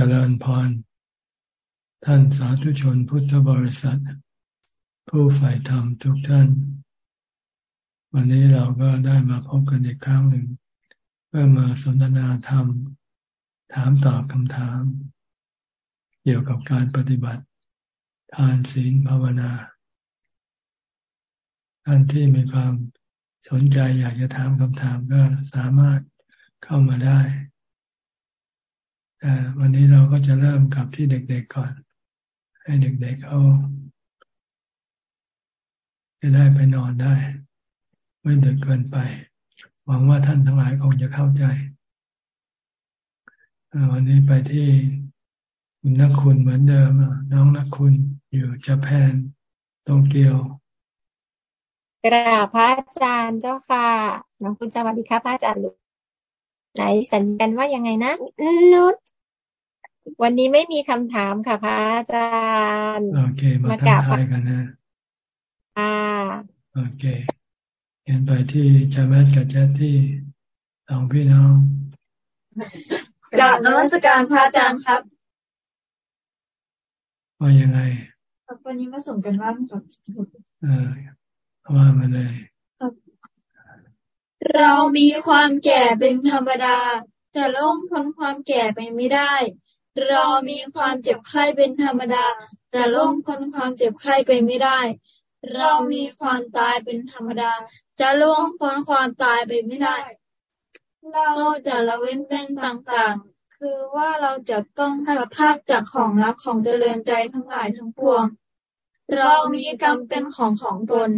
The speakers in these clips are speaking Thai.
จริญพร ท่านสาธุชนพุทธบริษัท ผู้ฝ่ายธรรมทุกท่าน วันนี้เราก็ได้มาพบกันอีกครั้งหนึ่ง เพื่อมาสนทนาธรรม ถามตอบคำถาม เกี่ยวกับการปฏิบัติ ทานศีลภาวนา ท่านที่มีความสนใจอยากจะถามคำถามก็สามารถเข้ามาได้ วันนี้เราก็จะเริ่มกับที่เด็กๆก่อน ให้เด็กๆเเขาจะได้ไปนอนได้ ไม่เดือดเกินไป หวังว่าท่านทั้งหลายคงจะเข้าใจวันนี้ไปที่คุณนักคุณเหมือนเดิมน้องนักคุณอยู่ญี่ปุ่นโตเกียวกราบพระอาจารย์เจ้าค่ะ น้องคุณสวัสดีครับพระอาจารย์ ไหนสัญญาณว่ายังไงนะนุชวันนี้ไม่มีคำถามค่ะพระอาจารย์โอเค มาทักทายกันนะอ่าโอเคเห็นไปที่จามัดกับเจที่สองพี่น้องกราบนมัสการพระอาจารย์ครับว่ายังไงวันนี้มาส่งกันว่างครับเออว่ามาเลย เรามีความแก่เป็นธรรมดา จะล่งพ้นความแก่ไปไม่ได้ เรามีความเจ็บไข้เป็นธรรมดา จะล่งพ้นความเจ็บไข้ไปไม่ได้ เรามีความตายเป็นธรรมดา จะล่วงพ้นความตายไปไม่ได้ เราจะละเว้นเป็นต่างๆ คือว่าเราจะต้องให้ภาคจากของรักของเจริญใจทั้งหลายทั้งปวง เรามีกรรมเป็นของของตน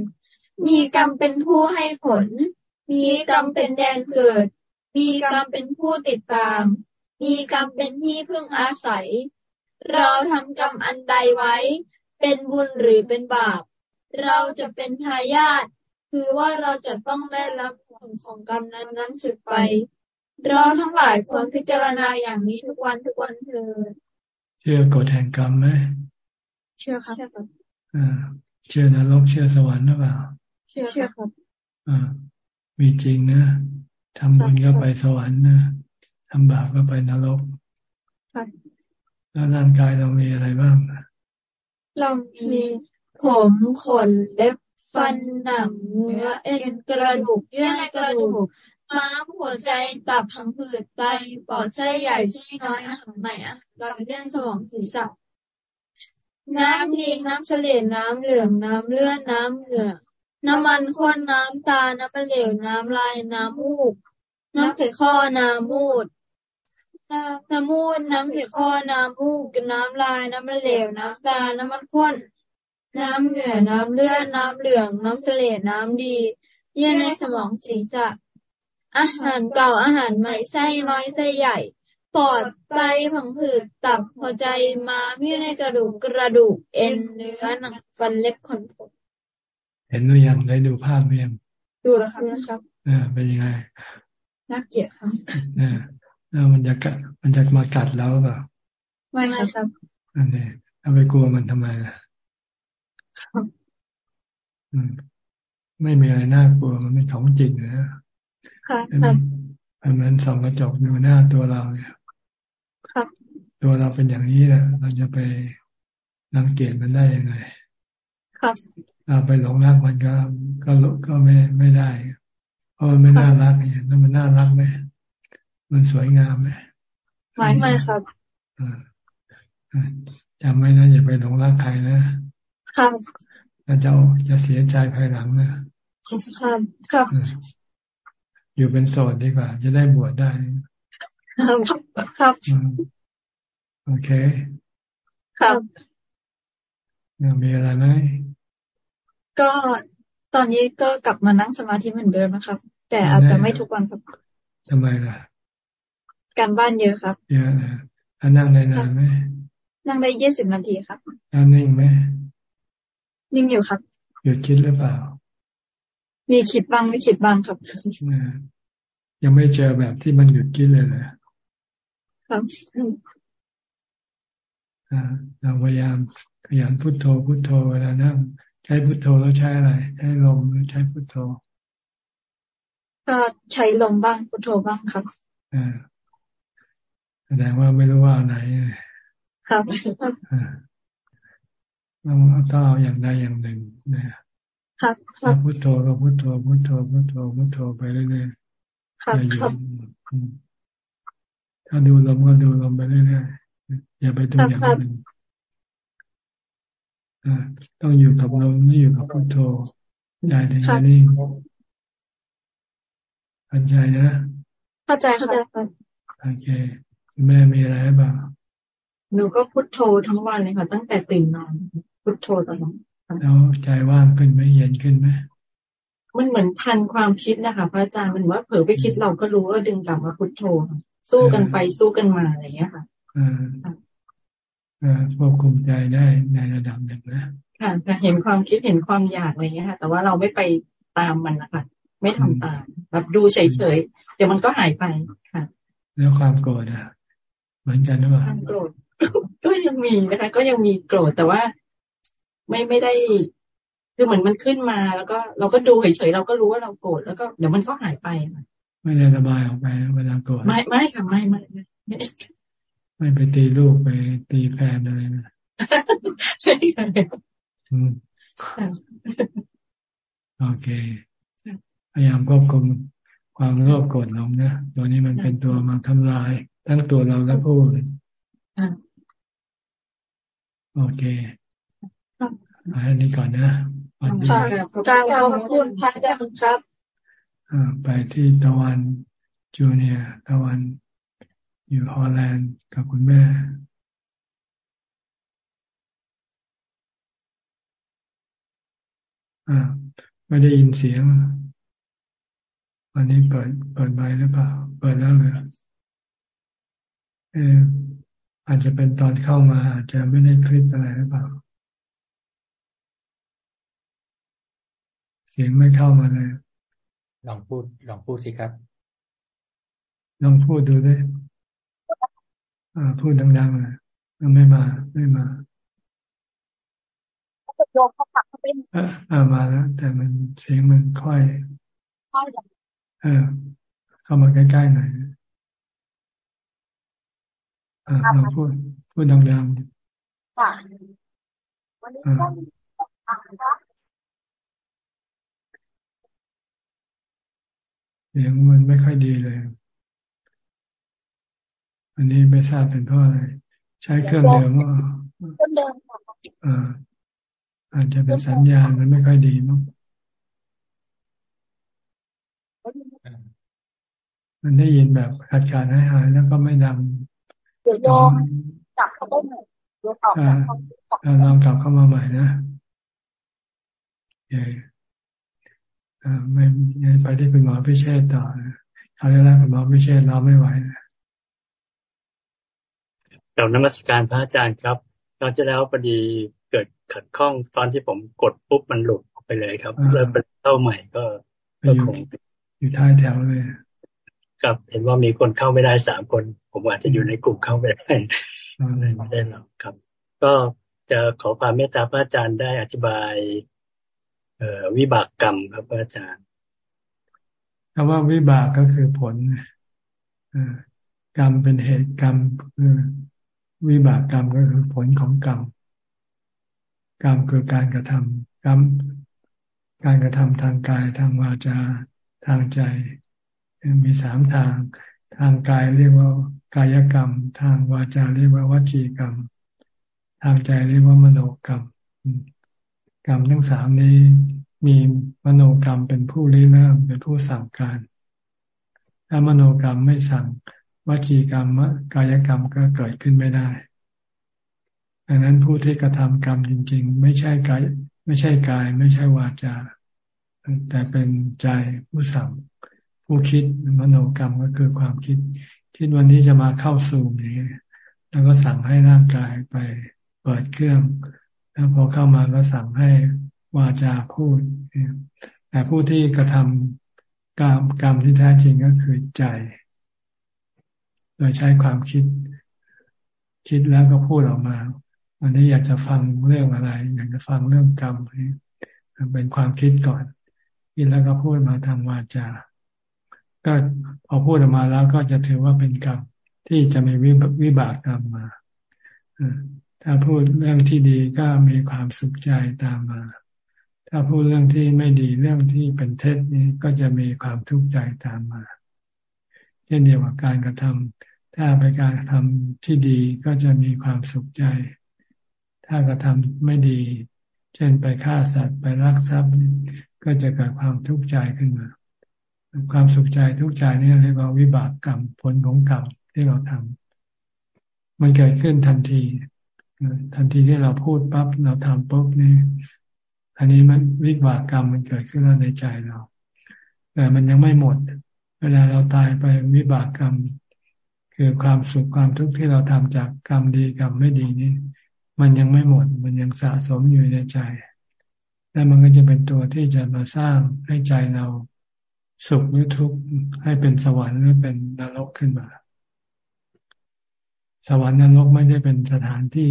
มีกรรมเป็นผู้ให้ผล มีกรรมเป็นแดนเกิด มีกรรมเป็นผู้ติดตาม มีกรรมเป็นที่พึ่งอาศัย เราทำกรรมอันใดไว้ เป็นบุญหรือเป็นบาป เราจะเป็นทายาทคือว่าเราจะต้องได้รับผลของกรรมนั้นนั้นสืบไป เราทั้งหลายควรพิจารณาอย่างนี้ทุกวันทุกวันเถิดเชื่อกฎแห่งกรรมไหมเชื่อครับเชื่อนรกเชื่อสวรรค์หรือเปล่า เชื่อครับอ่า มีจริงนะทำบุญก็ไปสวรรค์นะทำบาปก็ไปนรกแล้วร่างกายเรามีอะไรบ้างเรามีผมขนเล็บฟันหนังเนื้อเอ็นกระดูกเยื่อในกระดูกม้ามหัวใจตับพังผืดไตปอดไส้ใหญ่ไส้น้อยอาหารใหม่อะเราเป็นเรื่องสมองศีรษะน้ำดีน้ำเฉลี่ยน้ำเหลืองน้ำเลือดน้ำเหงื่อ น้ำมันข้นน้ำตา น้ำมันเหลว น้ำลาย น้ำมูก น้ำเขข้อ น้ำมูด น้ำมูด น้ำเขข้อ น้ำมูก น้ำลาย น้ำมันเหลว น้ำตา น้ำมันข้น น้ำเหงื่อ น้ำเลือด น้ำเหลือง น้ำเสลน้ำดี เยื่อในสมองศีรษะ อาหารเก่า อาหารใหม่ ไส้น้อย ไส้ใหญ่ ปอด ไต ผังผืด ตับ หัวใจมาเยื่อในกระดูก กระดูก เอ็น เนื้อ หนัง ฟัน เล็บ ขนผม เห็นหรือยังได้ดูภาพหรือยังดูแล้วครับเออเป็นยังไงน่าเกลียดครับเออแล้วมันจะกัดมันจะมากัดแล้วเปล่าไม่ครับอันนี้เอาไปกลัวมันทำไมล่ะอืมไม่มีอะไรน่ากลัวมันเป็นของจริงนะค่ะมันเหมือนส่องกระจกดูหน้าตัวเราเนี่ยตัวเราเป็นอย่างนี้แหละเราจะไปรังเกียจมันได้ยังไงครับ เราไปหลงรักมันก็ก็ก็ไม่ไม่ได้ เพราะมันไม่น่ารักเนี่ยนั่นมันน่ารักไหมมันสวยงามไหมไม่ไม่ครับจำไว้นะอย่าไปหลงรักใครนะ ครับแล้วจะจะเสียใจภายหลังนะ ครับครับอยู่เป็นโสดดีกว่า จะได้บวชได้ ครับโอเค ครับมีอะไรไหม ก็ตอนนี้ก็กลับมานั่งสมาธิเหมือนเดิมนะครับ แต่อาจจะไม่ทุกวันครับทำไมล่ะ การบ้านเยอะครับเยอะนะนั่งได้นานไหมนั่งได้ยี่สิบนาทีครับนั่งนิ่งไหมนิ่งอยู่ครับหยุดคิดหรือเปล่า มีคิดบ้างไม่คิดบ้างครับยังไม่เจอแบบที่มันหยุดคิดเลยเลยครับเราพยายามขยันพุโทโธพุโทโธเวลานั่งใช้พุทโธแล้วใช้อะไร ใช้ลมหรือใช้พุทโธ ก็ใช้ลมบ้างพุทโธบ้างครับอ่าแสดงว่าไม่รู้ว่าไหน ครับต้องต้องเอาอย่างใดอย่างหนึ่งนะครับถ้าพุทโธก็พุทโธพุทโธพุทโธพุทโธไปเรื่อยๆอย่าหยุดถ้าดูลมก็ดูลมไปเรื่อยๆอย่าไปดูอย่างอื่น ต้องอยู่กับลมไม่อยู่กับพุทโธใจถึงจะนิ่งเข้าใจนะเข้าใจเข้าใจโอเคแม่มีอะไรบ้างหนูก็พุทโธทั้งวันเลยค่ะ ตั้งแต่ตื่นนอนพุทโธตลอดแล้วใจว่างขึ้นไหมเย็นขึ้นไหมมันเหมือนทันความคิดนะคะพระอาจารย์มันว่าเผลอไปคิดเราก็รู้ว่าดึงกลับมาพุทโธสู้กันไปสู้กันมาอะไรอย่างเงี้ยค่ะ ควบคุมใจได้ในระดับหนึ่งนะค่ะเห็นความคิดเห็นความอยากอะไรเงี้ยค่ะ แต่ว่าเราไม่ไปตามมันนะคะไม่ทำตามแบบดูเฉยๆเดี๋ยวมันก็หายไปค่ะ แล้วความโกรธอะเหมือนกันหรือเปล่าความโกรธก็ยังมีนะคะ ก็ยังมีโกรธแต่ว่าไม่ไม่ได้คือเหมือนมันขึ้นมาแล้วก็เราก็ดูเฉยๆเราก็รู้ว่าเราโกรธแล้วก็เดี๋ยวมันก็หายไปไม่ได้ระบายออกไปเวลาโกรธไม่ไม่ค่ะไม่ไม่ไม่ ไม่ไปตีลูกไปตีแฟนอะไรนะใช่ค่ะโอเค พยายามควบคุมความโลภโกรธลงนะตัวนี้มันเป็นตัวมาทำลาย ทั้งตัวเราและผู้อื่นโอเคอันนี้ก่อนนะวันนี้กลางขอบคุณพระอาจารย์ครับไปที่ตะวันจูเนียตะวัน อยู่ฮอลแลนด์กับคุณแม่อ่าไม่ได้ยินเสียง วันนี้เปิดเปิดไมค์หรือเปล่า เปิดแล้วเลยเอออาจจะเป็นตอนเข้ามาอาจจะไม่ได้คลิปอะไรหรือเปล่า เสียงไม่เข้ามาเลย ลองพูด ลองพูดสิครับ ลองพูดดูได้อ่า พูดดังๆเลยไม่มา ไม่มาโยมเขาผักเขาเป็นอ่ามาแล้ว แต่มันเสียงมันค่อยเออเข้ามาใกล้ๆหน่อยอ่าเราพูดพูดดังๆค่ะวันนี้ก็เสียงมันไม่ค่อยดีเลย อันนี้ไม่ทราบเป็นเพราะอะไร ใช้เครื่องเดิมว่าเครื่องเดิมอ่าอาจจะเป็นสัญญาณมันไม่ค่อยดีมั้งมันได้ยินแบบขาดขาดหายหายแล้วก็ไม่ดังเดี๋ยวโยมกลับเข้าไปใหม่เดี๋ยวตอบลองกลับเข้ามาใหม่นะเออไม่ไปที่คุณหมอพิเชษต่อคราวที่แล้วคุณหมอพิเชษเราไม่ไหวเรานมัสการพระอาจารย์ครับตอนที่แล้วพอดีเกิดขัดข้องตอนที่ผมกดปุ๊บมันหลุดออกไปเลยครับแล้วเป็นเข้าใหม่ก็ก็คงอยู่ท้ายแถวเลยครับเห็นว่ามีคนเข้าไม่ได้สามคน ผมอาจจะอยู่ในกลุ่มเข้าไม่ได้ไม่ได้หรอกครับ ก็จะขอความเมตตาพระอาจารย์ได้อธิบาย เอ่อวิบากกรรมครับพระอาจารย์คำว่าวิบากก็คือผลกรรมเป็นเหตุกรรมคือ วิบากกรรมก็คือผลของกรรม กรรมคือการกระทำกรรม การกระทำทางกายทางวาจาทางใจ มีสามทาง ทางกายเรียกว่ากายกรรม ทางวาจาเรียกว่าวจีกรรม ทางใจเรียกว่ามโนกรรม กรรมทั้งสามนี้มีมโนกรรมเป็นผู้ริเริ่มเป็นผู้สั่งการ ถ้ามโนกรรมไม่สั่ง วจีกรรมกายกรรมก็เกิดขึ้นไม่ได้ดังนั้นผู้ที่กระทำกรรมจริง ๆ ไม่ใช่กายไม่ใช่กาย ไม่ใช่วาจา แต่เป็นใจผู้สั่งผู้คิดมโนกรรมก็คือความคิด คิดวันนี้จะมาเข้าซูมอย่างนี้แล้วก็สั่งให้ร่างกายไปเปิดเครื่อง แล้วพอเข้ามาก็สั่งให้วาจาพูด แต่ผู้ที่กระทำกรรมกรรมที่แท้จริงก็คือใจ โดยใช้ความคิด คิดแล้วก็พูดออกมา วันนี้อยากจะฟังเรื่องอะไร อยากจะฟังเรื่องกรรมเป็นความคิดก่อนคิดแล้วก็พูดมาทางวาจา ก็พอพูดออกมาแล้วก็จะถือว่าเป็นกรรมที่จะมีวิบากกรรมมาถ้าพูดเรื่องที่ดีก็มีความสุขใจตามมา ถ้าพูดเรื่องที่ไม่ดีเรื่องที่เป็นเท็จนี้ก็จะมีความทุกข์ใจตามมา เช่นเดียวกับการกระทำ ถ้าไปการกระทำที่ดีก็จะมีความสุขใจ ถ้ากระทำไม่ดี เช่นไปฆ่าสัตว์ไปรักทรัพย์ก็จะเกิดความทุกข์ใจขึ้นมา ความสุขใจทุกข์ใจนี่เรียกว่าวิบากกรรมผลของกรรมที่เราทำมันเกิดขึ้นทันที ทันทีที่เราพูดปั๊บเราทำปุ๊บนี่อันนี้มันวิบากกรรมมันเกิดขึ้นแล้วในใจเราแต่มันยังไม่หมด เวลาเราตายไปวิบากกรรม คือความสุขความทุกข์ที่เราทำจากกรรมดีกรรมไม่ดีนี่มันยังไม่หมด มันยังสะสมอยู่ในใจ และมันก็จะเป็นตัวที่จะมาสร้างให้ใจเราสุขหรือทุกข์ให้เป็นสวรรค์หรือเป็นนรกขึ้นมา สวรรค์นรกไม่ได้เป็นสถานที่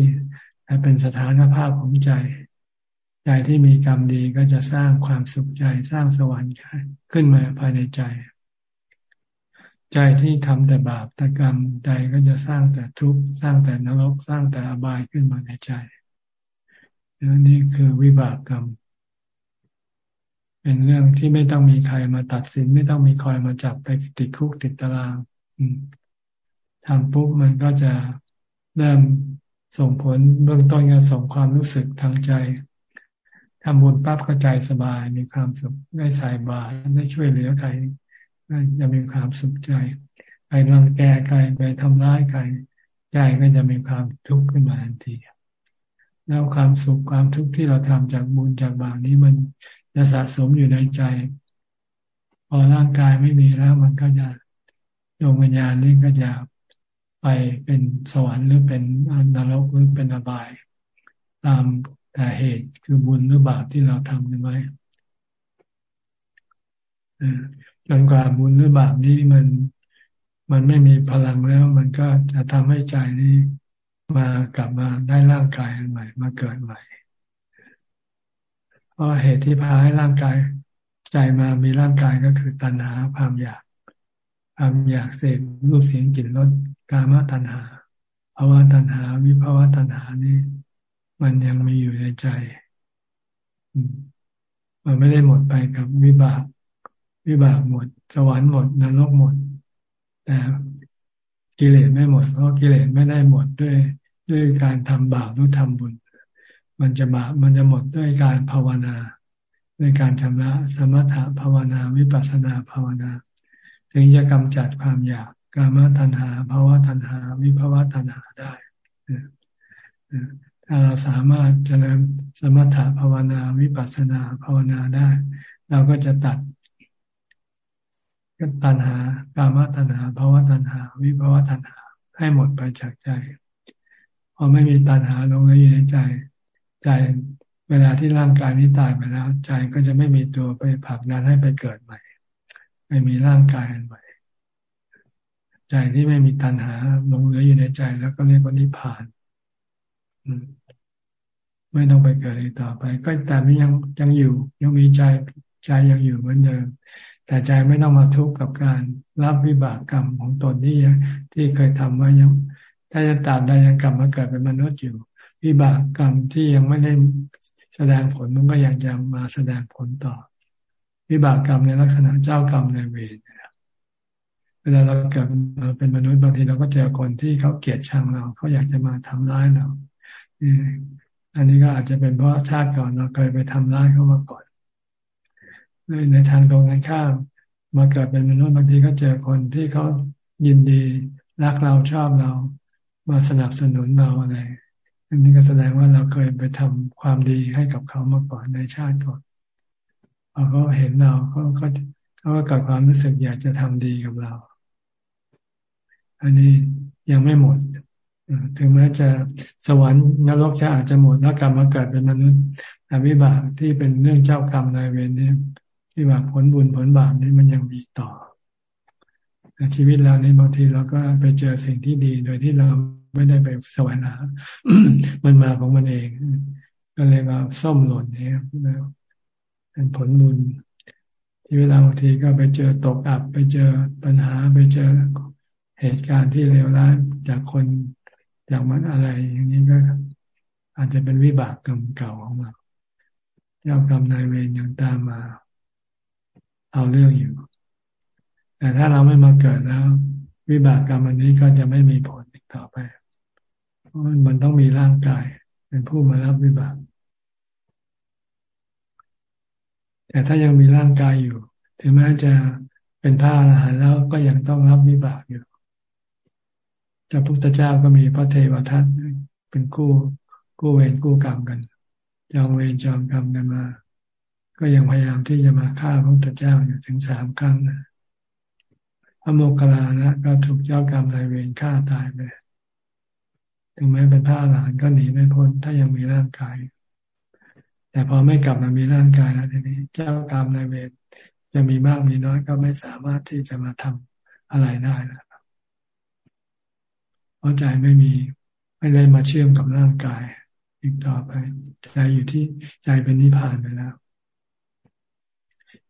แต่เป็นสถานภาพของใจ ใจที่มีกรรมดีก็จะสร้างความสุขใจสร้างสวรรค์ขึ้นมาภายในใจ ใจที่ทำแต่บาปแต่กรรมใจก็จะสร้างแต่ทุกข์สร้างแต่นรกสร้างแต่อบายขึ้นมาในใจนี่คือวิบากกรรม เป็นเรื่องที่ไม่ต้องมีใครมาตัดสิน ไม่ต้องมีคอยมาจับไปติดคุกติดตารางทำปุ๊บมันก็จะเริ่มส่งผลเบื้องต้นก็ส่งความรู้สึกทางใจทำบุญปั๊บก็ใจสบายมีความสุขได้ใส่บาตได้ช่วยเหลือใคร จะมีความสุขใจไปรังแกใครไปทำร้ายใครใจก็จะมีความทุกข์ขึ้นมาทันทีแล้วความสุขความทุกข์ที่เราทำจากบุญจากบาปนี้มันจะสะสมอยู่ในใจ พอร่างกายไม่มีแล้วมันก็จะดวงวิญญาณนี่ก็จะไปเป็นสวรรค์หรือเป็นนรกหรือเป็นอบาย ตามแต่เหตุคือบุญหรือบาปที่เราทำหรือไม่ จนกว่าบุญหรือบาปนี้มันมันไม่มีพลังแล้ว มันก็จะทำให้ใจนี้มากลับมาได้ร่างกายใหม่ มาเกิดใหม่เพราะเหตุที่พาให้ร่างกาย ใจมามีร่างกายก็คือตัณหาความอยากความอยากเสพรูปเสียงกลิ่นรสกามตัณหาภาวะตัณหา วิภาวะตัณหานี่มันยังมีอยู่ในใจ มันไม่ได้หมดไปกับวิบาก วิบากหมด สวรรค์หมดนรกหมด แต่กิเลสไม่หมด เพราะกิเลสไม่ได้หมดด้วยด้วยการทำบาปหรือทำบุญ มันจะบาปมันจะหมดด้วยการภาวนา ด้วยการชำระสมถะภาวนาวิปัสสนาภาวนา ถึงจะกำจัดความอยากกามตัณหาภาวะตัณหา วิภาวะตัณหาได้ถ้าเราสามารถเจริญสมถะภาวนาวิปัสสนาภาวนาได้ เราก็จะตัด ก็ตัณหาการมตัณหาภาวะตัณหา วิภาวะตัณหา ให้หมดไปจากใจ พอไม่มีตัณหาลงอยู่ในใจ ใจเวลาที่ร่างกายนี้ตายไปแล้ว ใจก็จะไม่มีตัวไปผลักดันให้ไปเกิดใหม่ ไม่มีร่างกายอันใหม่ ใจที่ไม่มีตัณหาลงเหลืออยู่ในใจแล้วก็เรียกว่านิพพานไม่ต้องไปเกิดอีกต่อไป ก็แต่ยังยังอยู่ ยังมีใจใจยังอยู่เหมือนเดิม แต่ใจไม่ต้องมาทุกข์กับการรับวิบากกรรมของตนที่ที่เคยทำไว้ยัง ถ้าจะตามได้ยังกลับมาเกิดเป็นมนุษย์อยู่ วิบากกรรมที่ยังไม่ได้แสดงผลมันก็ยังจะมาแสดงผลต่อ วิบากกรรมในลักษณะเจ้ากรรมในเวรเวลาเราเกิดมาเป็นมนุษย์บางทีเราก็เจอคนที่เขาเกลียดชังเราเขาอยากจะมาทำร้ายเราอันนี้ก็อาจจะเป็นเพราะชาติก่อนเราเคยไปทำร้ายเขามาก่อน ในทางตรงกันข้ามมาเกิดเป็นมนุษย์บางทีก็เจอคนที่เขายินดีรักเราชอบเรา มาสนับสนุนเราอะไรอันนี้ก็แสดงว่าเราเคยไปทำความดีให้กับเขามาก่อนในชาติก่อนพอเขาเห็นเราเขาก็เขาก็เกิดความรู้สึกอยากจะทำดีกับเรา อันนี้ยังไม่หมดถึงแม้จะสวรรค์นรกจะอาจจะหมดแล้วกลับมาเกิดเป็นมนุษย์แต่วิบากที่เป็นเรื่องเจ้ากรรมนายเวรนี่ ที่ว่าผลบุญผลบาปนี่มันยังมีต่อชีวิตเราในบางทีเราก็ไปเจอสิ่งที่ดีโดยที่เราไม่ได้ไปสวรรค์หามันมาของมันเอง ก็เลยมาส้มหล่นเนี่ยเป็นผลบุญที่เวลาบางทีก็ไปเจอตกอับ ไปเจอปัญหาไปเจอเหตุการณ์ที่เลวร้ายจากคนจากมันอะไร อย่างนี้ก็อาจจะเป็นวิบากกรรมเก่าของเราเจ้ากรรมนายเวรยังตามมา เอาเรื่องอยู่ แต่ถ้าเราไม่มาเกิดแล้ว วิบากกรรมอันนี้ก็จะไม่มีผลอีกต่อไปเพราะมันต้องมีร่างกาย เป็นผู้มารับวิบาก แต่ถ้ายังมีร่างกายอยู่ ถึงแม้จะเป็นพระอรหันต์แล้วก็ยังต้องรับวิบากอยู่พระพุทธเจ้าก็มีพระเทวทัตเป็นคู่กู้เวรกู้กรรมกันจองเวรจองกรรมกันมา ก็ยังพยายามที่จะมาฆ่าพระพุทธเจ้าอยู่ถึงสามครั้งนะพระโมคคัลลานะก็ถูกเจ้ากรรมนายเวรฆ่าตายไปถึงแม้เป็นพระอรหันต์ก็หนีไม่พ้นถ้ายังมีร่างกาย แต่พอไม่กลับมามีร่างกายแล้วทีนี้ เจ้ากรรมนายเวรจะมีมากมีน้อยก็ไม่สามารถที่จะมาทำอะไรได้แล้วเพราะใจไม่มีไม่ได้มาเชื่อมกับร่างกาย อีกต่อไปใจอยู่ที่ใจเป็นนิพพานไปแล้ว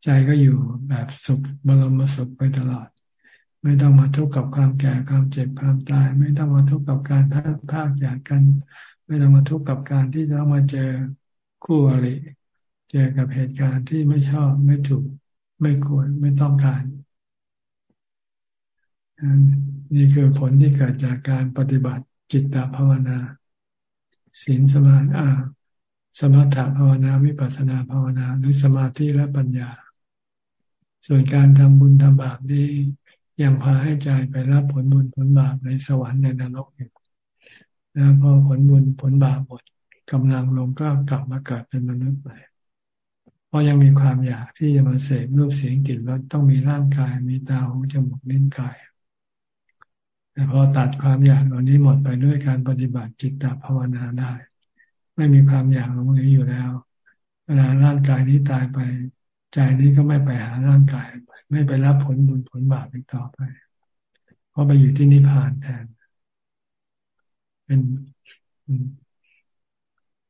ใจก็อยู่แบบสุขบรมสุขไปตลอด ไม่ต้องมาทุกข์กับความแก่ความเจ็บความตาย ไม่ต้องมาทุกข์กับการพัดพากจากกัน ไม่ต้องมาทุกข์กับการที่ต้องมาเจอคู่อริเจอกับเหตุการณ์ที่ไม่ชอบไม่ถูก ไม่ควรไม่ต้องการนี่คือผลที่เกิดจากการปฏิบัติจิตตภาวนาศีลสมาธิสมถภาวนาวิปัสนาภาวนาหรือสมาธิและปัญญา ส่วนการทำบุญทำบาปนี้ยังพาให้ใจไปรับผลบุญผลบาปในสวรรค์ในนรกอยู่นะพอผลบุญผลบาปหมดกำลังลงก็กลับมาเกิดเป็นมนุษย์ใหม่เพราะยังมีความอยากที่จะมาเสพรูปเสียงกลิ่นรสต้องมีร่างกายมีตาหูจมูกลิ้นกายแต่พอตัดความอยากเหล่านี้หมดไปด้วยการปฏิบัติจิตตภาวนาได้ ไม่มีความอยากตรงนี้อยู่แล้วเวลาร่างกายนี้ตายไป ใจนี้ก็ไม่ไปหาร่างกายไม่ไปรับผลบุญผลบาปอีกต่อไป เพราะไปอยู่ที่นิพพานแทน เป็น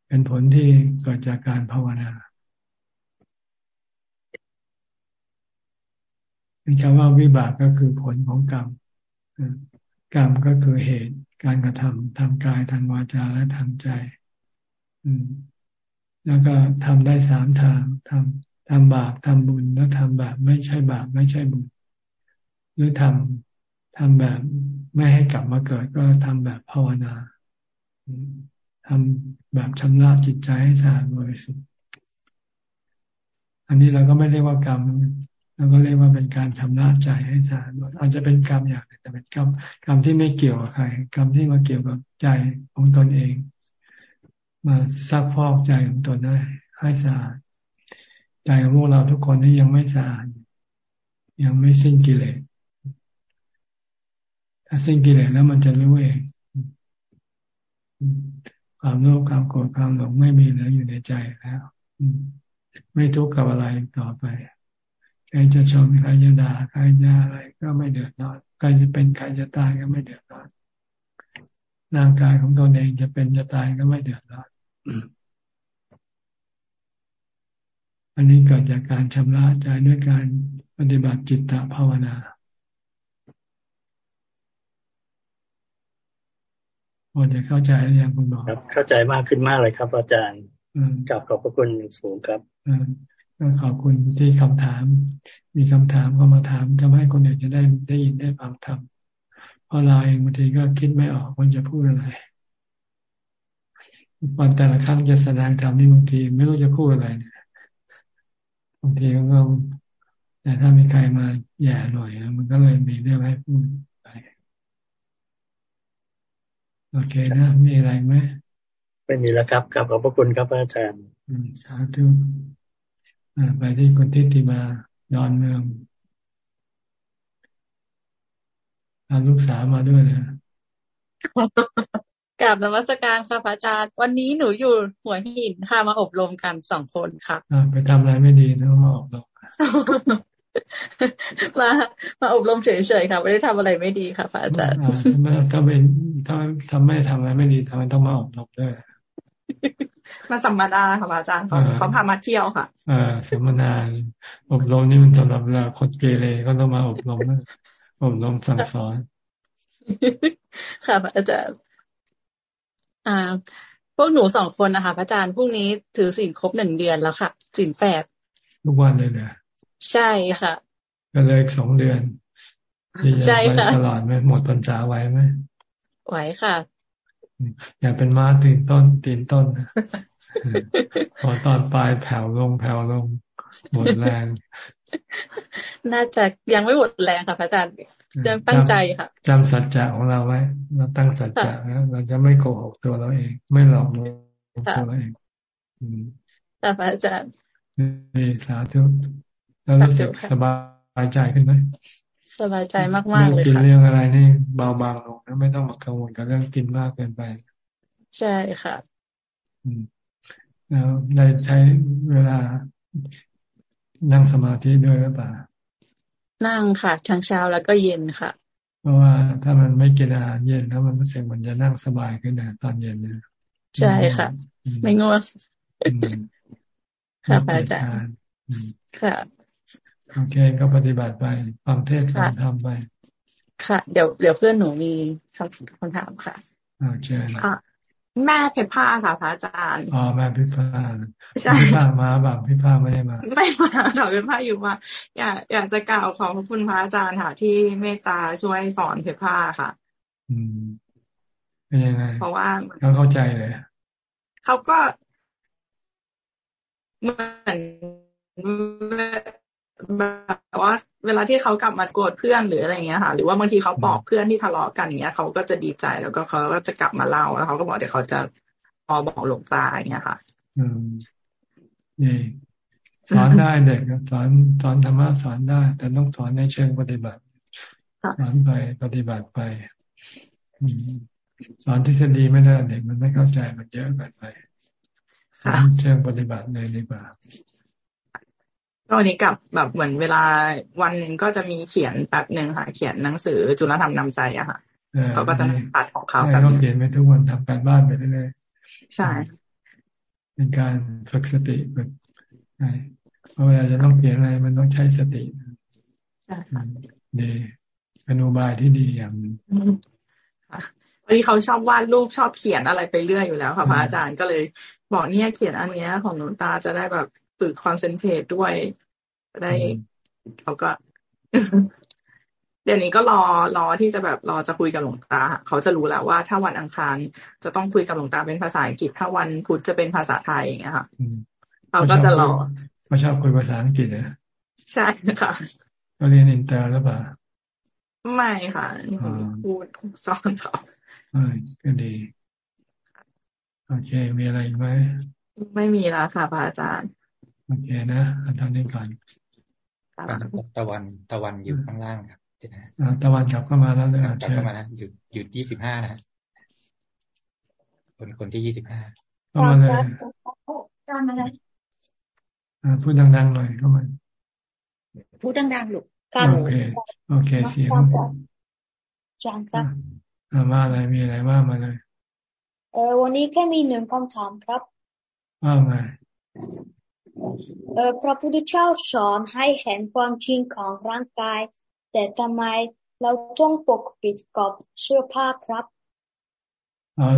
เป็นผลที่เกิดจากการภาวนาเป็นคำว่าวิบากก็คือผลของกรรมกรรมก็คือเหตุการกระทำทางกายทางวาจาและทางใจ อืม แล้วก็ทำได้สามทางทำ ทำบาปทำบุญแล้วทำแบบไม่ใช่บาปไม่ใช่บุญ หรือทำทำแบบไม่ให้กลับมาเกิดก็ทำแบบภาวนาทำแบบชำระจิตใจให้สะอาดบริสุทธิ์อันนี้เราก็ไม่เรียกว่ากรรมแล้วก็เรียกว่าเป็นการชำระใจให้สะอาดอาจจะเป็นกรรมอย่างหนึ่งแต่เป็นกรรมกรรมที่ไม่เกี่ยวกับใคร กรรมที่มาเกี่ยวกับใจของตนเอง มาซักพอกใจของตนได้ให้สะอาด ใจของพวกเราทุกคนนี่ยังไม่สะอาดยังไม่สิ้นกิเลสถ้าสิ้นกิเลสแล้วมันจะรู้เองความโลภความโกรธความหลงไม่มีแล้วอยู่ในใจแล้วไม่ทุกข์กับอะไรต่อไปใครจะชมใครจะด่าใครจะอะไรก็ไม่เดือดร้อนใครจะเป็นใครจะตายก็ไม่เดือดร้อนร่างกายของตนเองจะเป็นจะตายก็ไม่เดือดร้อน อันนี้เกิดจากการชำระใจด้วยการปฏิบัติจิตตภาวนาพอจะเข้าใจหรือยังคุณหมอครับ เข้าใจมากขึ้นมากเลยครับ อาจารย์กลับขอบพระคุณอย่างสูงครับก็ขอบคุณที่คำถาม มีคำถามเข้ามาถามทำให้คนอื่นจะได้ได้ยินได้ฟังทำเพราะเราเองบางทีก็คิดไม่ออกว่าจะพูดอะไรวันแต่ละครั้งจะแสดงธรรมนี่บางทีไม่รู้จะพูดอะไรเนี่ย บางทีก็แต่ถ้ามีใครมาแย่หน่อยมันก็เลยมีเรื่องให้พูดไปโอเคนะมีอะไรไหมไม่มีแล้วครับกับขอบพระคุณครับอาจารย์สาธุไปที่คุณทิติมาดอนเมืองพาลูกสาวมาด้วยนะ กลับนมัสการค่ะพระอาจารย์วันนี้หนูอยู่หัวหินค่ะมาอบรมกันสองคนค่ะไปทำอะไรไม่ดีนะมาอบรมมามาอบรมเฉยๆค่ะไม่ได้ทำอะไรไม่ดีค่ะพระอาจารย์ถ้าเป็นถ้าทำไม่ทำอะไรไม่ดีทำไมต้องมาอบรมด้วยมาสัมมนาค่ะอาจารย์เขาเขาพามาเที่ยวค่ะอ่าสัมมนาอบรมนี่มันสำหรับเราคนเกเรก็ต้องมาอบรมอบรมสั่งสอน ค่ะพระอาจารย์ อ่า พวกหนูสองคนนะคะพระอาจารย์พรุ่งนี้ถือศีลครบหนึ่งเดือนแล้วค่ะศีลแปดทุกวันเลยเนี่ยใช่ค่ะ ก็เลยสองเดือนใช่ค่ะตลอดไหมหมดปัญษาไว้ไหมไหวค่ะ อย่าเป็นม้าตื่นต้นตีนต้นพอตอนปลายแผ่วลงแผ่วลงหมดแรง น่าจะยังไม่หมดแรงค่ะพระอาจารย์ ยังตั้งใจค่ะจำสัจจะของเราไว้ เราตั้งสัจจะนะเราจะไม่โกหกตัวเราเอง ไม่หลอกลวงตัวเราเองแต่พระอาจารย์นี่สาธุแล้วรู้สึกสบายใจขึ้นไหมสบายใจมากๆเลยค่ะกินเรื่องอะไรนี่เบาบางลงนะไม่ต้องมากังวลกับเรื่องกินมากเกินไป ใช่ค่ะแล้วได้ใช้เวลานั่งสมาธิด้วยหรือเปล่า นั่งค่ะ ทั้งเช้าแล้วก็เย็นค่ะ เพราะว่าถ้ามันไม่กินอาหารเย็นแล้วมันรู้สึกมันจะนั่งสบายขึ้นนะตอนเย็นนะใช่ค่ะ ไม่ง่วงค่ะอาจารย์ค่ะโอเคก็ปฏิบัติไปฟังเทศฟังธรรมไป ค่ะ เดี๋ยวเดี๋ยวเพื่อนหนูมีคำคำถามค่ะโอเคค่ะ แม่เพชรผ้าค่ะพระอาจารย์อ๋อแม่เพชรผ้าใช่ผ้ามาบางเพชรผ้าไม่ได้มา ไม่มาถามเพชรผ้าอยู่มาอยากอยากจะกล่าวขอบพระคุณพระอาจารย์ค่ะที่เมตตาช่วยสอนเพชรผ้าค่ะ อืมเป็นยังไงเพราะว่าเขาเข้าใจเลยเขาก็เหมือน แบบว่าเวลาที่เขากลับมาโกรธเพื่อนหรืออะไรเงี้ยค่ะ หรือว่าบางทีเขาบอกเพื่อนที่ทะเลาะกันเงี้ยเขาก็จะดีใจแล้วก็เขาก็จะกลับมาเล่าแล้วเขาก็บอกเดี๋ยวเขาจะพอบอกหลวงตาอย่างเงี้ยค่ะ อืมนี่สอนได้เด็กสอนสอนธรรมะสอนได้ แต่ต้องสอนในเชิงปฏิบัติสอนไปปฏิบัติไปสอนทฤษฎีไม่ได้เด็กมันไม่เข้าใจมันเยอะเกินไปสอนเชิงปฏิบัติเลยดีกว่า ก็วันนี้กับแบบเหมือนเวลาวันหนึ่งก็จะมีเขียนแป๊บหนึ่งค่ะ เขียนหนังสือจุลธรรมนำใจอะค่ะเขาก็จะตัดของเขาแบบเขียนไปทุกวันทำการบ้านไปเรื่อยๆใช่ เป็นการฝึกสติแบบเพราะเวลาจะต้องเขียนอะไรมันต้องใช้สติใช่ดีเป็นอุบายที่ดีอย่างหนึ่งวันนี้เขาชอบวาดรูปชอบเขียนอะไรไปเรื่อยอยู่แล้วค่ะพระอาจารย์ก็เลย บอกเนี่ยเขียนอันเนี้ยของหนูตาจะได้แบบ ฝึกคอนเซนเทรตด้วยได้เขาก็ เดี๋ยวนี้ก็รอรอที่จะแบบรอจะคุยกับหลวงตา เขาจะรู้แล้วว่าถ้าวันอังคารจะต้องคุยกับหลวงตาเป็นภาษาอังกฤษ ถ้าวันพุธจะเป็นภาษาไทยอย่างเงี้ยค่ะเราก็จะรอไม่ชอบคุยภาษาอังกฤษเหรอใช่ค่ะก็เรียนอินเตอร์หรือเปล่าไม่ค่ะพูดสอนเขาก็ดี โอเค มีอะไรไหม ไม่มีแล้วค่ะพระอาจารย์ โอเคนะอันทานนี้ก่อนตะวันตะวันอยู่ข้างล่างครับตะวันกลับเข้ามาแล้วเลยกลับเข้ามานะหยุดหยุดยี่สิบห้านะคนคนที่ยี่สิบห้าเข้ามาเลยพูดดังๆหน่อยเข้ามาพูดดังๆลูกโอเคโอเคเสียงจางจ้ะมาอะไรมีอะไรว่ามาเลยเออวันนี้แค่มีหนึ่งคำถามครับว่าไง พระพุทธเจ้าสอนให้เห็นความจริงของร่างกาย แต่ทำไมเราต้องปกปิดกับเสื้อผ้าครับ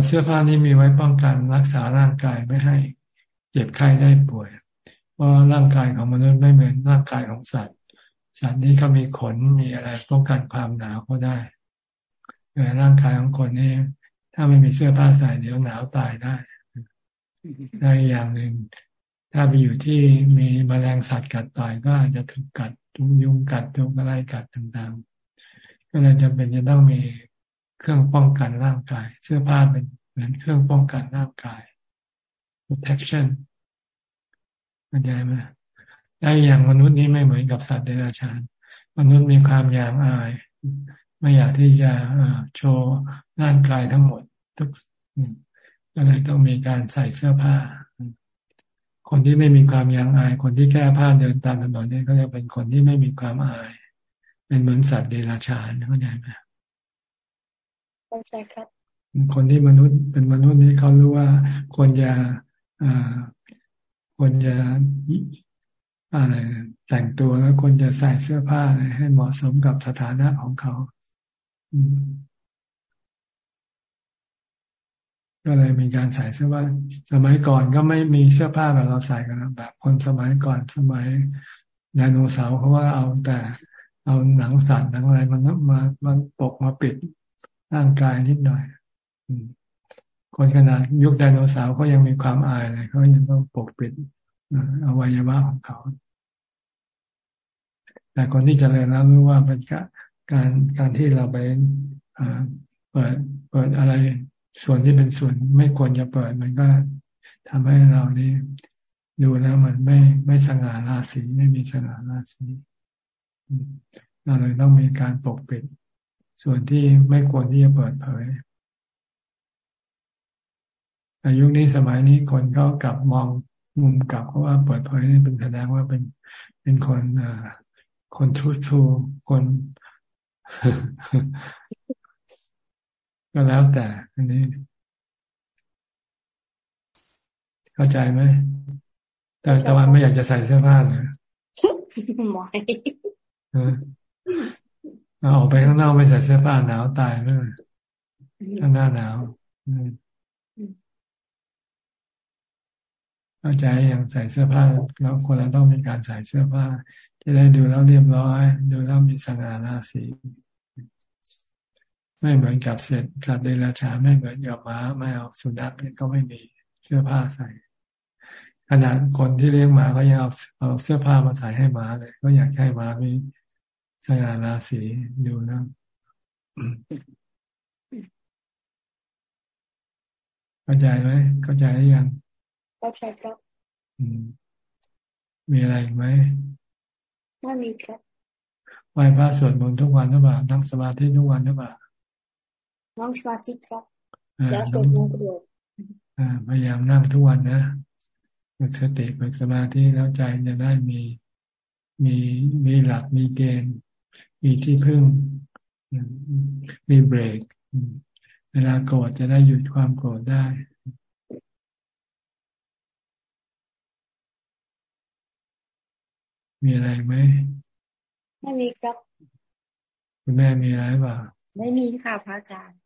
เสื้อผ้านี้มีไว้ป้องกันรักษาร่างกายไม่ให้เจ็บไข้ได้ป่วย เพราะร่างกายของมนุษย์ไม่เหมือนร่างกายของสัตว์ สัตว์นี้เขามีขนมีอะไรป้องกันความหนาวก็ได้แต่ร่างกายของคนนี้ถ้าไม่มีเสื้อผ้าใส่เดี๋ยวหนาวตายได้ได้อย่างหนึ่ง ถ้าไปอยู่ที่มีมแมลงสัตว์กัดต่อยก็อาจจะถูกกัดถูกยุงกัดถูกอะไรกัดต่างๆ ก็เลยจำเป็นจะต้องมีเครื่องป้องกันร่างกาย เสื้อผ้าเป็นเหมือนเครื่องป้องกันร่างกาย protection เข้าใจไหมได้อย่างมนุษย์นี้ไม่เหมือนกับสัตว์เดรัจฉาน มนุษย์มีความยางอาย ไม่อยากที่จะโชว์ร่างกายทั้งหมดทุกก็เลยต้องมีการใส่เสื้อผ้า คนที่ไม่มีความยังอาย คนที่แก้ผ้าเดินตามถนนนี่ก็จะเป็นคนที่ไม่มีความอาย เป็นเหมือนสัตว์เดรัจฉานเข้าใจไหมเข้าใจครับ คนที่มนุษย์เป็นมนุษย์นี้เขารู้ว่าควรจะอ่าควรจะอะไรแต่งตัวแล้วควรจะใส่เสื้อผ้าอะไรให้เหมาะสมกับสถานะของเขา ก็เลยมีการใส่เสื้อผ้าสมัยก่อนก็ไม่มีเสื้อผ้าแบบเราใส่กันแบบคนสมัยก่อนสมัยไดโนเสาร์เพราะว่าเอาแต่เอาหนังสัตว์หนังอะไรมันมามันปกมาปิดร่างกายนิดหน่อยคนขนาดยุคไดโนเสาร์เขายังมีความอายเลยเขายังต้องปกปิดอวัยวะของเขาแต่คนที่จเจริญแล้วรู้ว่าเป็นการการที่เราไปเปิดเปิดอะไร ส่วนที่เป็นส่วนไม่ควรจะเปิด มันก็ทำให้เรานี่ดูแล้วมันไม่ไม่สง่าราศีไม่มีสง่าราศีเราเลยต้องมีการปกปิด ส่วนที่ไม่ควรที่จะเปิดเผยอายุนี้สมัยนี้คนเขากลับมองมุมกลับเพราะว่าเปิดเผยนี่เป็นแสดงว่าเป็นเป็นคนอ่าคนทุทูคน ก็แล้วแต่ อันนี้ เข้าใจไหมแต่ตะวันไม่อยากจะใส่เสื้อผ้าเลยไม่เอาออกไปข้างนอกไม่ใส่เสื้อผ้าหนาวตายเลยข้างหน้าหนาวเข้าใจอย่างใส่เสื้อผ้าแล้วคนเราต้องมีการใส่เสื้อผ้าจะได้ดูแล้วเรียบร้อย ดูแล้วมีสง่าราศี ไม่เหมือนกับเสร็จกับเดรัจฉานไม่เหมือนกับม้าไม่เอาสุนัขเนี่ยก็ไม่มีเสื้อผ้าใส่ขนาดคนที่เลี้ยงหมาก็ยังเอาเอาเสื้อผ้ามาใส่ให้หมาเลย ก็อยากให้หมามีสง่าราศีดูนะเข้าใจไหมเข้าใจหรือยังเข้าใจครับมีอะไรไหมไม่มีครับไหว้พระสวดมนต์ทุกวันหรือเปล่านั่งสมาธิทุกวันหรือเปล่า นั่งสมาธิครับ แล้วสวดมนต์ด้วยพยายามนั่งทุกวันนะฝึกสติฝึกสมาธิแล้วใจจะได้มีมีมีหลักมีเกณฑ์มีที่พึ่ง มีเบรก เวลาโกรธจะได้หยุดความโกรธได้มีอะไรไหมไม่มีครับ คุณแม่มีอะไรบ้างไม่มีค่ะพระอาจารย์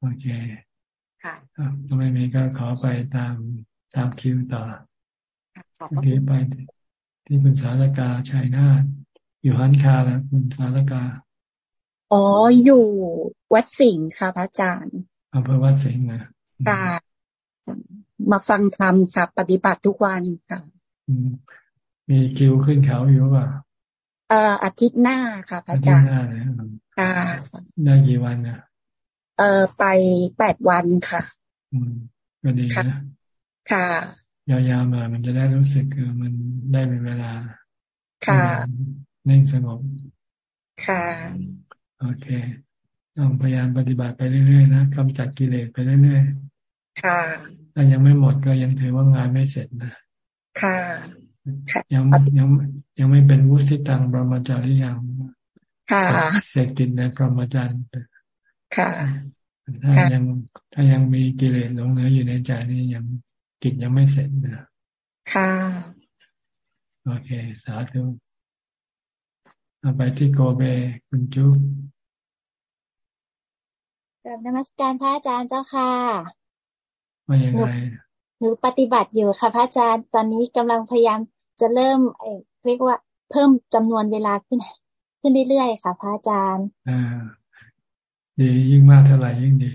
โอเคค่ะถ้าไม่มีก็ขอไปตามตามคิวต่อโอเคไปที่คุณสารกาชัยนาทอยู่ฮันคาแล้วคุณสารกา อ๋ออยู่วัดสิงห์ค่ะพระอาจารย์อำเภอวัดสิงห์นะค่ะมาฟังธรรมค่ะปฏิบัติทุกวันค่ะมีคิวขึ้นเขาอยู่ป่ะเอ่ออาทิตย์หน้าค่ะพระอาจารย์ค่ะได้กี่วันนะ เอ่อไปแปดวันค่ะอืมก็ดีนะ ค่ะยาวๆมา มันจะได้รู้สึกเออมันได้เป็นเวลา ค่ะนิ่งสงบ ค่ะ โอเคต้องพยายามปฏิบัติไปเรื่อยๆนะกำจัดกิเลสไปเรื่อยๆ ค่ะถ้ายังไม่หมดก็ยังถือว่างานไม่เสร็จนะ ค่ะ ยังยังยังไม่เป็นวุฒิตังบรมจาริยัง ค่ะ เสกติดในพรหมจรรย์ ค่ะถ้ายังถ้ายังมีกิเลสหลงเหลืออยู่ในใจนี่ยังกิจยังไม่เสร็จนะค่ะโอเค สาธุเอาไปที่โกเบคุณจุ๊บกลับนมัสการพระอาจารย์เจ้าค่ะว่ายังไงหนูปฏิบัติอยู่ค่ะพระอาจารย์ ตอนนี้กำลังพยายามจะเริ่มเรียกว่าเพิ่มจำนวนเวลาขึ้น ขึ้นเรื่อยๆค่ะ พระอาจารย์ อ่า ดียิ่งมากเท่าไหร่ยิ่งดี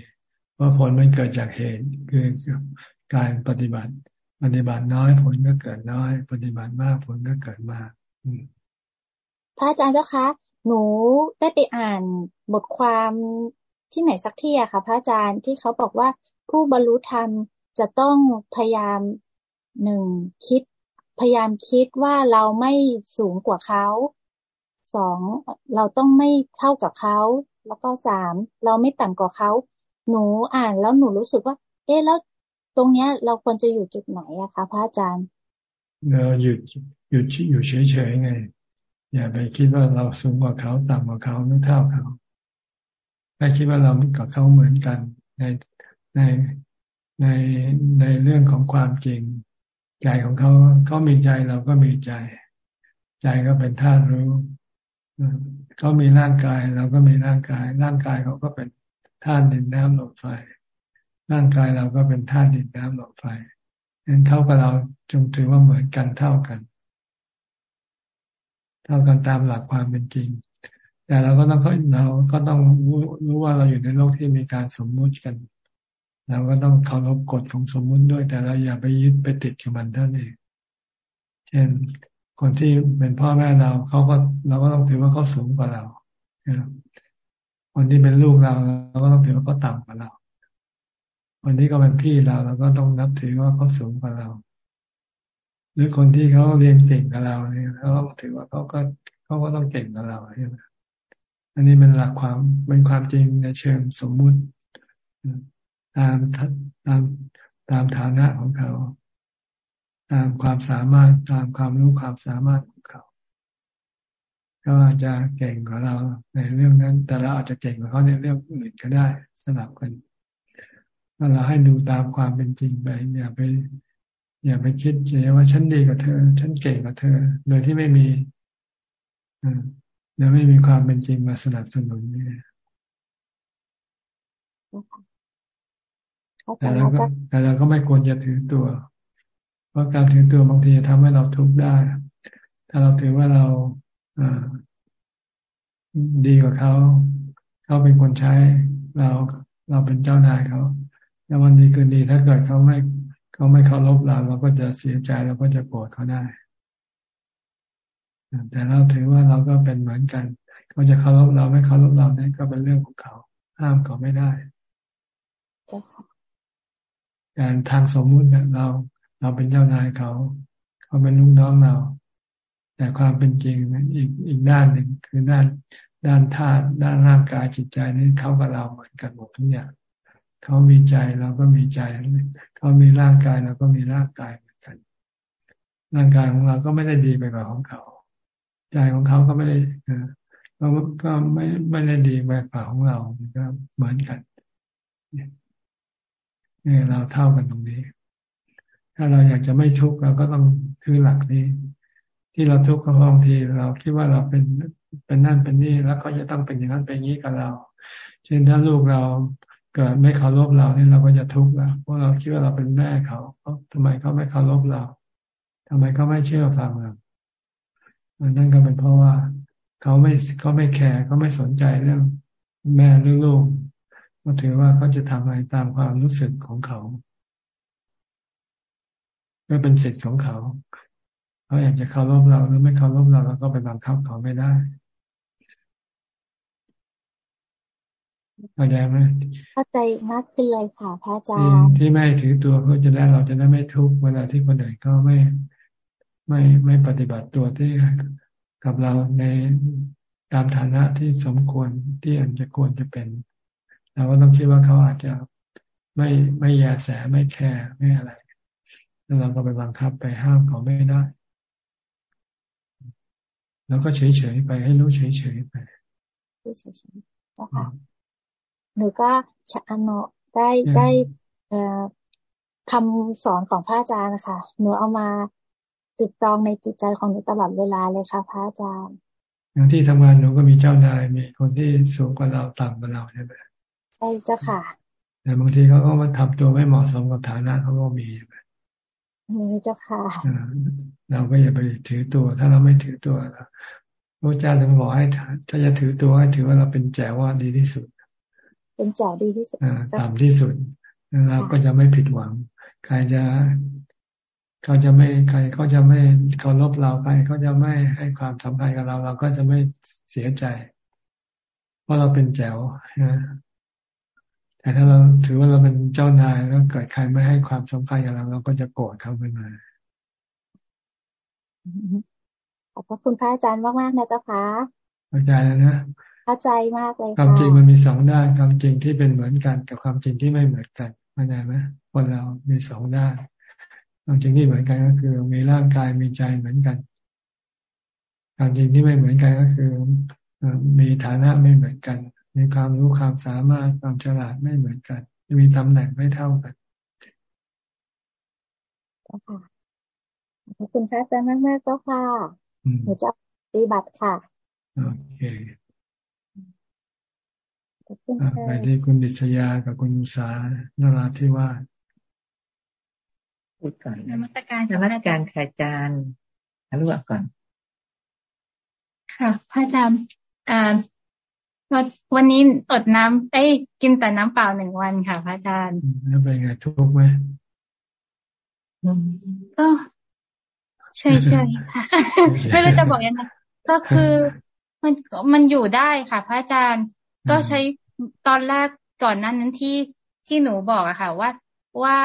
เพราะผลมันเกิดจากเหตุคือการปฏิบัติ ปฏิบัติน้อยผลก็เกิดน้อย ปฏิบัติมากผลก็เกิดมากพระอาจารย์เจ้าคะหนูได้ไปอ่านบทความที่ไหนสักที่อะค่ะ พระอาจารย์ที่เขาบอกว่าผู้บรรลุธรรมจะต้องพยายามหนึ่งคิด พยายามคิดว่าเราไม่สูงกว่าเขาสองเราต้องไม่เท่ากับเขา แล้วก็สามเราไม่ต่ำกว่าเขาหนูอ่านแล้วหนูรู้สึกว่า เอ๊ะแล้วตรงเนี้ย เราควรจะอยู่จุดไหนอะคะพระอาจารย์เราหยุดหยุดอยู่เฉยๆไงอย่าไปคิดว่าเราสูงกว่าเขาต่ำกว่าเขาไม่เท่าเขาถ้าคิดว่าเรากับเขาเหมือนกัน ในในในในเรื่องของความจริง ใจของเขาเขามีใจเราก็มีใจ ใจก็เป็นธาตุรู้เขามีร่างกาย เราก็มีร่างกาย ร่างกายเขาก็เป็นธาตุดินน้ำลมไฟ ร่างกายเราก็เป็นธาตุดินน้ำลมไฟงั้นเขากับเราจงถือว่าเหมือนกันเท่ากัน เท่ากันตามหลักความเป็นจริง แต่เราก็ต้องเราก็ต้องรู้รู้ว่าเราอยู่ในโลกที่มีการสมมุติกันเราก็ต้องเคารพกฎของสมมุติด้วย แต่เราอย่าไปยึดไปติดกับมันท่านเอง เช่น คนที่เป็นพ่อแม่เราเขาก็เราก็ต้องถือว่าเขาสูงกว่าเราคนที่เป็นลูกเราเราก็ต้องถือว่าเขาต่ำกว่าเราคนที่ก็เป็นพี่เราเราก็ต้องนับถือว่าเขาสูงกว่าเรา หรือคนที่เขาเรียนเก่งกับเราเนี่ยเราก็ถือว่าเขาก็เขาก็ต้องเก่งกับเราใช่ไหมอันนี้เป็นหลักความเป็นความจริงในเชิงสมมุติ ตามตามตามฐานะของเขา ตามความสามารถตามความรู้ความสามารถของเขาเขาอาจจะเก่งกว่าเราในเรื่องนั้น แต่เราอาจจะเก่งกว่าเขาในเรื่องอื่นก็ได้สลับกันเราให้ดูตามความเป็นจริงไปอย่าไป อย่าไปคิดเจว่าฉันดีกว่าเธอ ฉันเก่งกว่าเธอ โดยที่ไม่มีอ่าโดยไม่มีความเป็นจริงมาสนับสนุนนี่แต่เราก็แต่เราก็ไม่ควรจะถือตัว เพราะการถือตัวบางทีจะทำให้เราทุกข์ได้ ถ้าเราถือว่าเราดีกว่าเขา เขาเป็นคนใช้เราเราเป็นเจ้านายเขาแล้ววันดีคืนดีถ้าเกิดเขาไม่เขาไม่เคารพเราเราก็จะเสียใจเราก็จะโกรธเขาได้แต่เราถือว่าเราก็เป็นเหมือนกันเขาจะเคารพเราไม่เคารพเราเนี่ยก็เป็นเรื่องของเขา ห้ามเขาไม่ได้การทางสมมุติเนี่ยเรา เราเป็นเจ้านายเขา เขาเป็นลูกน้องเรา แต่ความเป็นจริงอีกอีกด้านหนึ่งคือด้านด้านธาตุด้านร่างกายจิตใจนี่เขากับเราเหมือนกันหมดทุกอย่างเขามีใจเราก็มีใจ เขามีร่างกายเราก็มีร่างกายเหมือนกัน ร่างกายของเราก็ไม่ได้ดีไปกว่าของเขา ใจของเขาก็ไม่ได้เราก็ไม่ไม่ได้ดีไปกว่าของเราก็เหมือนกันนี่เราเท่ากันตรงนี้ ถ้าเราอยากจะไม่ทุกข์เราก็ต้องคือหลักนี้ ที่เราทุกข์ก็บางทีเราคิดว่าเราเป็นเป็นนั่นเป็นนี่แล้วเขาจะต้องเป็นอย่างนั้นเป็นอย่างนี้กับเรา เช่นถ้าลูกเราเกิดไม่เคารพเราเนี่ยเราก็จะทุกข์แล้วเพราะเราคิดว่าเราเป็นแม่เขาทำไมเขาไม่เคารพเราทำไมเขาไม่เชื่อฟังเรานั่นก็เป็นเพราะว่าเขาไม่เขาไม่แคร์เขาไม่สนใจเรื่องแม่หรือลูกก็ถือว่าเขาจะทำอะไรตามความรู้สึกของเขา ก็เป็นสิทธิ์ของเขา เขาอยากจะเคารพเราหรือไม่เคารพเราเราก็ไปบังคับเขาไม่ได้เข้าใจไหมเข้าใจมากขึ้นเลยค่ะพระอาจารย์ที่ไม่ถือตัวเพื่อจะได้เราจะได้ไม่ทุกข์เวลาที่คนอื่นก็ไม่ไม่ไม่ปฏิบัติตัวที่กับเราในตามฐานะที่สมควรที่อันจะควรจะเป็นเราก็ต้องคิดว่าเขาอาจจะไม่ไม่แยแสไม่แคร์ไม่อะไร แล้วเราก็ไปบังคับไปห้ามเขาไม่ได้ แล้วก็เฉยๆไปให้รู้เฉยๆไปเฉยๆเจ้าค่ะหนูก็ชะอนได้ได้เอ่อคำสอนของพระอาจารย์นะคะหนูเอามาติดตองในจิตใจของหนูตลอดเวลาเลยค่ะพระอาจารย์อย่างที่ทำงานหนูก็มีเจ้านายมีคนที่สูงกว่าเราต่ำกว่าเราใช่ไหมใช่เจ้าค่ะ แต่บางทีเขาก็มาทำตัวไม่เหมาะสมกับฐานะเขาก็มีใช่ไหมมี เจ้าค่ะเราก็อย่าไปถือตัว ถ้าเราไม่ถือตัวพระเจ้าถึงบอกให้ถ้าจะถือตัวให้ถือว่าเราเป็นแจ๋ว่าดีที่สุด เป็นแจ๋วดีที่สุดต่ำที่สุดเราก็จะไม่ผิดหวัง ใครจะเขาจะไม่ใครเขาจะไม่เคารพเราใครเขาจะไม่ให้ความสำคัญกับเรา เราก็จะไม่เสียใจ เพราะเราเป็นแจ๋วนะ แต่ถ้าเราถือว่าเราเป็นเจ้านายแล้วเกิดใครไม่ให้ความสำคัญกับเราเราก็จะโกรธเขาขึ้นมาขอบคุณพระอาจารย์มากๆนะเจ้าค่ะเข้าใจแล้วนะเข้าใจมากเลยความจริงมันมีสองด้านความจริงที่เป็นเหมือนกัน กับความจริงที่ไม่เหมือนกันเข้าใจไหมคนเรามีสองด้านความจริงที่เหมือนกันก็คือ มีร่างกายมีใจเหมือนกันความจริงที่ไม่เหมือนกันก็คือมีฐานะไม่เหมือนกัน มีความรู้ความสามารถความฉลาดไม่เหมือนกันมีตำแหน่งไม่เท่ากันขอบคุณพระอาจารย์มากๆเจ้าค่ะหนูจะปฏิบัติค่ะโอเคไปที่คุณดิษยากับคุณสานาราธิวาสพูดก่อนนมัตการนมัตการค่ะอาจารย์รู้ก่อน ค่ะ พระอาจารย์อ่า วันนี้อดน้ำไอ้กินแต่น้ำเปล่าหนึ่งวันค่ะพระอาจารย์แล้วเป็นไงทุกข์ไหมก็ใช่ใช่ค่ะไม่รู้จะบอกยังไงก็คือมันมันอยู่ได้ค่ะ พระอาจารย์ ก็ใช้ตอนแรกก่อนนั้นนั้นที่ที่หนูบอกอะค่ะ ว่าว่า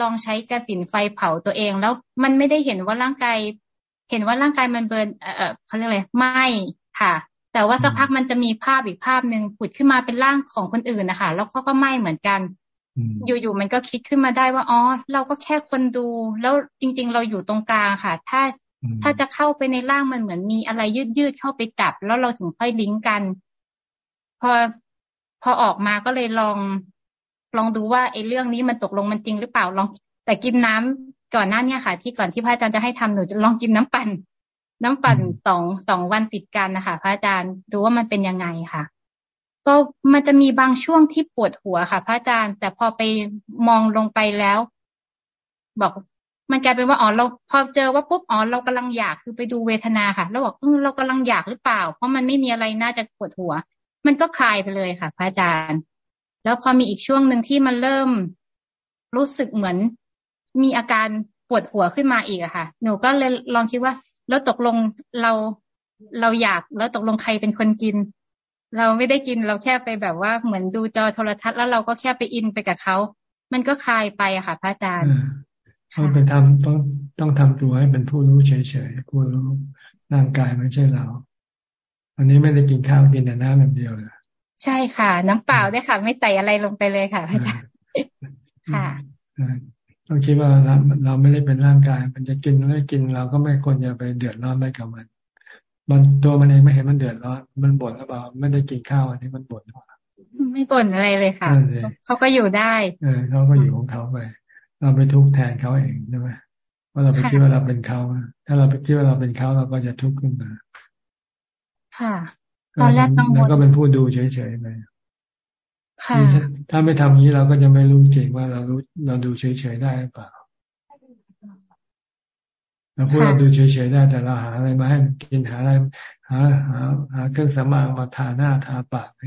ลองใช้กระสินไฟเผาตัวเอง แล้วมันไม่ได้เห็นว่าร่างกายเห็นว่าร่างกายมันเบิร์นเออเขาเรียกอะไรไหมค่ะ แต่ว่าสักพักมันจะมีภาพอีกภาพหนึ่งผุดขึ้นมาเป็นร่างของคนอื่นนะคะแล้วเขาก็ไหมเหมือนกันอยู่ๆมันก็คิดขึ้นมาได้ว่าอ๋อเราก็แค่คนดู แล้วจริง ๆ เราอยู่ตรงกลางค่ะ ถ้าถ้าจะเข้าไปในร่างมันเหมือนมีอะไรยืดๆเข้าไปจับ แล้วเราถึงค่อยลิงก์กัน พอพอออกมาก็เลยลอง ลองดูว่าไอ้เรื่องนี้มันตกลงมันจริงหรือเปล่าลอง แต่กินน้ำก่อนหน้านี้ค่ะ ที่ก่อนที่พระอาจารย์จะให้ทำหนูจะลองกินน้ำปั่น น้ำปั่นสองสองวันติดกันนะคะพระอาจารย์ดูว่ามันเป็นยังไงค่ะ ก็มันจะมีบางช่วงที่ปวดหัวค่ะ พระอาจารย์ แต่พอไปมองลงไปแล้ว บอกมันกลายเป็นว่าอ๋อเราพอเจอว่าปุ๊บอ๋อเรากำลังอยากคือไปดูเวทนาค่ะแล้วบอกเออเรากำลังอยากหรือเปล่า เพราะมันไม่มีอะไรน่าจะปวดหัว มันก็คลายไปเลยค่ะ พระอาจารย์ แล้วพอมีอีกช่วงหนึ่งที่มันเริ่มรู้สึกเหมือนมีอาการปวดหัวขึ้นมาอีกอะค่ะ หนูก็เลยลองคิดว่า แล้วตกลงเราเราอยากแล้วตกลงใครเป็นคนกิน เราไม่ได้กินเราแค่ไปแบบว่าเหมือนดูจอโทรทัศน์แล้วเราก็แค่ไปอินไปกับเขา มันก็คลายไปอะค่ะ พระอาจารย์ต้องไปทำต้องต้องทำตัวให้เป็นผู้รู้เฉยๆผู้รู้ร่างกายไม่ใช่เรา อันนี้ไม่ได้กินข้าวกินแต่น้ำแบบเดียวเลยใช่ค่ะ น้ำเปล่าด้วยค่ะ ไม่ใส่อะไรลงไปเลยค่ะพระอาจารย์ค่ะ ต้องคิดว่าเราเราไม่ได้เป็นร่างกาย มันจะกินหรือไม่กินเราก็ไม่ควรจะไปเดือดร้อนไปกับมัน มันตัวมันเองไม่เห็นมันเดือดร้อน มันบ่นหรือเปล่าไม่ได้กินข้าวอันนี้มันบ่นหรือเปล่าไม่บ่นอะไรเลยค่ะเขาก็อยู่ได้ เออเขาก็อยู่ของเขาไป เราไปทุกข์แทนเขาเองใช่ไหมว่าเราไปคิดว่าเราเป็นเขาถ้าเราไปคิดว่าเราเป็นเขาเราก็จะทุกข์ขึ้นมา ค่ะ ตอนแรกกังวลก็เป็นผู้ดูเฉยๆไปค่ะ ถ้าไม่ทำนี้เราก็จะไม่รู้จริงว่าเรารู้เราดูเฉยๆได้หรือเปล่าเราพูดเราดูเฉยๆได้ แต่เราหาอะไรมาให้มันกินหาอะไรหาหาหาเครื่องสำอางมาทาหน้าทาปากเ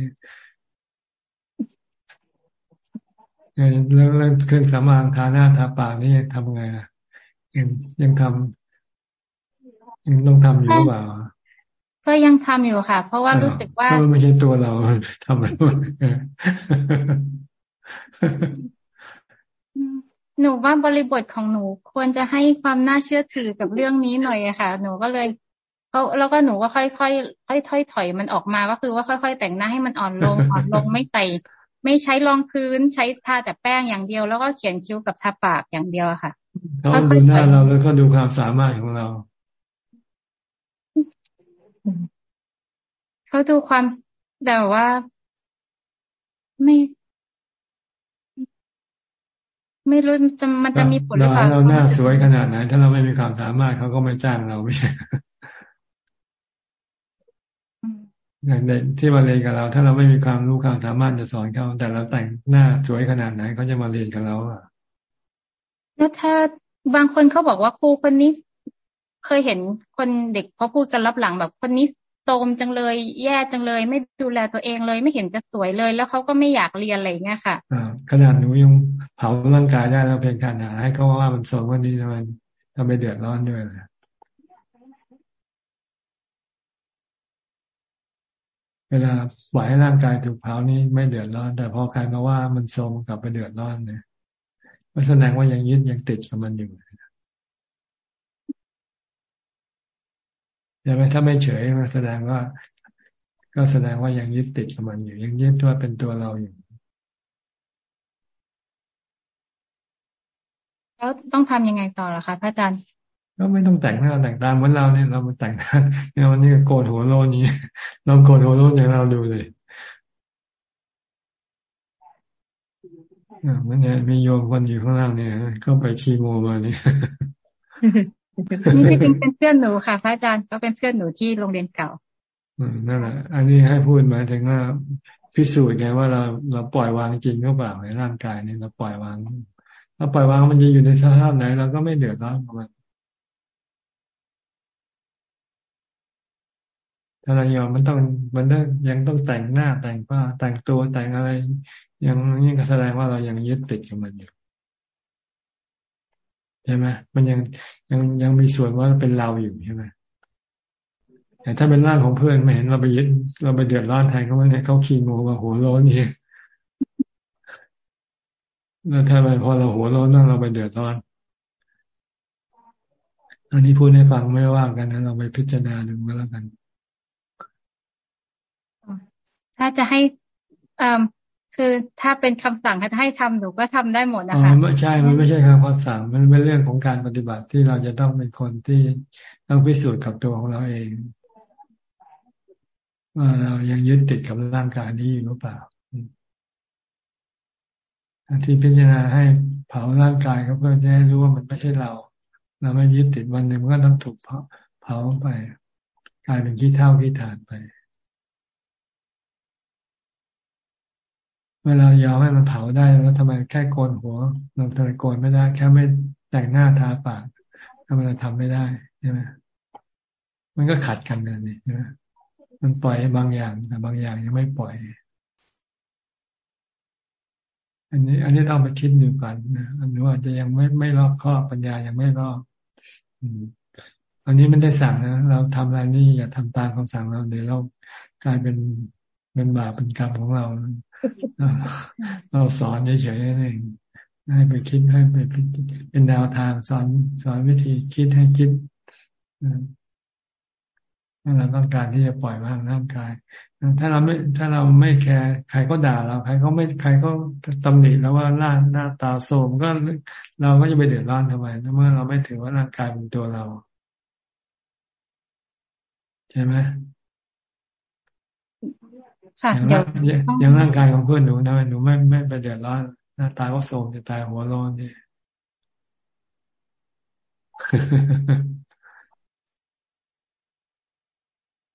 รื่องเรื่องเครื่องสำอางทาหน้าทาปากนี่ทำไงอะยังยังทำยังต้องทำอยู่หรือเปล่า ก็ยังทำอยู่ค่ะ เพราะว่ารู้สึกว่าไม่ใช่ตัวเราทำมันหนูว่าบริบทของหนูควรจะให้ความน่าเชื่อถือกับเรื่องนี้หน่อยอะค่ะ หนูก็เลยเขาแล้วก็หนูก็ค่อยๆค่อยๆถอยมันออกมาก็คือว่าค่อย ๆ แต่งหน้าให้มันอ่อนลงอ่อนลงไม่ใส่ไม่ใช้รองพื้นใช้ทาแต่แป้งอย่างเดียว แล้วก็เขียนคิ้วกับทาปากอย่างเดียวค่ะเขาดูหน้าเราแล้วก็ดูความสามารถของเรา เขาดูความแต่ว่าไม่ ไม่รู้จะมันจะมีผลหรือเปล่าเราหน้าสวยขนาดไหนถ้าเราไม่มีความสามารถเขาก็ไม่จ้างเราไม่อย่างเด็กที่มาเรียนกับเรา ถ้าเราไม่มีความรู้ความสามารถจะสอนเขาแต่เราแต่งหน้าสวยขนาดไหนเขาจะมาเรียนกับเราอะแล้วถ้าบางคนเขาบอกว่าครูคนนี้ เคยเห็นคนเด็กพอพูดกันรับหลังแบบคนนี้โทมจังเลย แย่จังเลย ไม่ดูแลตัวเองเลย ไม่เห็นจะสวยเลย แล้วเขาก็ไม่อยากเรียนอะไรเงี้ยค่ะขนาดหนูยังเผาร่างกายได้แล้วเพียงขนาดให้เขาว่ามันโทมวันนี้ทำไมทำไมเดือดร้อนด้วยเลยเวลาปล่อยให้ร่างกายถูกเผานี่ไม่เดือดร้อน แต่พอใครมาว่ามันโทมกลับไปเดือดร้อนเนี่ยมันแสดงว่ายังยึดยังติดกับมันอยู่ ช่ไหมถ้าไม่เฉยมันแสดงว่า ก็แสดงว่ายังยึดติดกับมันอยู่ ยังยึดว่าเป็นตัวเราอยู่ แล้วต้องทำยังไงต่อล่ะคะพระอาจารย์ก็ไม่ต้องแต่งหน้าแต่งตามเหมือนเราเนี่ยเรามาแต่งหน้าเนี่ยวันนี้โกนหัวโลนนี้ลองโกนหัวโลนอย่างเราดูเลยมันเนี่ยมีโยมคนอยู่ข้างล่างเนี่ยก็ไปคีโมมาเนี่ย นี่ที่เป็นเพื่อนหนูค่ะ พระอาจารย์ก็เป็นเพื่อนหนูที่โรงเรียนเก่าอนั่นแหละอันนี้ให้พูดมาถึงว่าพิสูจน์ไงว่าเราเราปล่อยวางจริงหรือเปล่าในร่างกายเนี่ยเราปล่อยวางถ้าปล่อยวางมันจะอยู่ในสภาพไหนเราก็ไม่เดือดร้อนกับมันถ้าเรายอมมันต้องมันต้องยังต้องแต่งหน้าแต่งผ้าแต่งตัวแต่งอะไร ยังนี่ก็แสดงว่าเรายังยึดติดกับมันอยู่ ช่ไหมมันยังยังยังมีส่วนว่าเป็นเราอยู่ใช่ไหมแต่ถ้าเป็นร่างของเพื่อนไม่เห็นเราไปยึดเราไปเดือดร้อนแทนเขาว่าเนี่ยเขาขี้โมว่าหัวร้อนนี่แล้วถ้าไปพอเราหัวร้อนนั่งเราไปเดือดร้อน อันนี้พูดให้ฟังไม่ว่ากันนะเราไปพิจารณาดูก็แล้วกัน ถ้าจะให้อ่า คือถ้าเป็นคำสั่งถ้าให้ทำหนูก็ทำได้หมดนะคะไม่ใช่ มันไม่ใช่คำสั่ง มันเป็นเรื่องของการปฏิบัติที่เราจะต้องเป็นคนที่ต้องพิสูจน์กับตัวของเราเองว่าเรายังยึดติดกับร่างกายนี้อยู่หรือเปล่าที่พิจารณาให้เผาร่างกายก็เพื่อจะให้รู้ว่ามันไม่ใช่เรา เราไม่ยึดติดวันหนึ่งมันก็ต้องถูกเผาเผาไป กลายเป็นขี้เท่าขี้ฐานไป เวลายอมให้มันเผาได้แล้วทำไมแค่โกนหัวเราทำไมโกนไม่ได้ แค่ไม่แต่งหน้าทาปากทำไมเราทำไม่ได้ใช่ไหมมันก็ขัดกันเลยนี่ใช่ไหมมันปล่อยบางอย่างแต่บางอย่างยังไม่ปล่อย อันนี้ อันนี้ต้องไปคิดดูก่อนนะอันนี้อาจจะยังไม่ไม่รอบข้อปัญญายังไม่รอบอันนี้มันได้สั่งนะเราทำอะไรนี่อย่าทำตามคำสั่งเราเดี๋ยวเรากลายเป็นเป็นบาปเป็นกรรมของเรา เราสอนเฉยๆนั่นเองให้ไปคิดให้ไปเป็นแนวทางสอนสอนวิธีคิดให้คิดถ้าเราต้องการที่จะปล่อยวางร่างกาย ถ้าเราไม่ถ้าเราไม่แคร์ใครก็ด่าเราใครก็ไม่ใครก็ตำหนิแล้วว่าหน้าหน้าตาโทมก็เราก็จะไปเดือดร้อนทำไมเมื่อเราไม่ถือว่าร่างกายเป็นตัวเรา ใช่ไหม ค่ะเดี๋ยวอย่างร่างกายของเพื่อนหนูนะหนูไม่ไม่ไปเดือดร้อนหน้าตาก็โทมจะตายหัวร้อนเนี่ย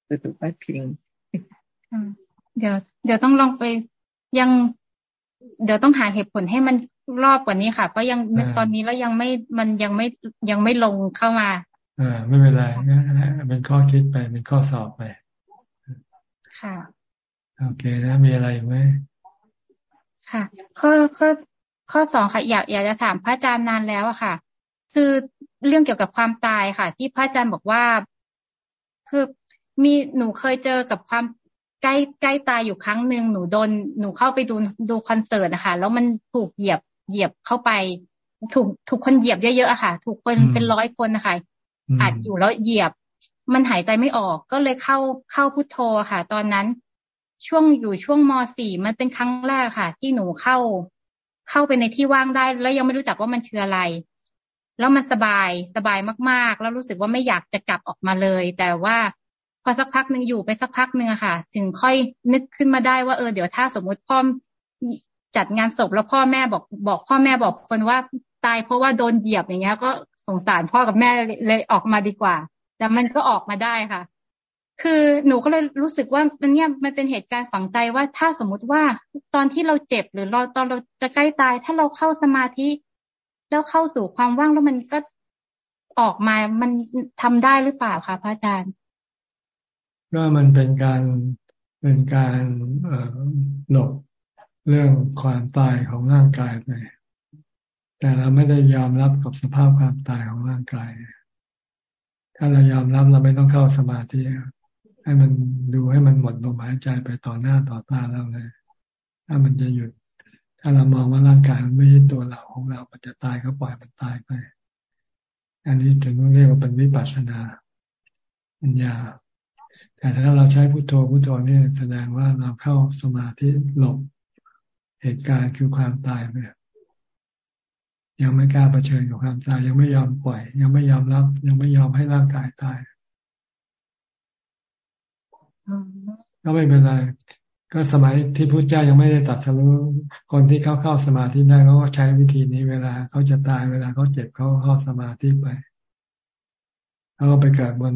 คือถูกไม่พิงเดี๋ยว เดี๋ยวต้องลองไปยัง เดี๋ยวต้องหาเหตุผลให้มันรอบกว่านี้ค่ะ เพราะยังตอนนี้แล้วยังไม่มันยังไม่ยังไม่ลงเข้ามาอ่าไม่เป็นไรเป็นข้อคิดไปเป็นข้อสอบไป ค่ะ โอเคนะมีอะไรไหมค่ะ ข้อข้อข้อสองค่ะอยากอยากจะถามพระอาจารย์นานแล้วอะค่ะ คือเรื่องเกี่ยวกับความตายค่ะ ที่พระอาจารย์บอกว่า คือมีหนูเคยเจอกับความใกล้ใกล้ตายอยู่ครั้งหนึ่งหนูโดนหนูเข้าไปดูดูคอนเสิร์ตนะคะแล้วมันถูกเหยียบเหยียบเข้าไป ถูกถูกคนเหยียบเยอะๆอะค่ะ ถูกคนเป็นร้อยคนนะคะอัดอยู่แล้วเหยียบ มันหายใจไม่ออกก็เลยเข้าเข้าพุทโธค่ะ ตอนนั้น ช่วงอยู่ช่วงมสี่มันเป็นครั้งแรกค่ะ ที่หนูเข้า เข้าไปในที่ว่างได้ แล้วยังไม่รู้จักว่ามันคืออะไร แล้วมันสบายสบายมากๆ แล้วรู้สึกว่าไม่อยากจะกลับออกมาเลย แต่ว่าพอสักพักหนึ่งอยู่ไปสักพักหนึ่งอะค่ะ ถึงค่อยนึกขึ้นมาได้ว่าเออเดี๋ยวถ้าสมมุติพ่อจัดงานศพแล้วพ่อแม่บอกบอกพ่อแม่บอกคนว่าตายเพราะว่าโดนเหยียบอย่างเงี้ย ก็สงสารพ่อกับแม่เลยออกมาดีกว่า แต่มันก็ออกมาได้ค่ะ คือหนูก็เลยรู้สึกว่าอันนี้มันเป็นเหตุการณ์ฝังใจว่าถ้าสมมุติว่าตอนที่เราเจ็บหรือเราตอนเราจะใกล้ตาย ถ้าเราเข้าสมาธิ แล้วเข้าสู่ความว่างแล้วมันก็ออกมา มันทำได้หรือเปล่าคะพระอาจารย์ ก็มันเป็นการเป็นการหลบเรื่องความตายของร่างกายไป แต่เราไม่ได้ยอมรับกับสภาพความตายของร่างกาย ถ้าเรายอมรับเราไม่ต้องเข้าสมาธิ ให้มันดูให้มันหมดลมหายใจไปต่อหน้าต่อตาเราเลย ถ้ามันจะหยุด ถ้าเรามองว่าร่างกายมันไม่ใช่ตัวเราของเรา มันจะตายก็ปล่อยมันตายไป อันนี้ถึงเรียกว่าเป็นวิปัสสนาปัญญา แต่ถ้าเราใช้พุโทโธพุโทโธนี่แสดงว่าเราเข้าสมาธิหลบเหตุการณ์คือความตายไปยังไม่กล้าเผชิญกับความตาย ยังไม่ยอมปล่อย ยังไม่ยอมรับ ยังไม่ยอมให้ร่างกายตาย ก็ไม่เป็นไรก็สมัยที่พุทธเจ้ายังไม่ได้ตัดสรุคนที่เข้าเข้าสมาธิได้เขาก็ใช้วิธีนี้เวลาเขาจะตายเวลาเขาเจ็บเขาเข้าสมาธิไปเขาก็ไปเกิดบน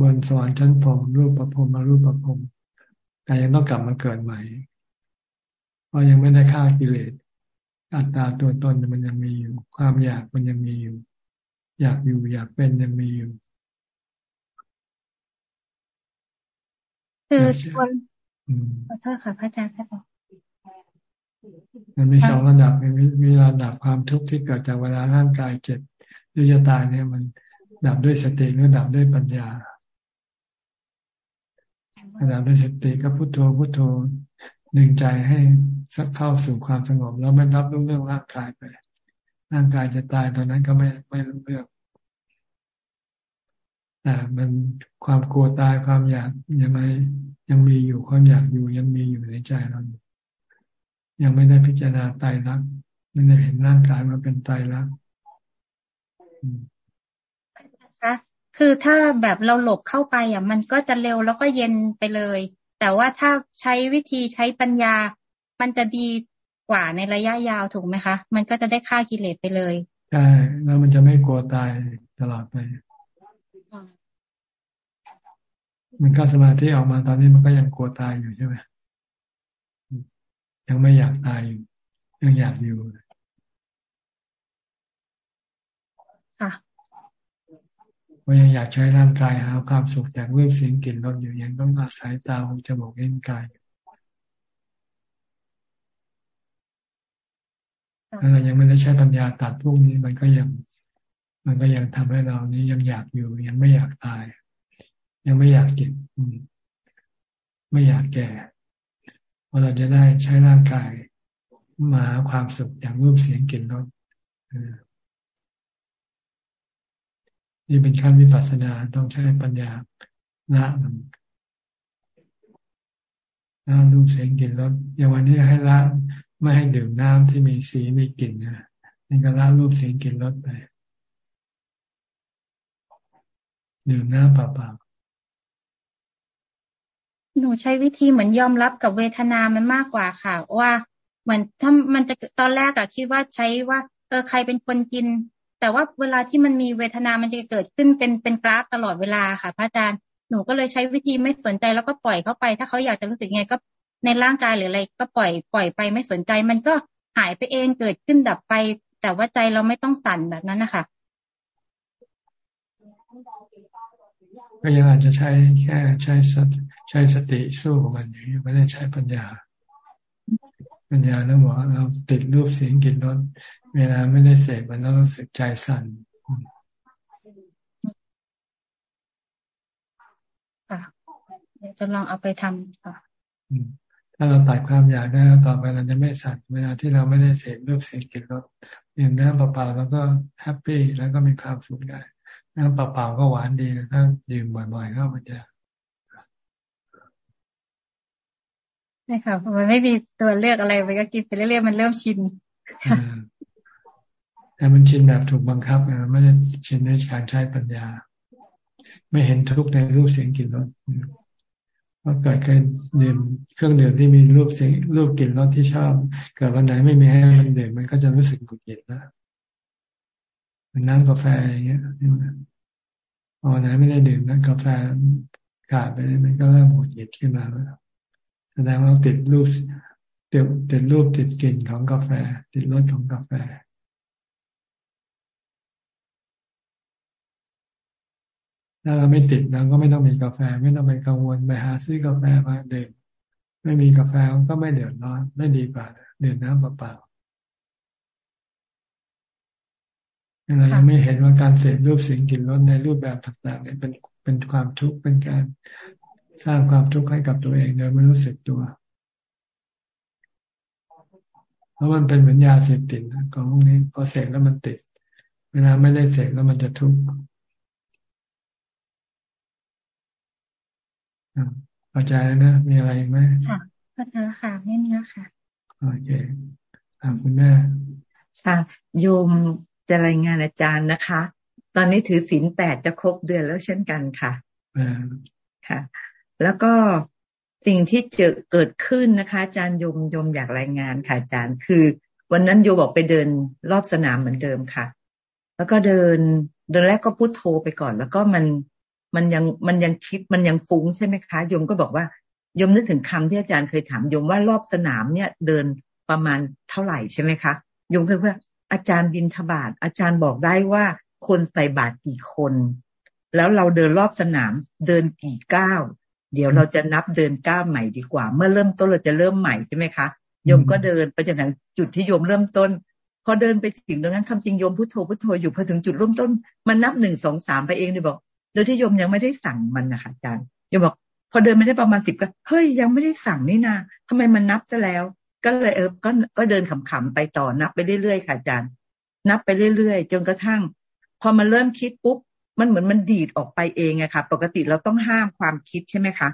บนสวรรค์ชั้นพรมรูปประพรมมารูปประพรมแต่ยังต้องกลับมาเกิดใหม่เพราะยังไม่ได้ฆ่ากิเลสอัตตาตัวตนมันยังมีอยู่ ความอยากมันยังมีอยู่ อยากอยู่อยากเป็นยังมีอยู่ คือคนขอโทษค่ะพระอาจารย์ค่ะมันมีสองระดับมีมีระดับความทุกข์ที่เกิดจากเวลาร่างกายเจ็บหรือจะตายเนี่ยมันดับด้วยสติหรือดับด้วยปัญญาดับด้วยสติก็พุโทโธพุโทโธหนึ่งใจให้สักเข้าสู่ความสงบแล้วไม่รับรู้เรื่องร่างกายไป ร่างกายจะตายตอนนั้นก็ไม่ไม่รู้เรื่อง แต่มันความกลัวตายความอยากยังไงยังมีอยู่ความอยากอยู่ยังมีอยู่ในใจเราอยู่ยังไม่ได้พิจารณาตายรักไม่ได้เห็นร่างกายมาเป็นตายรักคะคือถ้าแบบเราหลบเข้าไปอะมันก็จะเร็วแล้วก็เย็นไปเลย แต่ว่าถ้าใช้วิธีใช้ปัญญา มันจะดีกว่าในระยะยาวถูกไหมคะ มันก็จะได้ฆ่ากิเลสไปเลยใช่แล้วมันจะไม่กลัวตายตลอดไป มันก็สมาธิออกมาตอนนี้มันก็ยังกลัวตายอยู่ใช่ไหมยังไม่อยากตายอยู่ ยังอยากอยู่ค่ะว่ายังอยากใช้ร่างกายหาความสุขจากรูปเสียงกลิ่นรสอยู่ยังต้องอาศัยตาหูจมูกเล่นกายถ้าเรายังไม่ได้ใช้ปัญญาตัดพวกนี้มันก็ยัง มันก็ยังทำให้เรานี้ยังอยากอยู่ยังไม่อยากตาย ยังไม่อยากเก็บไม่อยากแก่พอเราจะได้ใช้ร่างกายมาความสุขอย่างรูปเสียงกลิ่นรสนี่เป็นขั้นวิปัสสนาต้องใช้ปัญญาละมันละรูปเสียงกลิ่นรสอย่างวันนี้ให้ละไม่ให้ดื่มน้ำที่มีสีมีกลิ่นนะนี่ก็ละรูปเสียงกลิ่นรสไปดื่มน้ำเปล่า หนูใช้วิธีเหมือนยอมรับกับเวทนามันมากกว่าค่ะ ว่าเหมือนถ้ามันจะตอนแรกอะคิดว่าใช้ว่า เออใครเป็นคนกิน แต่ว่าเวลาที่มันมีเวทนามันจะเกิดขึ้นเป็นเป็นกราฟตลอดเวลาค่ะ พระอาจารย์หนูก็เลยใช้วิธีไม่สนใจแล้วก็ปล่อยเข้าไป ถ้าเขาอยากจะรู้สึกไงก็ในร่างกายหรืออะไร ก็ปล่อยปล่อยไปไม่สนใจ มันก็หายไปเองเกิดขึ้นดับไป แต่ว่าใจเราไม่ต้องสั่นแบบนั้นนะคะก็ยังอาจจะใช้แค่ใช้ส ใช้สติสู้กับมันอย่างนี้ไม่ได้ใช้ปัญญา ปัญญาแล้วบอกเราติดรูปเสียงกลิ่นรสเวลาไม่ได้เสพมันแล้วรู้สึกใจสั่นค่ะเดี๋ยวจะลองเอาไปทำค่ะถ้าเราตัดความอยากได้ต่อไปเราจะไม่สั่นเวลาที่เราไม่ได้เสพรูปเสียงกลิ่นรสดื่มน้ำเปล่าๆแล้วก็แฮปปี้แล้วก็มีความสุขได้น้ำเปล่าๆก็หวานดีถ้าดื่มบ่อยๆก็มันจะ ใช่ค่ะมันไม่มีตัวเลือกอะไรไปก็กินไปเรื่อยๆมันเริ่มชินแต่มันชินแบบถูกบังคับไงไม่ได้ชินด้วยการใช้ปัญญา ไม่เห็นทุกข์ในรูปเสียงกลิ่นรสพอเกิดการดื่มเครื่องดื่มที่มีรูปเสียงรูปกลิ่นรสที่ชอบ เกิดวันไหนไม่มีให้มันดื่มมันก็จะรู้สึกหงุดหงิดแล้วเป็นน้ำกาแฟอย่างเงี้ยพอไหนไม่ได้ดื่มน้ำกาแฟขาดไปมันก็เริ่มหงุดหงิดขึ้นมาแล้ว แสดงว่าติดรูปติดติดรูปติดกลิ่นของกาแฟ ติดรสของกาแฟถ้าเราไม่ติดเราก็ไม่ต้องมีกาแฟ ไม่ต้องไปกังวลไปหาซื้อกาแฟมาดื่มไม่มีกาแฟก็ไม่เดือดร้อนไม่ดีกว่าดื่มน้ำเปล่าเรายังไม่เห็นว่าการเสพรูปเสียงกลิ่นรสในรูปแบบต่างๆเนี่ยเป็นเป็นความทุกข์เป็นการ สร้างความทุกข์ให้กับตัวเองโดยไม่รู้สึกตัว เพราะมันเป็นเหมือนยาเสพติดของพวกนี้พอเสพแล้วมันติด เวลาไม่ได้เสพแล้วมันจะทุกข์เข้าใจแล้วนะ มีอะไรไหมค่ะเข้าใจแล้วค่ะไม่มีแล้วค่ะโอเคถามคุณแม่ค่ะโยมจะรายงานอาจารย์นะคะ ตอนนี้ถือศีลแปดจะครบเดือนแล้วเช่นกันค่ะค่ะ แล้วก็สิ่งที่เจอเกิดขึ้นนะคะอาจารย์ยมยมอยากรายงานค่ะอาจารย์ คือ วันนั้นโยบอกไปเดินรอบสนามเหมือนเดิมค่ะ แล้วก็เดินเดินแรกก็พูดโทรไปก่อน แล้วก็มันมันยังมันยังคิดมันยังฟุ้งใช่ไหมคะโยมก็บอกว่ายมนึกถึงคำที่อาจารย์เคยถามยมว่ารอบสนามเนี่ยเดินประมาณเท่าไหร่ใช่ไหมคะยมเคยว่าอาจารย์บินทบาทอาจารย์บอกได้ว่าคนใส่บาตรกี่คน แล้วเราเดินรอบสนามเดินกี่ก้าว เดี๋ยวเราจะนับเดินก้าวใหม่ดีกว่า เมื่อเริ่มต้นเราจะเริ่มใหม่ใช่ไหมคะโยมก็เดินไปจนถึงจุดที่โยมเริ่มต้น พอเดินไปถึงตรงนั้นคำจริงโยมพุทโธพุทโธอยู่พอถึงจุดเริ่มต้น มันนับหนึ่งสองสามไปเองเลยบอก โดยที่โยมยังไม่ได้สั่งมันนะคะอาจารย์โยมบอก พอเดินไม่ได้ประมาณสิบก็เฮ้ยยังไม่ได้สั่งนี่นาทำไมมันนับซะแล้ว ก็เลยเออก็ก็เดินขำๆไปต่อนับไปเรื่อยๆค่ะอาจารย์ นับไปเรื่อยๆ จนกระทั่ง พอมันเริ่มคิดปุ๊บ มันเหมือนมันดีดออกไปเองอะค่ะ ปกติเราต้องห้ามความคิดใช่ไหมคะ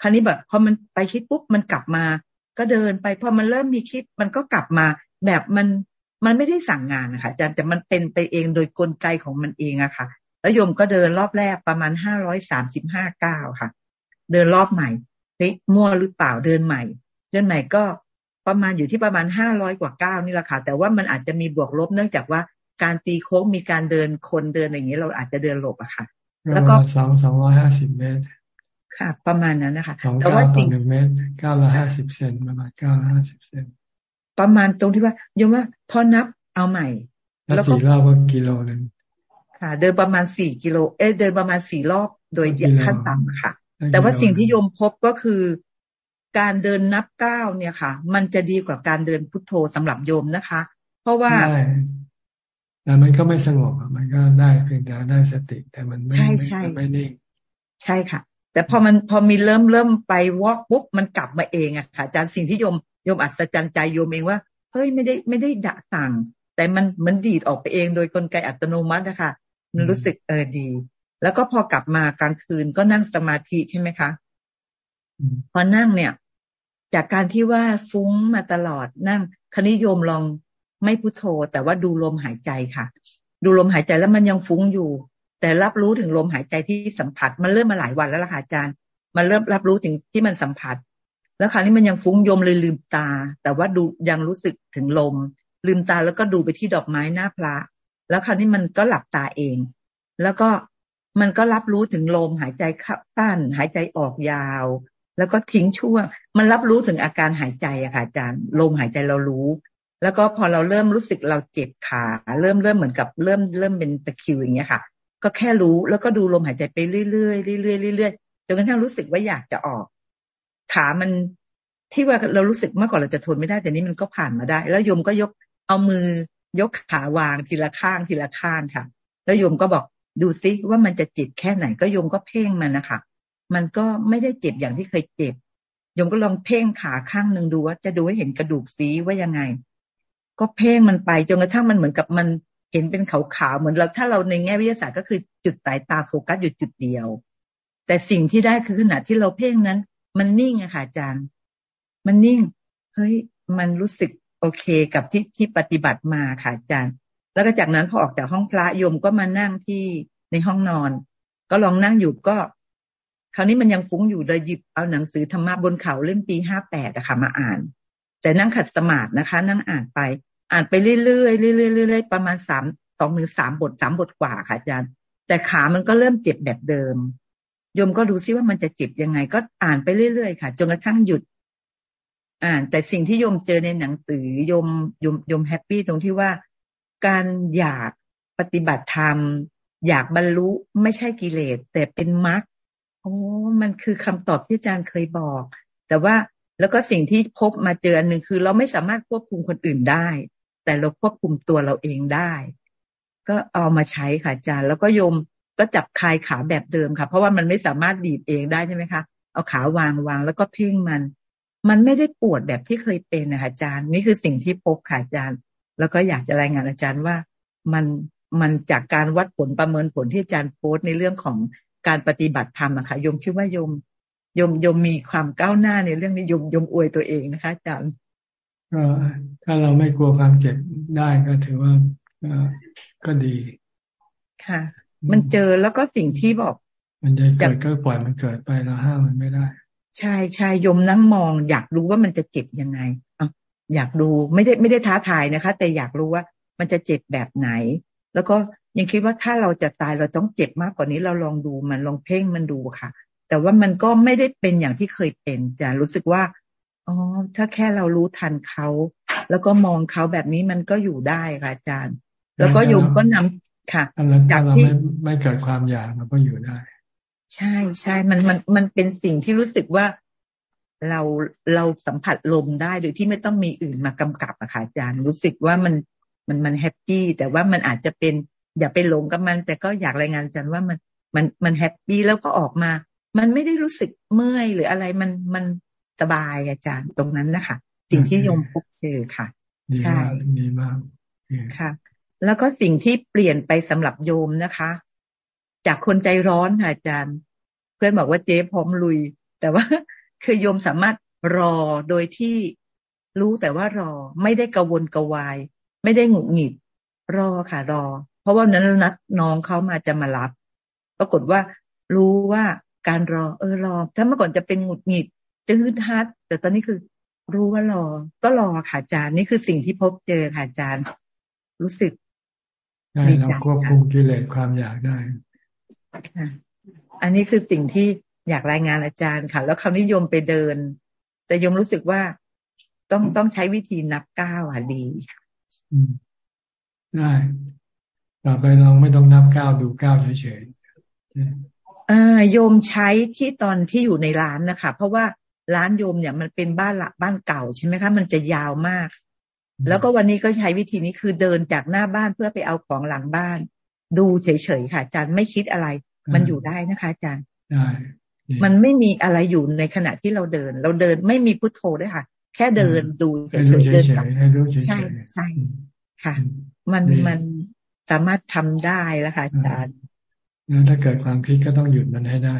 คราวนี้แบบพอมันไปคิดปุ๊บมันกลับมา ก็เดินไปพอมันเริ่มมีคิด มันก็กลับมา แบบมันมันไม่ได้สั่งงานนะคะอาจารย์แต่มันเป็นไปเองโดยกลไกของมันเองอะค่ะ แล้วโยมก็เดินรอบแรกประมาณห้าร้อยสามสิบห้าเก้าค่ะ เดินรอบใหม่เฮ้ยมั่วหรือเปล่าเดินใหม่ เดินใหม่ก็ประมาณอยู่ที่ประมาณห้าร้อยกว่าเก้านี่แหละค่ะ แต่ว่ามันอาจจะมีบวกลบเนื่องจากว่า การตีโค้งมีการเดินคนเดินอย่างนี้เราอาจจะเดินหลบอะค่ะ แล้วก็สองสองร้อยห้าสิบเมตร ค่ะ ประมาณนั้นนะคะแต่ว่าสิ่งหนึ่งเมตรเก้าละห้าสิบเซนประมาณเก้าละห้าสิบเซนประมาณตรงที่ว่าโยมว่าพอนับเอาใหม่ แล้วสี่รอบก็กิโลหนึ่งค่ะ เดินประมาณสี่กิโล เอ๊เดินประมาณสี่รอบโดยขั้นต่ำค่ะ แต่ว่าสิ่งที่โยมพบก็คือการเดินนับเก้าเนี่ยค่ะ มันจะดีกว่าการเดินพุทโธสำหรับโยมนะคะ เพราะว่า แต่มันก็ไม่สงบมันก็ได้เพียงแต่ได้สติ แต่มันไม่ไม่นิ่งใช่ค่ะ แต่พอมันพอมีเริ่มเริ่มไปวอกปุ๊บมันกลับมาเองอะค่ะอาจารย์สิ่งที่โยมโยมอัศจรรย์ใจโยมเองว่าเฮ้ยไม่ได้ไม่ได้ดะสั่ง แต่มันมันดีดออกไปเองโดยกลไกอัตโนมัตินะคะมันรู้สึกเออดี แล้วก็พอกลับมากลางคืนก็นั่งสมาธิใช่ไหมคะพอนั่งเนี่ย จากการที่ว่าฟุ้งมาตลอดนั่งคณิโยมลอง ไม่พุโทโธ แต่ว่าดูลมหายใจค่ะ ดูลมหายใจแล้วมันยังฟุ้งอยู่ แต่รับรู้ถึงลมหายใจที่สัมผัส มันเริ่มมาหลายวันแล้วล่ะค่ะอาจารย์ มันเริ่มรับรู้ถึงที่มันสัมผัส แล้วคราวนี้มันยังฟุ้งยมเลยลืมตา แต่ว่าดูยังรู้สึกถึงลม ลืมตาแล้วก็ดูไปที่ดอกไม้หน้าพระ แล้วคราวนี้มันก็หลับตาเอง แล้วก็มันก็รับรู้ถึงลมหายใจเข้าตั้นหายใจออกยาว แล้วก็ทิ้งช่วง มันรับรู้ถึงอาการหายใจอะค่ะอาจารย์ ลมหายใจเรารู้ แล้วก็พอเราเริ่มรู้สึกเราเจ็บขา เริ่มเริ่มเหมือนกับเริ่มเริ่มเป็นตะคิวอย่างเงี้ยค่ะ ก็แค่รู้แล้วก็ดูลมหายใจไปเรื่อยๆเรื่อยๆเรื่อยๆจนกระทั่งรู้สึกว่าอยากจะออก ขามันที่ว่าเรารู้สึกเมื่อก่อนเราจะทนไม่ได้แต่นี้มันก็ผ่านมาได้ แล้วโยมก็ยกเอามือยกขาวางทีละข้างทีละข้างค่ะ แล้วโยมก็บอกดูซิว่ามันจะเจ็บแค่ไหนก็โยมก็เพ่งมันนะคะมันก็ไม่ได้เจ็บอย่างที่เคยเจ็บโยมก็ลองเพ่งขาข้างหนึ่งดูว่าจะดูให้เห็นกระดูกซีว่ายังไง ก็เพ่งมันไปจนกระทั่งมันเหมือนกับมันเห็นเป็นขาวๆเหมือนเราถ้าเราในแง่วิทยาศาสตร์ก็คือจุดสายตาโฟกัสอยู่จุดเดียว แต่สิ่งที่ได้คือขณะที่เราเพ่งนั้น มันนิ่งอะค่ะอาจารย์ มันนิ่งเฮ้ยมันรู้สึกโอเคกับที่ที่ปฏิบัติมาค่ะอาจารย์ แล้วก็จากนั้นพอออกจากห้องพระโยมก็มานั่งที่ในห้องนอน ก็ลองนั่งอยู่ก็ คราวนี้มันยังฟุ้งอยู่เลยหยิบเอาหนังสือธรรมะบนเขาเล่มปีห้าแปดอะค่ะมาอ่าน แต่นั่งขัดสมาธินะคะ นั่งอ่านไป อ่านไปเรื่อยๆเรื่อยๆเรื่อยๆประมาณสามสองหรือสามบทสามบทกว่าค่ะอาจารย์ แต่ขามันก็เริ่มเจ็บแบบเดิมโยมก็ดูซิว่ามันจะเจ็บยังไง ก็อ่านไปเรื่อยๆค่ะจนกระทั่งหยุด อ่านแต่สิ่งที่โยมเจอในหนังสือโยมโยมโยมแฮปปี้ตรงที่ว่าการอยากปฏิบัติธรรม อยากบรรลุไม่ใช่กิเลส แต่เป็นมรรคโอ้มันคือคำตอบที่อาจารย์เคยบอก แต่ว่าแล้วก็สิ่งที่พบมาเจออันหนึ่งคือ เราไม่สามารถควบคุมคนอื่นได้ แต่เราควบคุมตัวเราเองได้ ก็เอามาใช้ค่ะอาจารย์ แล้วก็โยมก็จับคลายขาแบบเดิมค่ะ เพราะว่ามันไม่สามารถดีดเองได้ใช่ไหมคะ เอาขาวางวางแล้วก็เพ่งมัน มันไม่ได้ปวดแบบที่เคยเป็นนะคะอาจารย์ นี่คือสิ่งที่พบค่ะอาจารย์ แล้วก็อยากจะรายงานอาจารย์ว่ามันมันจากการวัดผลประเมินผลที่อาจารย์โพสในเรื่องของการปฏิบัติธรรมอะคะโยมคิดว่าโยมโยมโยมมีความก้าวหน้าในเรื่องนี้โยมโยมอวยตัวเองนะคะอาจารย์ ก็ถ้าเราไม่กลัวความเจ็บได้ก็ถือว่าก็ดี ค่ะ มันเจอแล้วก็สิ่งที่บอก มันจะเกิดก็ปล่อยมันเกิดไปเราห้ามมันไม่ได้ ใช่ใช่ยมนั่งมอง อยากรู้ว่ามันจะเจ็บยังไงอะอยากดูไม่ได้ไม่ได้ท้าทายนะคะ แต่อยากรู้ว่ามันจะเจ็บแบบไหน แล้วก็ยังคิดว่าถ้าเราจะตายเราต้องเจ็บมากกว่านี้เราลองดูมันลองเพ่งมันดูค่ะ แต่ว่ามันก็ไม่ได้เป็นอย่างที่เคยเป็นจะรู้สึกว่า อ๋อ ถ้าแค่เรารู้ทันเขา แล้วก็มองเขาแบบนี้มันก็อยู่ได้ค่ะอาจารย์ แล้วก็โยมก็นำค่ะจากที่ไม่เกิดความอยากมันก็อยู่ได้ ใช่ใช่มันมันมันเป็นสิ่งที่รู้สึกว่าเราเราสัมผัสลมได้โดยที่ไม่ต้องมีอื่นมากำกับอะค่ะอาจารย์รู้สึกว่ามันมันมัน happy แต่ว่ามันอาจจะเป็นอย่าไปหลงกับมัน แต่ก็อยากรายงานอาจารย์ว่ามันมันมัน happy แล้วก็ออกมา มันไม่ได้รู้สึกเมื่อยหรืออะไรมันมัน สบายอาจารย์ตรงนั้นนะคะสิ่งที่โยมพบเจอค่ะ ใช่ดีมากค่ะ แล้วก็สิ่งที่เปลี่ยนไปสำหรับโยมนะคะ จากคนใจร้อนค่ะอาจารย์ เพื่อนบอกว่าเจ๊พร้อมลุย แต่ว่าคือโยมสามารถรอโดยที่รู้แต่ว่ารอ ไม่ได้กระวนกระวาย ไม่ได้หงุดหงิด รอค่ะ รอ เพราะว่านั้นนัดน้องเขามาจะมารับ ปรากฏว่ารู้ว่าการรอ เออรอ ถ้าเมื่อก่อนจะเป็นหงุดหงิด จะฮึดฮัดแต่ตอนนี้คือรู้ว่ารอ ก็รอค่ะอาจารย์ นี่คือสิ่งที่พบเจอค่ะอาจารย์ รู้สึกดีใจควบคุมกิเลสความอยากได้อันนี้คือสิ่งที่อยากรายงานอาจารย์ค่ะ แล้วคำนิยมไปเดิน แต่ยมรู้สึกว่าต้องต้องใช้วิธีนับก้าวอะดีค่ะได้ต่อไปเราไม่ต้องนับก้าวดูก้าวเฉยๆอ่าโยมใช้ที่ตอนที่อยู่ในร้านนะคะ เพราะว่า ร้านโยมเนี่ยมันเป็นบ้านละบ้านเก่าใช่ไหมคะมันจะยาวมาก แล้วก็วันนี้ก็ใช้วิธีนี้คือเดินจากหน้าบ้านเพื่อไปเอาของหลังบ้าน ดูเฉยๆค่ะอาจารย์ไม่คิดอะไร มันอยู่ได้นะคะอาจารย์ได้มันไม่มีอะไรอยู่ในขณะที่เราเดิน เราเดินไม่มีพุทโธด้วยค่ะ แค่เดินดูเฉยๆเดินกลับใช่ใช่ค่ะ มันมันสามารถทำได้แล้วค่ะอาจารย์ ถ้าเกิดความคิดก็ต้องหยุดมันให้ได้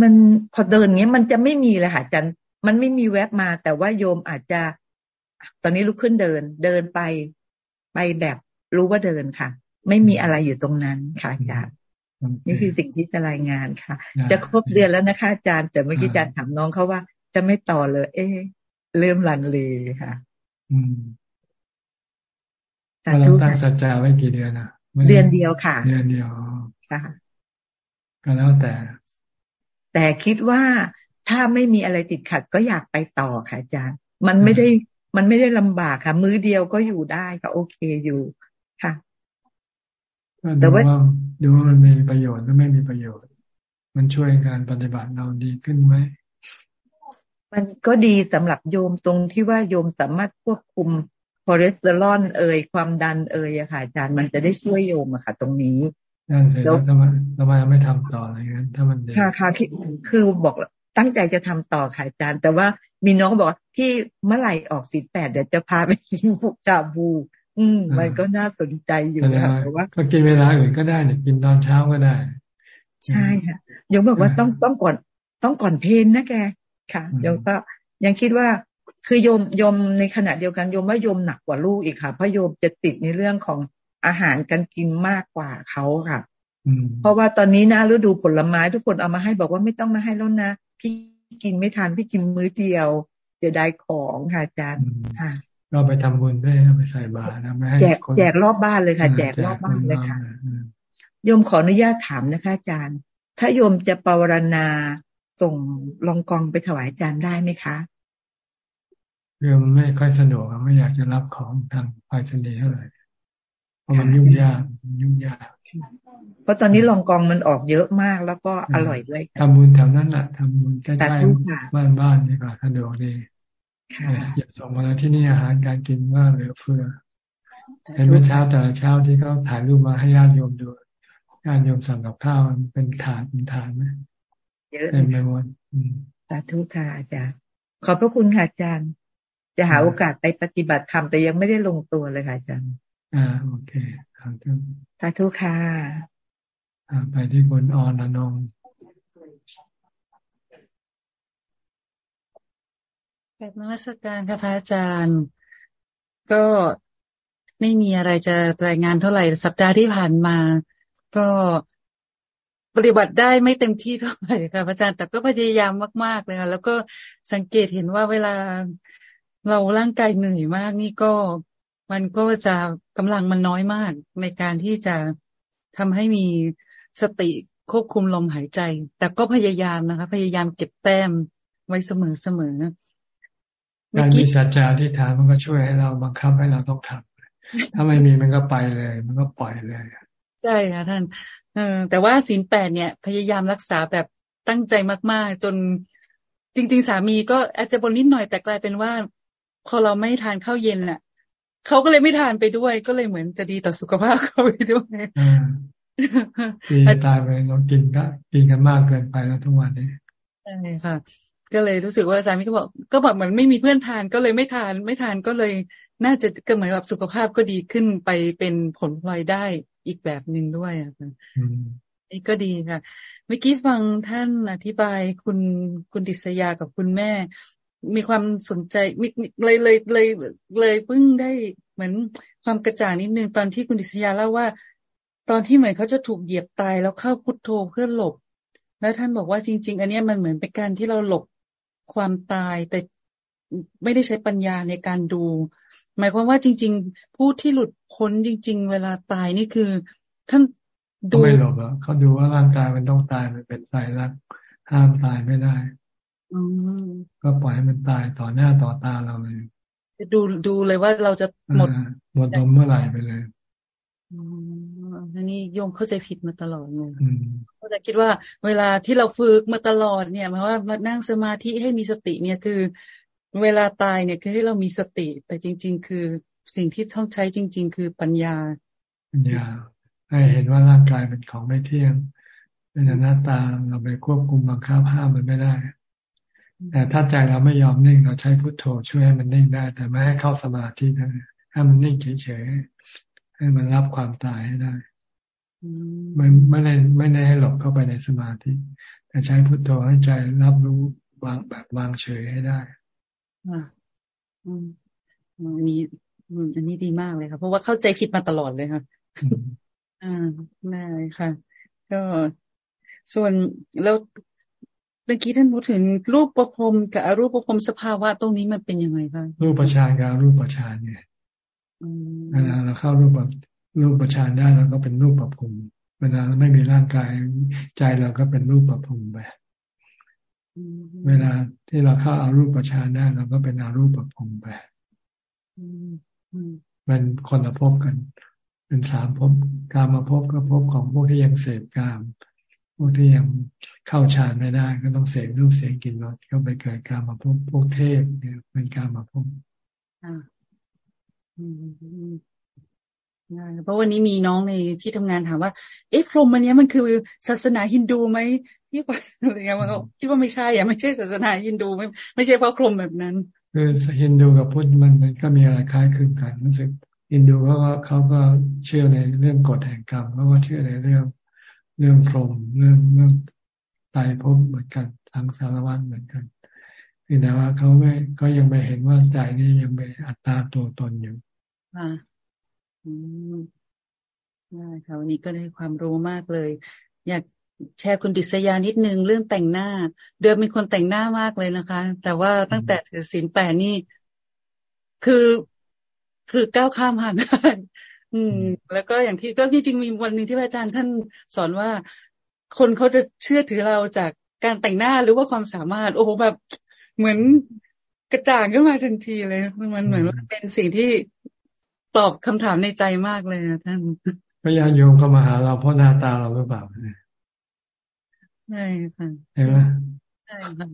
มันพอเดินเงี้ยมันจะไม่มีเลยค่ะจันมันไม่มีแวบมา แต่ว่าโยมอาจจะ ตอนนี้ลุกขึ้นเดิน เดินไปไปแบบรู้ว่าเดินค่ะ ไม่มีอะไรอยู่ตรงนั้นค่ะอาจารย์นี่คือสิ่งที่จะรายงานค่ะ จะครบเดือนแล้วนะคะอาจารย์แต่เมื่อกี้อาจารย์ถามน้องเขาว่า จะไม่ต่อเลย เอ๊เริ่มลันเลค่ะอืมเราตั้งสัจจะไว้กี่เดือนอะ เดือนเดียวค่ะ เดือนเดียว ค่ะก็แล้วแต่ แต่คิดว่าถ้าไม่มีอะไรติดขัดก็อยากไปต่อค่ะอาจารย์ มันไม่ได้มันไม่ได้ลำบากค่ะ มื้อเดียวก็อยู่ได้ก็โอเคอยู่ค่ะแต่ว่าดูว่ามันมีประโยชน์หรือไม่มีประโยชน์ มันช่วยการปฏิบัติเราดีขึ้นไหมมันก็ดีสำหรับโยมตรงที่ว่าโยมสามารถควบคุมคอเลสเตอรอลเอ่ยความดันเอ่ยอะค่ะอาจารย์มันจะได้ช่วยโยมอะค่ะ ตรงนี้ นั่นเสร็จแล้วทำไมทำไมไม่ทำต่ออะไรเงี้ยถ้ามันดีค่ะค่ะคือบอกตั้งใจจะทำต่อค่ะอาจารย์ แต่ว่ามีน้องบอกว่าที่เมื่อไหร่ออกสีแปดเดี๋ยวจะพาไปกินบุกชาบู อืม มันก็น่าสนใจอยู่ค่ะแต่ว่าก็กินเวลาอื่นก็ได้เนี่ยกินตอนเช้าก็ได้ ใช่ค่ะยงบอกว่าต้องต้องก่อนต้องก่อนเพนนะแกค่ะยงก็ยังคิดว่าคือโยมโยมในขณะเดียวกันโยมว่าโยมหนักกว่าลูกอีกค่ะเพราะโยมจะติดในเรื่องของ อาหารการกินมากกว่าเขาค่ะเพราะว่าตอนนี้นะฤดูผลไม้ทุกคนเอามาให้บอกว่าไม่ต้องมาให้แล้วนะพี่กินไม่ทานพี่กินมื้อเดียวจะได้ของค่ะอาจารย์ค่ะก็ไปทำบุญด้วยไปใส่บาตรนะไม่ให้แจกแจกรอบบ้านเลยค่ะ แจกรอบบ้านเลยค่ะโยมขออนุญาตถามนะคะอาจารย์ ถ้าโยมจะปวารณาส่งลองกองไปถวายอาจารย์ได้ไหมคะคือมันไม่ค่อยสะดวกไม่อยากจะรับของทางไปสนีเท่าไหร่ เพราะมันยุ่งยากยุ่งยากเพราะตอนนี้ลองกองมันออกเยอะมากแล้วก็อร่อยด้วยทำบุญแถวนั้นแหละทำบุญใกล้ๆบ้านบ้านนี่ก็สะดวกดีอย่าส่งมาแล้วที่นี่อาหารการกินว่าเหลือเฟือเห็นเมื่อเช้าแต่เช้าที่เขาถ่ายรูปมาให้ญาติโยมดูญาติโยมสั่งกับข้าวเป็นถาดเป็นถาดไหมเยอะเต็มไปหมดสาธุค่ะอาจารย์ขอบพระคุณค่ะอาจารย์ จะหาโอกาสไปปฏิบัติธรรมแต่ยังไม่ได้ลงตัวเลยค่ะอาจารย์ อ่าโอเคสาธุสาธุค่ะไปที่คุณออนอนงแบบนวัตการค่ะพระอาจารย์ ก็ไม่มีอะไรจะรายงานเท่าไหร่สัปดาห์ที่ผ่านมา ก็ปฏิบัติได้ไม่เต็มที่เท่าไหร่ค่ะพระอาจารย์แต่ก็พยายามมาก ๆ เลยค่ะแล้วก็สังเกตเห็นว่าเวลาเราร่างกายเหนื่อยมากนี่ก็ มันก็จะกำลังมันน้อยมากในการที่จะทำให้มีสติควบคุมลมหายใจ แต่ก็พยายามนะคะ พยายามเก็บแต้มไว้เสมอเสมอการมีสัจจะที่ฐานมันก็ช่วยให้เราบังคับให้เราต้องทำถ้าไม่มีมันก็ไปเลย มันก็ปล่อยเลยใช่ค่ะท่านเออแต่ว่าศีลแปดเนี่ย พยายามรักษาแบบตั้งใจมาก ๆ จนจริง ๆ สามีก็อาจจะบนนิดหน่อยแต่กลายเป็นว่า พอเราไม่ทานข้าวเย็นน่ะ เขาก็เลยไม่ทานไปด้วย ก็เลยเหมือนจะดีต่อสุขภาพเขาไปด้วยกินตายไปเรากินก็กินกันมากเกินไปแล้วทุกวันนี้ใช่ค่ะ ก็เลยรู้สึกว่าสามีก็บอก ก็บอกเหมือนไม่มีเพื่อนทานก็เลยไม่ทาน ไม่ทานก็เลยน่าจะก็เหมือนกับสุขภาพก็ดีขึ้นไปเป็นผลพลอยได้อีกแบบหนึ่งด้วยอะนี่ก็ดีค่ะเมื่อกี้ฟังท่านอธิบายคุณคุณดิษยากับคุณแม่ มีความสนใจมีเลยเลยเลยเลยเพิ่งได้เหมือนความกระจ่างนิดนึงตอนที่คุณดิษยาเล่าว่า ตอนที่เหมือนเขาจะถูกเหยียบตายแล้วเข้าพุทโธเพื่อหลบ แล้วท่านบอกว่าจริง ๆ อันนี้มันเหมือนเป็นการที่เราหลบความตายแต่ไม่ได้ใช้ปัญญาในการดู หมายความว่าจริง ๆ ผู้ที่หลุดพ้นจริง ๆ เวลาตายนี่คือ ท่านดูไม่หลบอะเขาดูว่าร่างกายมันต้องตายมันเป็นไตรลักษณ์ห้ามตายไม่ได้ ก็ปล่อยให้มันตายต่อหน้าต่อตาเราเลยดูดูเลยว่าเราจะหมดหมดลมเมื่อไหร่ไปเลยอันนี้โยมเข้าใจผิดมาตลอดเลยเขาจะคิดว่า เวลาที่เราฝึกมาตลอดเนี่ยหมายว่ามานั่งสมาธิให้มีสติเนี่ยคือ เวลาตายเนี่ยคือให้เรามีสติ แต่จริง ๆ คือสิ่งที่ต้องใช้จริง ๆ คือปัญญา ปัญญา ให้เห็นว่าร่างกายเป็นของไม่เที่ยงเป็นหน้าตาเราไปควบคุมบังคับห้ามมันไม่ได้ แต่ถ้าใจเราไม่ยอมนิ่งเราใช้พุทโธช่วยให้มันนิ่งได้ แต่ไม่ให้เข้าสมาธินะให้มันนิ่งเฉยๆให้มันรับความตายให้ได้ไม่ไม่ได้ไม่ได้ให้หลบเข้าไปในสมาธิแต่ใช้พุทโธให้ใจรับรู้วางแบบวางเฉยให้ได้อ่าอืมอันนี้อันนี้ดีมากเลยค่ะเพราะว่าเข้าใจผิดมาตลอดเลยค่ะอ่าได้ค่ะ ก็ส่วนแล้วเมื่อกี้ท่านพูดถึงรูปประพรมกับอรูปประพรมสภาวะตรงนี้มันเป็นยังไงคะรูปประชานกับรูปประชานเนี่ยเวลาเราเข้ารูปแบบรูปประชานได้เราก็เป็นรูปประพรมเวลาเราไม่มีร่างกายใจเราก็เป็นรูปประพรมไปเวลาที่เราเข้าอารูปประชานได้เราก็เป็นอารูปประพรมไปมันคนละภพกัน เป็นสามภพการมาพบก็พบของพวกที่ยังเสพกามพ วกที่ยังเข้าฌานไม่ได้ ก็ต้องเสพรูปเสียงกลิ่นรสก็ไปเกิดการมาพบพวกเทพเนี่ยเป็นการมาพบเพราะวันนี้มีน้องในที่ทำงานถามว่า เอ๊ะพรหมอันนี้มันคือศาสนาฮินดูไหมที่อะไรเงี้ยมันก็คิดว่าไม่ใช่อะไม่ใช่ศาสนาฮินดูไม่ไม่ใช่เพราะพรหมแบบนั้น คือฮินดูกับพุทธมันมันก็มีอะไรคล้ายคลึงกันรู้สึกอินดูเขาก็เขาก็เชื่อในเรื่องกฎแห่งกรรมเขาก็เชื่อในเรื่อง เรื่องพรมเรื่องเรื่องตายภพเหมือนกันทางสารวัตรเหมือนกันแต่ว่าเขาไม่ก็ยังไม่เห็นว่าใจนี่ยังเป็นอัตตาตัวตนอยู่อ่าอืมได้ค่ะวันนี้ก็ได้ความรู้มากเลย อยากแชร์คุณดิษยานิดนึงเรื่องแต่งหน้า เดิมเป็นคนแต่งหน้ามากเลยนะคะ แต่ว่าตั้งแต่ถือศีลแปดนี่ คือคือก้าวข้ามผ่าน อืม แล้วก็อย่างที่ก็ที่จริงมีวันหนึ่งที่อาจารย์ท่านสอนว่า คนเขาจะเชื่อถือเราจากการแต่งหน้าหรือว่าความสามารถ โอ้โหแบบเหมือนกระจ่างขึ้นมาทันทีเลย มันเหมือนว่าเป็นสิ่งที่ตอบคำถามในใจมากเลยนะท่านพยานโยมเข้ามาหาเราเพราะหน้าตาเราหรือเปล่าใช่ค่ะใช่ไหมใช่ค่ะ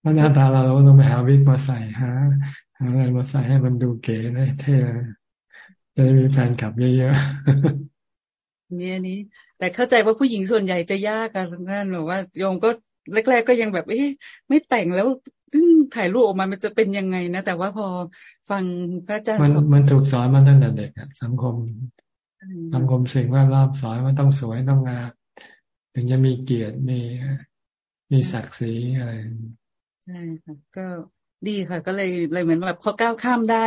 เพราะหน้าตาเราเราต้องไปหาวิกมาใส่หาหาอะไรมาใส่ให้มันดูเก๋ได้เท่ จะมีแฟนคลับเยอะๆเนี่ยนี้ แต่เข้าใจว่าผู้หญิงส่วนใหญ่จะยากกันนั่นหรือว่าโยมก็แรกๆก็ยังแบบ เอ๊ะไม่แต่งแล้วถ่ายรูปออกมามันจะเป็นยังไงนะ แต่ว่าพอฟังพระอาจารย์มันมันถูกสอนมาตั้งแต่เด็กอะสังคม สังคมสิ่งแวดล้อมสอนว่าต้องสวยต้องงามถึงจะมีเกียรติมีมีศักดิ์ศรีอะไรใช่ค่ะก็ดีค่ะ ก็เลยเลยเหมือนแบบพอก้าวข้ามได้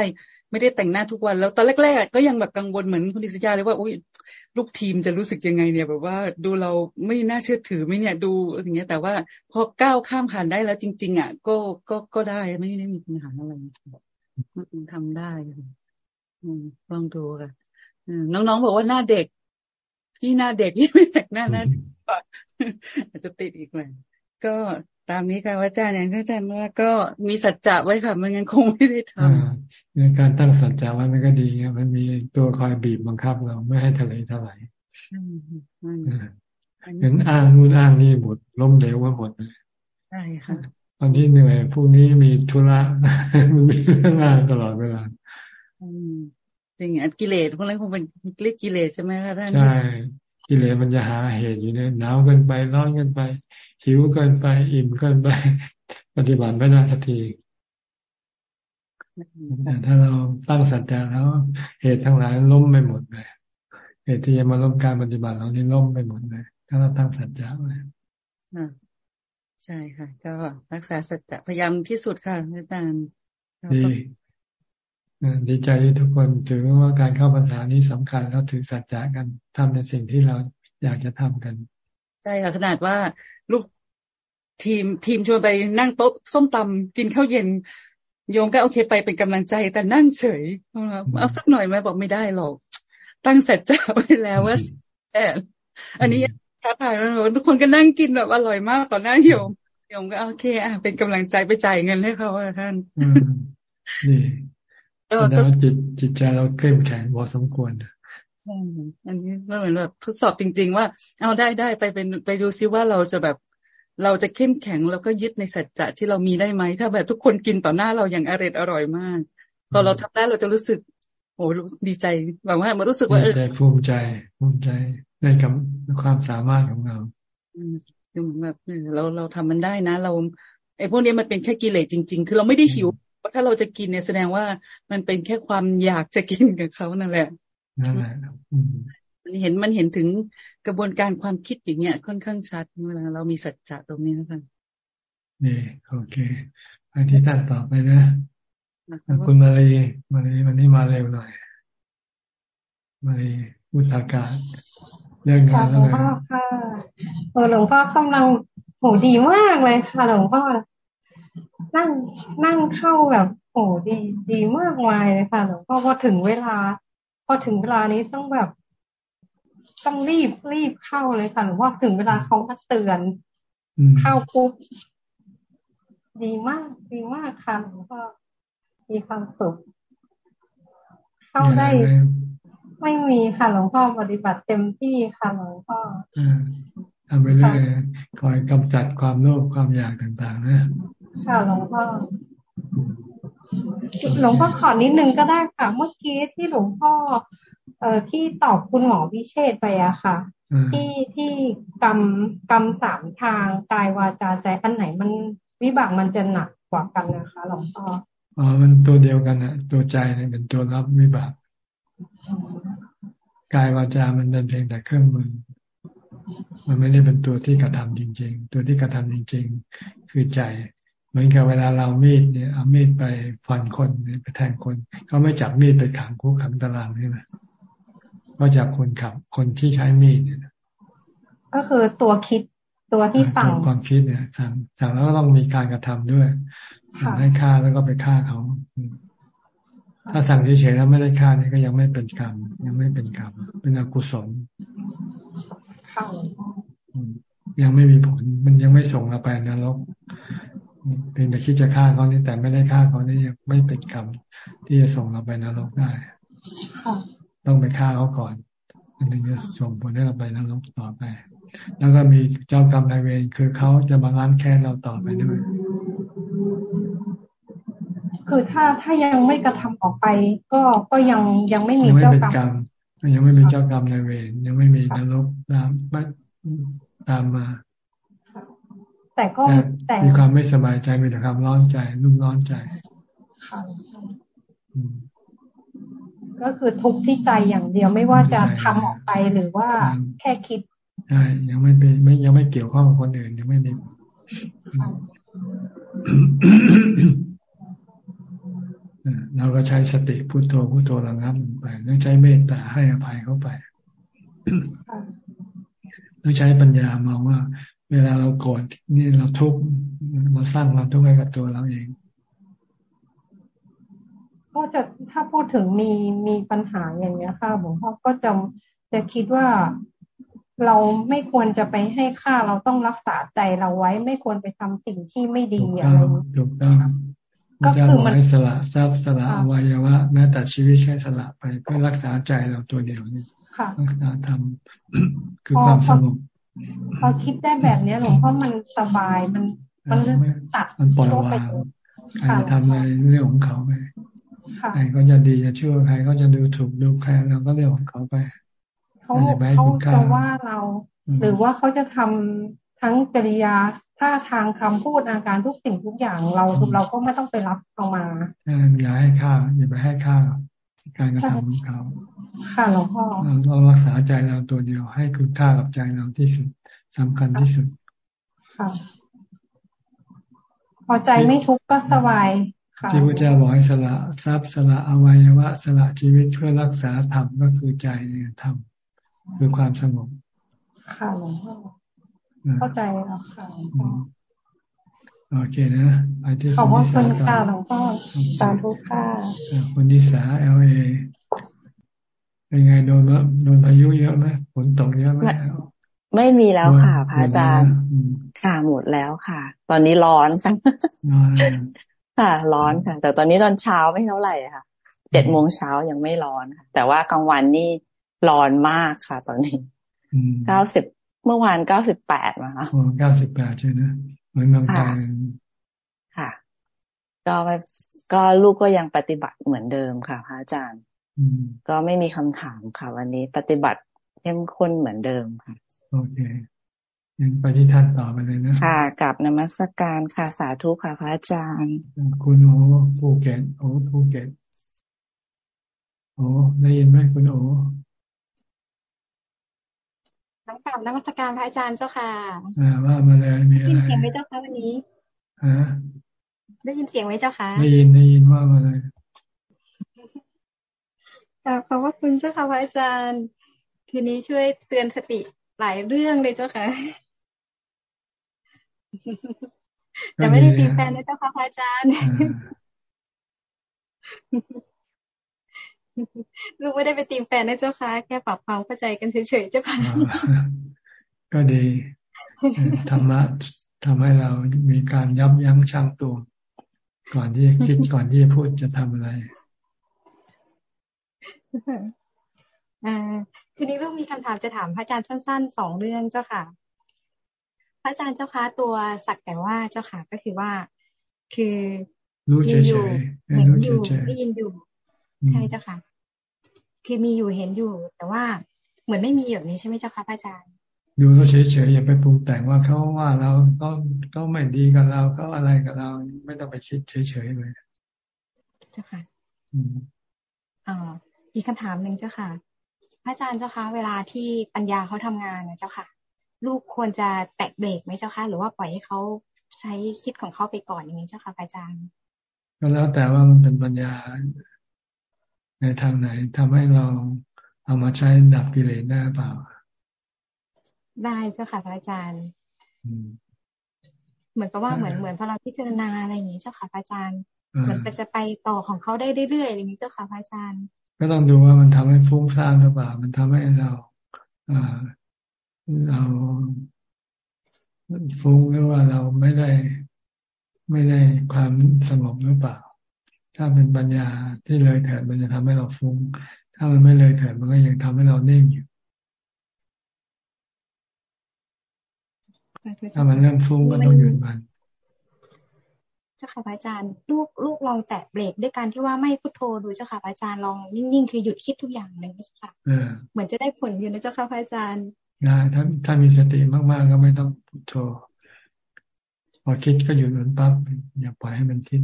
ไม่ได้แต่งหน้าทุกวัน แล้วตอนแรกๆก็ยังแบบกังวลเหมือนคุณดิษยาเลยว่าอุ้ยลูกทีมจะรู้สึกยังไงเนี่ย แบบว่าดูเราไม่น่าเชื่อถือไม่เนี่ยดูอย่างเงี้ย แต่ว่าพอก้าวข้ามผ่านได้แล้วจริง ๆอะก็ก็ก็ได้ไม่ได้มีปัญหาอะไรมันทำได้ลองดูค่ะน้องๆบอกว่าหน้าเด็กพี่หน้าเด็กพี่ไม่แต่งหน้าหน้าอาจจะติดอีกเลยก็ ตามนี้ค่ะอาจารย์อย่างที่อาจารย์ว่าก็มีสัจจะไว้ค่ะมันยังคงไม่ได้ทำในการตั้งสัจจะไว้มันก็ดีมันมีตัวคอยบีบบังคับเราไม่ให้ทะเลทลายเห็นอ้างนู่นอ้างนี่หมดล้มเหลวว่าหมดเลยใช่ค่ะตอนที่เหนื่อยพวกนี้มีธุระมันมีเรื่องงานตลอดเวลาจริงอันกิเลสพวกนั้นคงเป็นเรียกกิเลสใช่ไหมคะท่านใช่กิเลสมันจะหาเหตุอยู่เนี่ยหนาวเกินไปร้อนเกินไป หิวเกินไป อิ่มเกินไป ปฏิบัติไม่ได้สักทีแต่ถ้าเราตั้งสัจจะแล้วเหตุทั้งหลายล้มไปหมดเลยเหตุที่จะมาล้มการปฏิบัติเรานี่ล้มไปหมดเลย ถ้าเราตั้งสัจจะไว้ใช่ค่ะ ก็รักษาสัจจะพยายามที่สุดค่ะอาจารย์ดีดีใจที่ทุกคนถือว่าการเข้าพรรษานี้สำคัญแล้วถือสัจจะกันทำในสิ่งที่เราอยากจะทำกัน ใช่ค่ะขนาดว่าลูกทีมทีมชวนไปนั่งโต๊ะส้มตำกินข้าวเย็น โยมก็โอเคไปเป็นกำลังใจ แต่นั่งเฉยเอาสักหน่อยไหมบอกไม่ได้หรอก ตั้งเสร็จจะไว้แล้วว่าแอนอันนี้ท้าทายทุกคนก็นั่งกินแบบอร่อยมากต่อหน้าโยมโยมก็โอเค อะเป็นกำลังใจไปจ่ายเงินให้เขาท่านนี่แล้วจิตจิตใจเราเข้มแข็งพอสมควร อันนี้ก็เหมือนแบบทดสอบจริง ๆ ว่า เอาได้ได้ไปเป็นไปดูซิว่าเราจะแบบเราจะเข้มแข็งแล้วก็ยึดในสัจจะที่เรามีได้ไหม ถ้าแบบทุกคนกินต่อหน้าเราอย่างอร่อยอร่อยมาก พอเราทำได้เราจะรู้สึก โอ้ดีใจแบบว่ามันรู้สึกว่าเออใจภูมิใจภูมิใจในคำความสามารถของเราคือแบบเราเราทำมันได้นะ เราไอ้พวกนี้มันเป็นแค่กิเลสจริง ๆ คือเราไม่ได้หิวเพราะถ้าเราจะกินเนี่ยแสดงว่ามันเป็นแค่ความอยากจะกินกับเขานั่นแหละ นั่นแหละมันเห็นมันเห็นถึงกระบวนการความคิดอย่างเงี้ย ค่อนข้างชัดเวลาเรามีสัจจะตรงนี้นะคะนี่โอเคไปที่ท่านต่อไปนะคุณมาลีมาลีวันนี้มาเร็วหน่อย มาลีอุตสาหการเรื่องงานแล้วเลยค่ะเออหลวงพ่อกำลังโหดีมากเลยค่ะหลวงพ่อนั่งนั่งเข้าแบบโหดีดีมากมายเลยค่ะหลวงพ่อพอถึงเวลาพ อถึงเวลานี้ต้องแบบต้องรีบรีบเข้าเลยค่ะหรือว่าถึงเวลาเขามาเตือน เข้าปุ๊บดีมากดีมากค่ะหลวงพ่อมีความสุข เข้าได้ ไม่มีค่ะหลวงพ่อปฏิบัติเต็มที่ค่ะหลวงพ่อทำไปเรื่อยคอยกำจัดความโลภความอยากต่าง ๆ นะ ค่ะหลวงพ่อ หลวงพ่อขอนิดนึงก็ได้ค่ะ เมื่อกี้ที่หลวงพ่อเอ่อที่ตอบคุณหมอวิเชษไปอะค่ะ ที่ที่กรรมกรรมสามทางกายวาจาใจอันไหนมันวิบากมันจะหนักกว่ากันนะคะหลวงพ่ออ๋อมันตัวเดียวกันนะตัวใจเนี่ยเป็นตัวรับวิบากกายวาจามันเป็นเพียงแต่เครื่องมือ มันไม่ได้เป็นตัวที่กระทำจริง ๆ ตัวที่กระทำจริง ๆ คือใจ เหมือนกับเวลาเรามีดเนี่ยเอามีดไปฟันคนไปแทงคนเขาไม่จับมีดไปขังคุกขังตารางใช่ไหมก็จากคนขับคนที่ใช้มีดเนี่ยก็คือตัวคิดตัวที่สั่งความคิดเนี่ยสั่งสั่งแล้วก็ต้องมีการกระทำด้วยสั่งให้ฆ่าแล้วก็ไปฆ่าเขา ถ้าสั่งเฉยๆแล้วไม่ได้ฆ่านี่ก็ยังไม่เป็นกรรม ยังไม่เป็นกรรม เป็นอกุศลยังไม่มีผล มันยังไม่ส่งเราไปนรก เป็นแต่คิดจะฆ่าเขานี่แต่ไม่ได้ฆ่าเขานี่ยังไม่เป็นกรรมที่จะส่งเราไปนรกได้ต้องไปฆ่าเขาก่อนมันถึงจะส่งผลให้เราไปนรกต่อไป แล้วก็มีเจ้ากรรมนายเวรคือเขาจะมาล้างแค้นเราต่อไปด้วยคือถ้าถ้ายังไม่กระทำออกไป ก็ก็ยังยังไม่มีเจ้ากรรมยังไม่มีเจ้ากรรมนายเวรยังไม่มีนรกตามตามมา แต่ก็แต่มีความไม่สบายใจมีแต่ความร้อนใจรุ่มร้อนใจค่ะก็คือทุกที่ใจอย่างเดียวไม่ว่าจะทำออกไปหรือว่าแค่คิดใช่ยังไม่เป็นไม่ยังไม่เกี่ยวข้องกับคนอื่นยังไม่มีเราก็ใช้สติพุโทโธพุโทโธระงับไปแล้วใช้เมตตาให้อภัยเข้าไปต้องใช้ปัญญามองว่า เวลาเราโกรธนี่เราทุกข์เราสร้างความทุกข์ให้กับตัวเราเองก็จะถ้าพูดถึงมีมีปัญหาอย่างเงี้ยค่ะหลวงพ่อก็จะจะคิดว่าเราไม่ควรจะไปให้ค่าเราต้องรักษาใจเราไว้ ไม่ควรไปทำสิ่งที่ไม่ดีอะไรถูกต้องก็คือมันสละทรัพย์สละอวัยวะแม้แต่ชีวิตแค่สละไปเพื่อรักษาใจเราตัวเดียวนี่รักษาธรรมคือความสงบ พอคิดได้แบบเนี้ยหลวงพ่อมันสบายมันมันตัดมันปล่อยวางใครจะทำอะไรเรื่องของเขาไปใครก็จะดีจะชั่วใครก็จะดูถูกดูแคลนเราก็เรื่องของเขาไปเขาเขาจะว่าเรา หรือว่าเขาจะทำทั้งจริยาท่าทางคำพูดอาการทุกสิ่งทุกอย่างเราเราก็ไม่ต้องไปรับเอามาอย่าให้ค่าอย่าไปให้ค่า การกระทำของเขา ค่ะหลวงพ่อเรารักษาใจเราตัวเดียวให้คุณค่ากับใจเราที่สุดสำคัญที่สุด ค่ะ พอใจไม่ทุกข์ก็สบายที่พระเจ้าบอกให้สละทรัพย์สละอวัยวะ สละชีวิตเพื่อรักษาธรรมก็คือใจเนี่ยธรรมคือความสงบ ค่ะหลวงพ่อเข้าใจแล้วค่ะ โอเคนะไปที่ขอบคุณค่ะหลวงพ่อสาธุค่ะคนที่สาเอลเอเป็นไงโดนโดนพายุเยอะไหมฝนตกเยอะไหมไม่มีแล้วค่ะพระอาจารย์ค่ะหมดแล้วค่ะ ตอนนี้ร้อนค่ะค่ะ ร้อนค่ะ แต่ตอนนี้ตอนเช้าไม่เท่าไหร่ค่ะเจ็ดโมงเช้ายังไม่ร้อนค่ะ แต่ว่ากลางวันนี่ร้อนมากค่ะ ตอนนี้เก้าสิบเมื่อวานเก้าสิบแปดมาค่ะเก้าสิบแปดใช่ไหม เหมือนเมืองไทยค่ะ ก็ก็ลูกก็ยังปฏิบัติเหมือนเดิมค่ะพระอาจารย์ก็ไม่มีคำถามค่ะ วันนี้ปฏิบัติเข้มข้นเหมือนเดิมค่ะ โอเคยังไปที่ท่านต่อไปเลยนะ ค่ะกับนมัสการค่ะสาธุค่ะพระอาจารย์ คุณโอภูเก็ตโอภูเก็ตโอ้ได้ยินไหมคุณโอ น้ำกลับนมัสการพระอาจารย์เจ้าค่ะอ่าว่ามาเลยมีอะไรได้ยินเสียงไหมเจ้าค่ะวันนี้ฮะได้ยินเสียงไหมเจ้าค่ะได้ยินได้ยินว่ามาเลยขอบพระคุณเจ้าค่ะพระอาจารย์ทีนี้ช่วยเตือนสติหลายเรื่องเลยเจ้าค่ะแต่ไม่ได้ตีแฟนนะเจ้าค่ะพระอาจารย์ ลูกไม่ได้ไปตีมแฟนนะเจ้าค่ะ แค่ปรับความเข้าใจกันเฉยๆเจ้าค่ะ ก็ดีธรรมะทำให้เรามีการยับยั้งชั่งตัว ก่อนที่จะคิดก่อนที่จะพูดจะทำอะไรอ่าทีนี้ลูกมีคำถามจะถามพระอาจารย์สั้นๆสองเรื่องเจ้าค่ะ พระอาจารย์เจ้าค่ะตัวสักแต่ว่าเจ้าค่ะก็คือว่า คือรู้เฉยๆเห็นอยู่ได้ยินอยู่ ใช่เจ้าค่ะ คือมีอยู่เห็นอยู่ แต่ว่าเหมือนไม่มีแบบนี้ใช่ไหมเจ้าค่ะพระอาจารย์ ดูเขาเฉยๆอย่าไปปรุงแต่งว่าเขาว่าเราก็ก็ไม่ดีกับเราเขาอะไรกับเรา ไม่ต้องไปคิดเฉยๆเลยเจ้าค่ะอืมอ่าอีกคำถามหนึ่งเจ้าค่ะพระอาจารย์เจ้าคะเวลาที่ปัญญาเขาทำงานนะเจ้าค่ะ ลูกควรจะแตะเบรกไหมเจ้าคะหรือว่าปล่อยให้เขาใช้คิดของเขาไปก่อนอย่างนี้เจ้าค่ะอาจารย์ ก็แล้วแต่ว่ามันเป็นปัญญา ในทางไหนทำให้เราเอามาใช้ดับกิเลสได้เปล่า ได้เจ้าค่ะพระอาจารย์เหมือนกับว่าเหมือนเหมือนพอเราพิจารณาอะไรอย่างนี้เจ้าค่ะพระอาจารย์เหมือนจะไปต่อของเขาได้เรื่อยๆอย่างนี้เจ้าค่ะพระอาจารย์ ก็ต้องดูว่ามันทำให้ฟุ้งซ่านหรือเปล่า มันทำให้เราเราฟุ้งหรือว่าเราไม่ได้ไม่ได้ความสงบหรือเปล่า ถ้าเป็นปัญญาที่เลยเถิดมันจะทำให้เราฟุ้ง ถ้ามันไม่เลยเถิดมันก็ยังทำให้เราเน่งอยู่ ถ้ามันเริ่มฟุ้งก็ต้องหยุดมันจ้าค่ะพระอาจารย์ลูกลูกลองแตะเบรกด้วยการที่ว่าไม่พุทโธดูเจ้าค่ะพระอาจารย์ลองนิ่งๆคือหยุดคิดทุกอย่างเลยเจ้าค่ะเหมือนจะได้ผลอยู่นะเจ้าค่ะพระอาจารย์นะถ้าถ้ามีสติมากๆก็ไม่ต้องพุทโธพอคิดก็หยุดมันปั๊บอย่าปล่อยให้มันคิด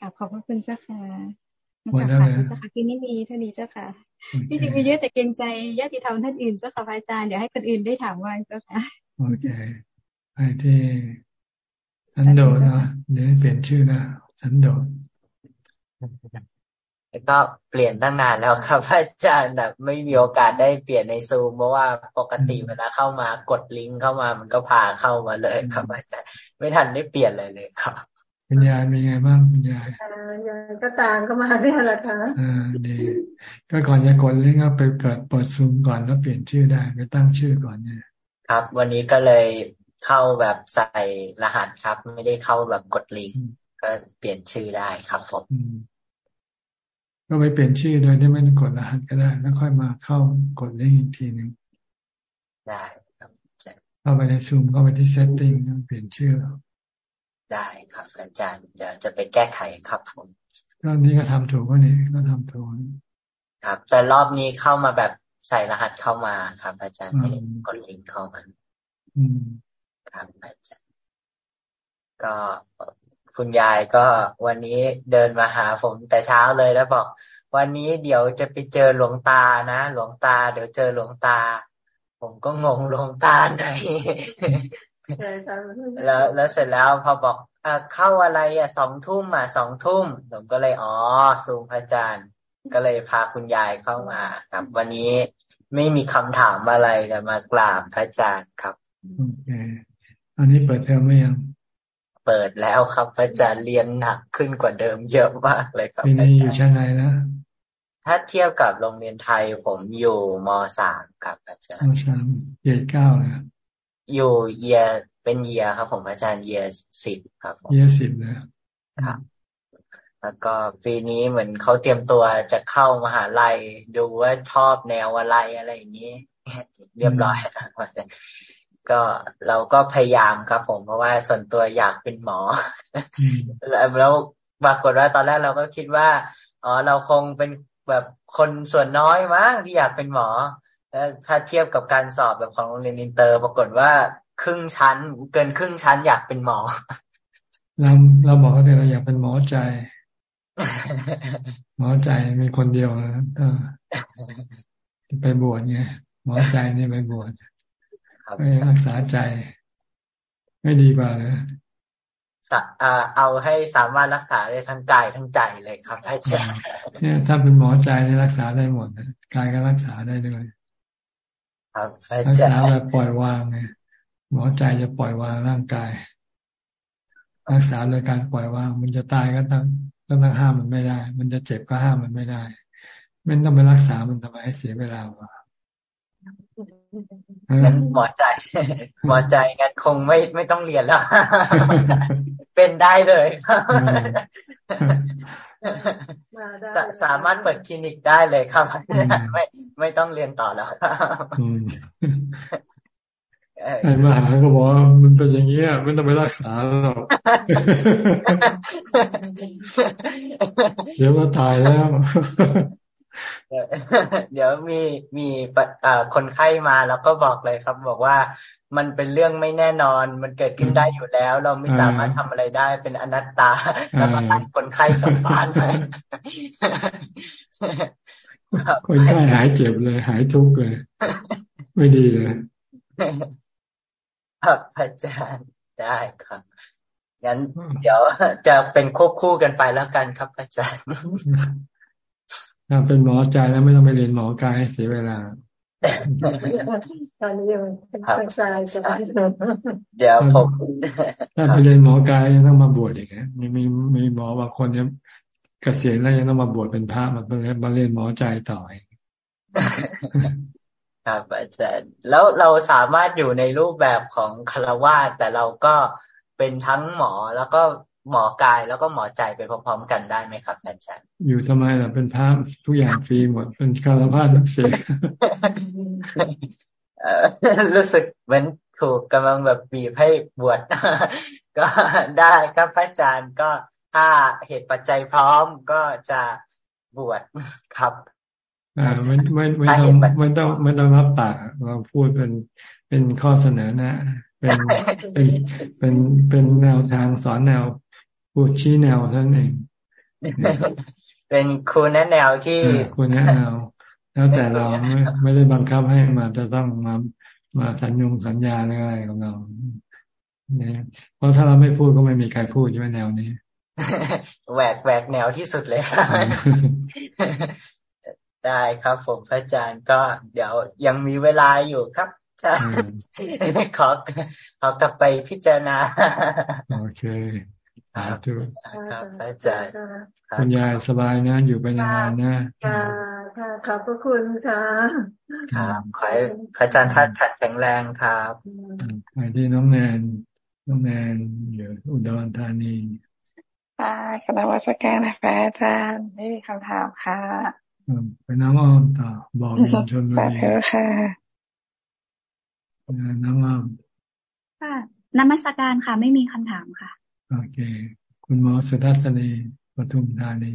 กลับขอบพระคุณเจ้าค่ะหมดแล้วนะเจ้าค่ะที่นี่มีเท่านี้เจ้าค่ะที่จริงมีเยอะแต่เกรงใจญาติธรรมท่านอื่นเจ้าค่ะพระอาจารย์เดี๋ยวให้คนอื่นได้ถามว่าเจ้าค่ะโอเคไปที่สันโดษนะเดี๋ยวเปลี่ยนชื่อนะสันโดษก็เปลี่ยนตั้งนานแล้วครับอาจารย์แบบไม่มีโอกาสได้เปลี่ยนในซูมเพราะว่าปกติเวลาเข้ามากดลิงก์เข้ามามันก็พาเข้ามาเลยครับอาจารย์ไม่ทันได้เปลี่ยนเลยเลยครับ คุณยายมีไงบ้างคุณยายยายก็ตามก็มาเนี่ยแหละค่ะอ่าดีก็ก่อนจะกดลิงก์ก็ไปเกิดเปิดซูมก่อนแล้วเปลี่ยนชื่อได้ไปตั้งชื่อก่อนเนี่ย ครับ วันนี้ก็เลยเข้าแบบใส่รหัสครับ ไม่ได้เข้าแบบกดลิงก์ก็เปลี่ยนชื่อได้ครับผมก็ไปเปลี่ยนชื่อโดยที่ไม่ต้องกดรหัสก็ได้ แล้วค่อยมาเข้ากดลิงก์อีกทีหนึ่งได้ครับเข้าไปในซูมเข้าไปที่เซตติ้งเปลี่ยนชื่อ ได้ครับอาจารย์เดี๋ยวจะไปแก้ไขครับผมรอบนี้ก็ทำถูกก็นี่ก็ทำถูกครับ แต่รอบนี้เข้ามาแบบใส่รหัสเข้ามาครับ อาจารย์ไม่ได้กดลิงก์เข้ามาครับอาจารย์ก็คุณยายก็วันนี้เดินมาหาผมแต่เช้าเลยแล้วบอก วันนี้เดี๋ยวจะไปเจอหลวงตานะหลวงตา เดี๋ยวเจอหลวงตา ผมก็งงหลวงตาไหน แล้วแล้วเสร็จแล้วพอบอกอเข้าอะไรอะสองทุ่มอะสองทุ่มผมก็เลยอ๋อซูมพระอาจารย์ ก็เลยพาคุณยายเข้ามาครับ วันนี้ไม่มีคำถามอะไรแต่มากราบพระอาจารย์ครับโอเคอันนี้เปิดเทอมไหมยังเปิดแล้วครับอาจารย์เรียนหนักขึ้นกว่าเดิมเยอะมากเลยครับปีนี้อยู่ชั้นไหนนะถ้าเทียบกับโรงเรียนไทยผมอยู่มสามครับอาจารย์มสามเยียเก้านะ อยู่เยียเป็นเยียครับ ผมอาจารย์เยียสิบครับเยียสิบนะครับ แล้วก็ปีนี้เหมือนเขาเตรียมตัวจะเข้ามหาลัยดูว่าชอบแนวอะไรอะไรอย่างนี้ เรียบร้อยก็เราก็พยายามครับ ผมเพราะว่าส่วนตัวอยากเป็นหมอ แล้วปรากฏว่าตอนแรกเราก็คิดว่าอ๋อเราคงเป็นแบบคนส่วนน้อยมั้งที่อยากเป็นหมอแล้ว ถ้าเทียบกับการสอบแบบของโรงเรียนอินเตอร์ ปรากฏว่าครึ่งชั้น เกินครึ่งชั้นอยากเป็นหมอ เราเราบอกเขาเลยเราอยากเป็นหมอใจ หมอใจมีคนเดียวนะไปบวชไงหมอใจนี่ไปบวชไม่รักษาใจ ไม่ดีกว่าเลยเอาให้สามารถรักษาได้ทั้งกายทั้งใจเลยครับอาจารย์เนี่ยถ้าเป็นหมอใจนี่รักษาได้หมดกายก็รักษาได้ด้วยค รับรักษาแบบปล่อยวางไงหมอใจจะปล่อยวางร่างกาย รักษาโดยการปล่อยวาง มันจะตายก็ต้องต้องห้ามมันไม่ได้ มันจะเจ็บก็ห้ามมันไม่ได้ไม่ต้องไปรักษามันทำไมให้เสียเวลาว่ะงั้นหมอใจ หมอใจงั้นคงไม่ไม่ต้องเรียนแล้ว เป็นได้เลย สามารถเปิดคลินิกได้เลยครับ ไม่ไม่ต้องเรียนต่อแล้วไอ้มหาก็บอกว่ามันเป็นอย่างนี้ไม่ต้องไปรักษาหรอกเดี๋ยวมาตายแล้ว เดี๋ยวมีมีคนไข้มาแล้วก็บอกเลยครับ บอกว่ามันเป็นเรื่องไม่แน่นอน มันเกิดขึ้นได้อยู่แล้ว เราไม่สามารถทำอะไรได้เป็นอนัตตา แล้วก็ให้คนไข้กลับบ้านไปคนไข้หายเจ็บเลย หายทุกข์เลย ไม่ดีเลยครับอาจารย์ได้ครับงั้นเดี๋ยวจะเป็นควบคู่กันไปแล้วกันครับอาจารย์ ถ้าเป็นหมอใจแล้วไม่ต้องไปเรียนหมอกายให้เสียเวลาตอนนี้ยังตั้งใจสบายเดี๋ยวผมถ้าไปเรียนหมอกายต้องมาบวชอีกนะมีมีมีหมอบางคนเนี่ยเกษียณแล้วยังต้องมาบวชเป็นพระมาเรียนมาเรียนหมอใจต่ออีกครับอาจารย์แล้วเราสามารถอยู่ในรูปแบบของคารวะแต่เราก็เป็นทั้งหมอแล้วก็ หมอกายแล้วก็หมอใจไปพร้อมๆกันได้ไหมครับอาจารย์อยู่ทำไมล่ะเป็นพระทุกอย่างฟรีหมดเป็นคารวะทุกสิ่งรู้สึกเหมือนถูกกำลังแบบบีบให้บวชก็ได้ครับพระอาจารย์ก็ถ้าเหตุปัจจัยพร้อมก็จะบวชครับอ่าไม่ไม่ไม่ต้องไม่ต้องไม่ต้องรับปากเราพูดเป็นเป็นข้อเสนอนะ เป็นเป็นเป็นเป็นแนวทางสอนแนว พูดชี้แนวท่านเอง เป็นครูแนะแนวที่ครูแนะแนว แล้วแต่เราไม่ไม่ได้บังคับให้มาจะต้องมามาสัญญงสัญญาอะไรของเราเนี่ยเพราะถ้าเราไม่พูดก็ไม่มีใครพูดใช่ไหมแนวนี้แหวกแหวกแนวที่สุดเลยครับได้ครับผมพระอาจารย์ก็เดี๋ยวยังมีเวลาอยู่ครับจะขอขอกลับไปพิจารณา โอเค สาธุครับอาจารย์คุณยายสบายนะอยู่ไปนานๆนะค่ะค่ะขอบพระคุณค่ะครับขอให้อาจารย์ทัดขัดแข็งแรงครับไปที่น้องแนนน้องแนนอยู่อุดรธานีค่ะคณะวัชการนะพระอาจารย์ไม่มีคำถามค่ะไปน้องอ้อมต่อบอกชนบุรีค่ะน้องอ้อมค่ะนมัสการค่ะ ไม่มีคำถามค่ะ โอเค คุณหมอสุทัศนีปทุมธานี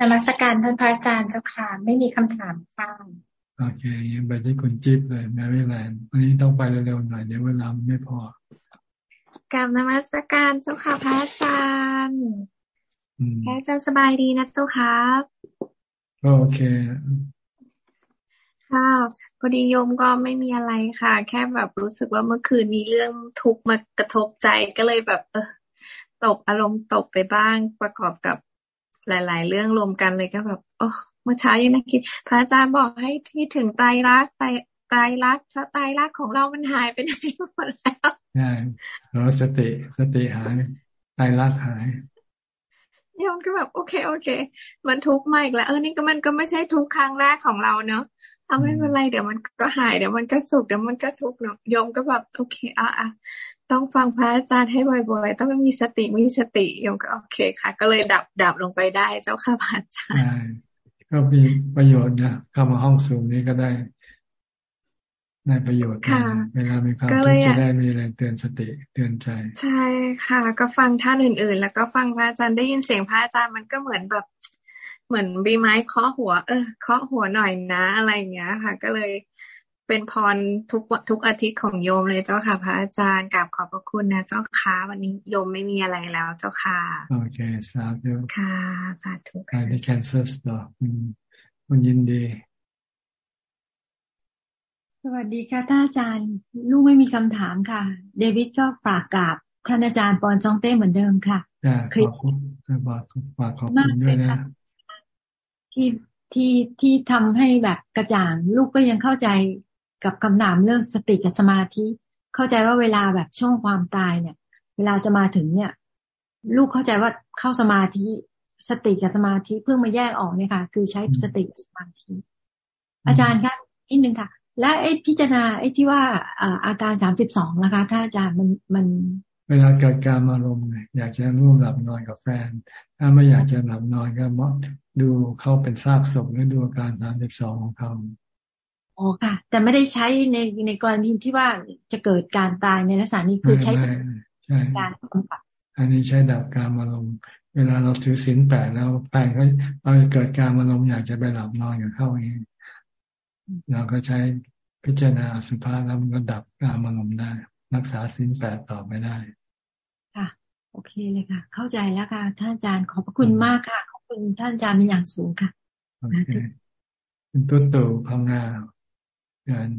นมัสการท่านพระอาจารย์เจ้าค่ะ ไม่มีคำถามค่ะโอเคยังไปที่คุณจิ๊บเลยแมรี่แลนด์วันนี้ต้องไปเร็วๆหน่อยเดี๋ยวเวลาไม่พอกราบนมัสการเจ้าค่ะพระอาจารย์พระอาจารย์สบายดีนะเจ้าครับก็โอเค ค่ะพอดีโยมก็ไม่มีอะไรค่ะ แค่แบบรู้สึกว่าเมื่อคืนมีเรื่องทุกข์มากระทบใจก็เลยแบบ เออตกอารมณ์ตกไปบ้างประกอบกับหลาย ๆ เรื่องรวมกันเลยก็แบบโอ้เมื่อเช้ายังนักคิด พระอาจารย์บอกให้ที่ถึงไตรักไตไตรักถ้าไตรักของเรามันหายไปไหนหมดแล้วใช่แล้วสติสติหายไตรักหายยมก็แบบโอเค โอเค มันทุกข์มาอีกแล้ว เออนี่ก็มันก็ไม่ใช่ทุกครั้งแรกของเราเนาะ เอาไม่เป็นไรเดี๋ยวมันก็หายเดี๋ยวมันก็สุขเดี๋ยวมันก็ทุกข์เนาะยมก็แบบโอเคอะอะต้องฟังพระอาจารย์ให้บ่อยๆ ต้องมีสติมีสติยมก็โอเคค่ะ ก็เลยดับดับลงไปได้เจ้าค่ะพระอาจารย์ก็มีประโยชน์นะเข้ามาห้องสูงนี้ก็ได้ได้ประโยชน์เวลามีความทุกข์จะได้มีอะไรเตือนสติเตือนใจ ใช่ค่ะ ก็ฟังท่านอื่น ๆ แล้วก็ฟังพระอาจารย์ได้ยินเสียงพระอาจารย์มันก็เหมือนแบบ เหมือนบีไม้เคาะหัว เออเคาะหัวหน่อยนะอะไรอย่างเงี้ยค่ะ ก็เลยเป็นพรทุกทุกอาทิตย์ของโยมเลยเจ้าค่ะ พระอาจารย์กราบขอบพระคุณนะเจ้าค่ะวันนี้โยมไม่มีอะไรแล้วเจ้าค่ะ โอเคสาธุค่ะสาธุการที่แคนเซิลสต่อคุณคุณยินดี สวัสดีค่ะท่านอาจารย์ ลูกไม่มีคำถามค่ะ เดวิดก็ฝากกราบท่านอาจารย์ปอนจองเต้เหมือนเดิมค่ะขอบคุณฝากฝากขอบคุณด้วยนะ ที่ที่ที่ทำให้แบบกระจ่าง ลูกก็ยังเข้าใจกับคำถามเรื่องสติกับสมาธิ เข้าใจว่าเวลาแบบช่วงความตายเนี่ย เวลาจะมาถึงเนี่ย ลูกเข้าใจว่าเข้าสมาธิสติกับสมาธิเพิ่งมาแยกออกเนี่ยค่ะ คือใช้สติกับสมาธิ อาจารย์ครับอีกหนึ่งค่ะ และไอ้พิจารณาไอ้ที่ว่าอาการสามสิบสองนะคะ ถ้าอาจารย์มันมัน เวลาเกิดการอารมณ์อยากจะร่วมหลับนอนกับแฟน ถ้าไม่อยากจะหลับนอนก็มดูเขาเป็นซากศพหรือดูอาการสามสิบสองของเขาอ๋อค่ะ แต่ไม่ได้ใช้ในในกรณีที่ว่าจะเกิดการตายในลักษณะนี้คือใช้การบำบัดอันนี้ใช้ดับการอารมณ์เวลาเราถือศีลแปดแล้วแฟนก็เราเกิดการอารมณ์อยากจะไปหลับนอนกับเขาเองเราก็ใช้พิจารณาสุภาพแล้วมันก็ดับการอารมณ์ได้ รักษาศีลแปดต่อไปได้ค่ะ โอเคเลยค่ะ เข้าใจแล้วค่ะ ท่านอาจารย์ขอบพระคุณมากค่ะคุณท่านอาจารย์เป็นอย่างสูงค่ะโอเคเป็นต้นโตพังงาการ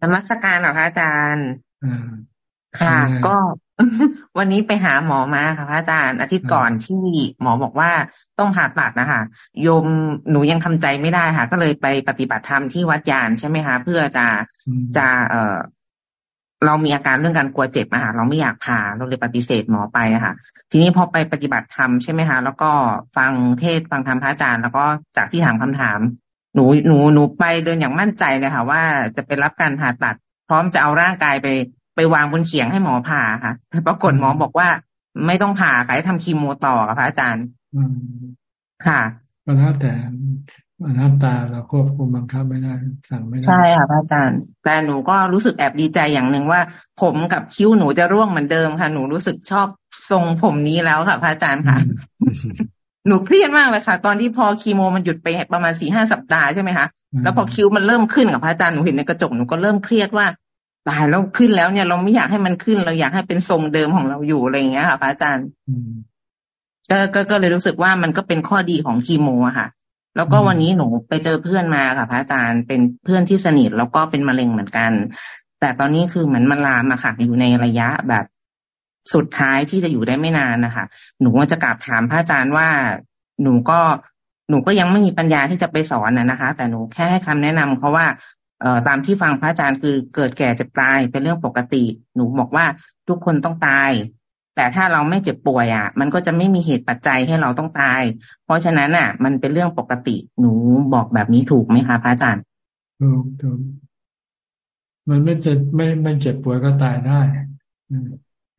สมัสการเหรอคะอาจารย์ค่ะ ก็วันนี้ไปหาหมอมาค่ะพระอาจารย์อาทิตย์ก่อนที่หมอบอกว่าต้องผ่าตัดนะคะโยมหนูยังทำใจไม่ได้ค่ะ ก็เลยไปปฏิบัติธรรมที่วัดยานใช่ไหมคะเพื่อจะจะเอ่อ เรามีอาการเรื่องการกลัวเจ็บอะค่ะเราไม่อยากผ่าเราเลยปฏิเสธหมอไปอะค่ะ ทีนี้พอไปปฏิบัติธรรมใช่ไหมคะแล้วก็ฟังเทศฟังธรรมพระอาจารย์ แล้วก็จากที่ถามคำถาม หนูหนูหนูไปเดินอย่างมั่นใจเลยค่ะ ว่าจะไปรับการผ่าตัด พร้อมจะเอาร่างกายไปไปวางบนเขียงให้หมอผ่าค่ะแต่ปรากฏหมอบอกว่า ไม่ต้องผ่าค่ะให้ทำคีโมต่อค่ะพระอาจารย์ค่ะก็แล้วแต่ อนัตตาเราควบคุมบังคับไม่ได้สั่งไม่ได้ใช่ค่ะพระอาจารย์ แต่หนูก็รู้สึกแอบดีใจอย่างหนึ่งว่า ผมกับคิ้วหนูจะร่วงเหมือนเดิมค่ะ หนูรู้สึกชอบทรงผมนี้แล้วค่ะพระอาจารย์ค่ะ หนูเครียดมากเลยค่ะ ตอนที่พอคีโมมันหยุดไปประมาณสี่ห้าสัปดาห์ใช่ไหมคะแล้วพอคิ้วมันเริ่มขึ้นกับพระอาจารย์หนูเห็นในกระจกหนูก็เริ่มเครียดว่าตายแล้วขึ้นแล้วเนี่ยเราไม่อยากให้มันขึ้น เราอยากให้เป็นทรงเดิมของเราอยู่อะไรอย่างเงี้ยค่ะพระอาจารย์ก็ก็ก็เลยรู้สึกว่ามันก็เป็นข้อดีของคีโมอะค่ะ แล้วก็วันนี้หนูไปเจอเพื่อนมาค่ะพระอาจารย์เป็นเพื่อนที่สนิทแล้วก็เป็นมะเร็งเหมือนกัน แต่ตอนนี้คือเหมือนมันลามอะค่ะอยู่ในระยะแบบสุดท้ายที่จะอยู่ได้ไม่นานนะคะหนูจะกลับถามพระอาจารย์ว่าหนูก็หนูก็ยังไม่มีปัญญาที่จะไปสอนนะนะคะ แต่หนูแค่ให้คำแนะนำเขาว่าเอ่อตามที่ฟังพระอาจารย์คือเกิดแก่เจ็บตายเป็นเรื่องปกติ หนูบอกว่าทุกคนต้องตาย แต่ถ้าเราไม่เจ็บป่วยอะ มันก็จะไม่มีเหตุปัจจัยให้เราต้องตาย เพราะฉะนั้นอะ มันเป็นเรื่องปกติหนูบอกแบบนี้ถูกไหมคะพระอาจารย์ถูกถูกมันไม่เจ็บไม่ไม่เจ็บป่วยก็ตายได้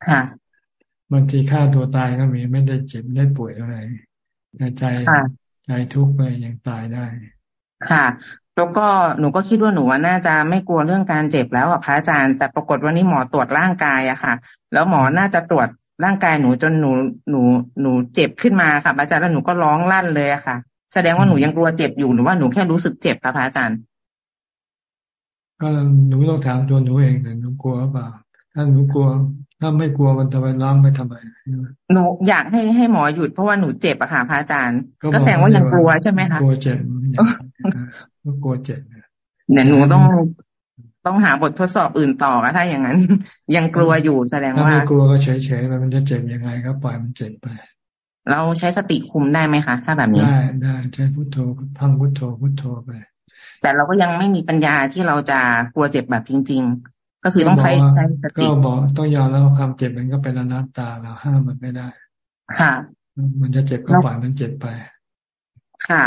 ค่ะบางทีฆ่าตัวตายก็มีไม่ได้เจ็บไม่ได้ป่วยอะไรแต่ใจใจทุกข์ไปยังตายได้ ค่ะ แล้วก็หนูก็คิดว่าหนูว่าน่าจะไม่กลัวเรื่องการเจ็บแล้วอะพระอาจารย์แต่ปรากฏว่านี่หมอตรวจร่างกายอะค่ะ แล้วหมอน่าจะตรวจ ร่างกายหนูจนหนูหนูหนูเจ็บขึ้นมาค่ะพระอาจารย์แล้วหนูก็ร้องลั่นเลยอะค่ะ แสดงว่าหนูยังกลัวเจ็บอยู่หรือว่าหนูแค่รู้สึกเจ็บค่ะพระอาจารย์ก็หนูต้องถามตัวหนูเองแต่หนูกลัวเปล่าถ้าหนูกลัวถ้าไม่กลัวมันจะไปร้องไปทำไมหนูอยากให้ให้หมอหยุดเพราะว่าหนูเจ็บอะค่ะพระอาจารย์ ก็แสดงว่ายังกลัวใช่ไหมคะกลัวเจ็บก็กลัวเจ็บเนี่ยหนูต้อง ต้องหาบททดสอบอื่นต่อถ้าอย่างนั้น ยังกลัวอยู่แสดงว่าถ้าไม่กลัวก็เฉยเฉยไปมันจะเจ็บยังไงก็ปล่อยมันเจ็บไป เราใช้สติคุมได้ไหมคะ ถ้าแบบนี้ได้ได้ใช้พุทโธพังพุทโธพุทโธไป แต่เราก็ยังไม่มีปัญญาที่เราจะกลัวเจ็บแบบจริง ๆ ก็คือต้องใช้ใช้สติก็บอกต้องยอมแล้วความเจ็บมันก็เป็นอนัตตาเราห้ามมันไม่ได้ ค่ะ มันจะเจ็บก็ปล่อยมันเจ็บไป ค่ะ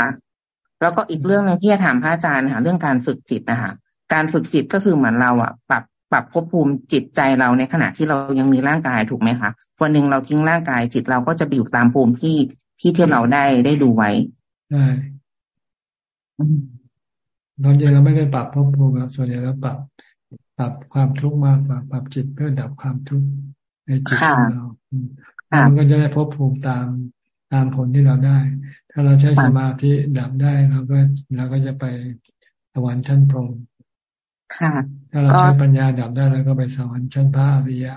แล้วก็อีกเรื่องนึงที่จะถามพระอาจารย์ค่ะเรื่องการฝึกจิตนะคะ การฝึกจิตก็คือเหมือนเราอะปรับปรับภพภูมิจิตใจเราในขณะที่เรายังมีร่างกายถูกไหมคะวันหนึ่งเราทิ้งร่างกายจิตเราก็จะไปอยู่ตามภูมิที่ที่ที่เราได้ได้ดูไว้ใช่เราจริงเราไม่ได้ปรับภพภูมิส่วนใหญ่เราปรับปรับความทุกข์มากกว่าปรับจิตเพื่อดับความทุกข์ในจิตของเรามันก็จะได้ภพภูมิตามตามผลที่เราได้ ถ้าเราใช้สมาธิดับได้เราก็เราก็จะไปสวรรค์ชั้นพรหม ถ้าเราใช้ปัญญาดับได้แล้วก็ไปสวรรค์ชั้นพระอริยะ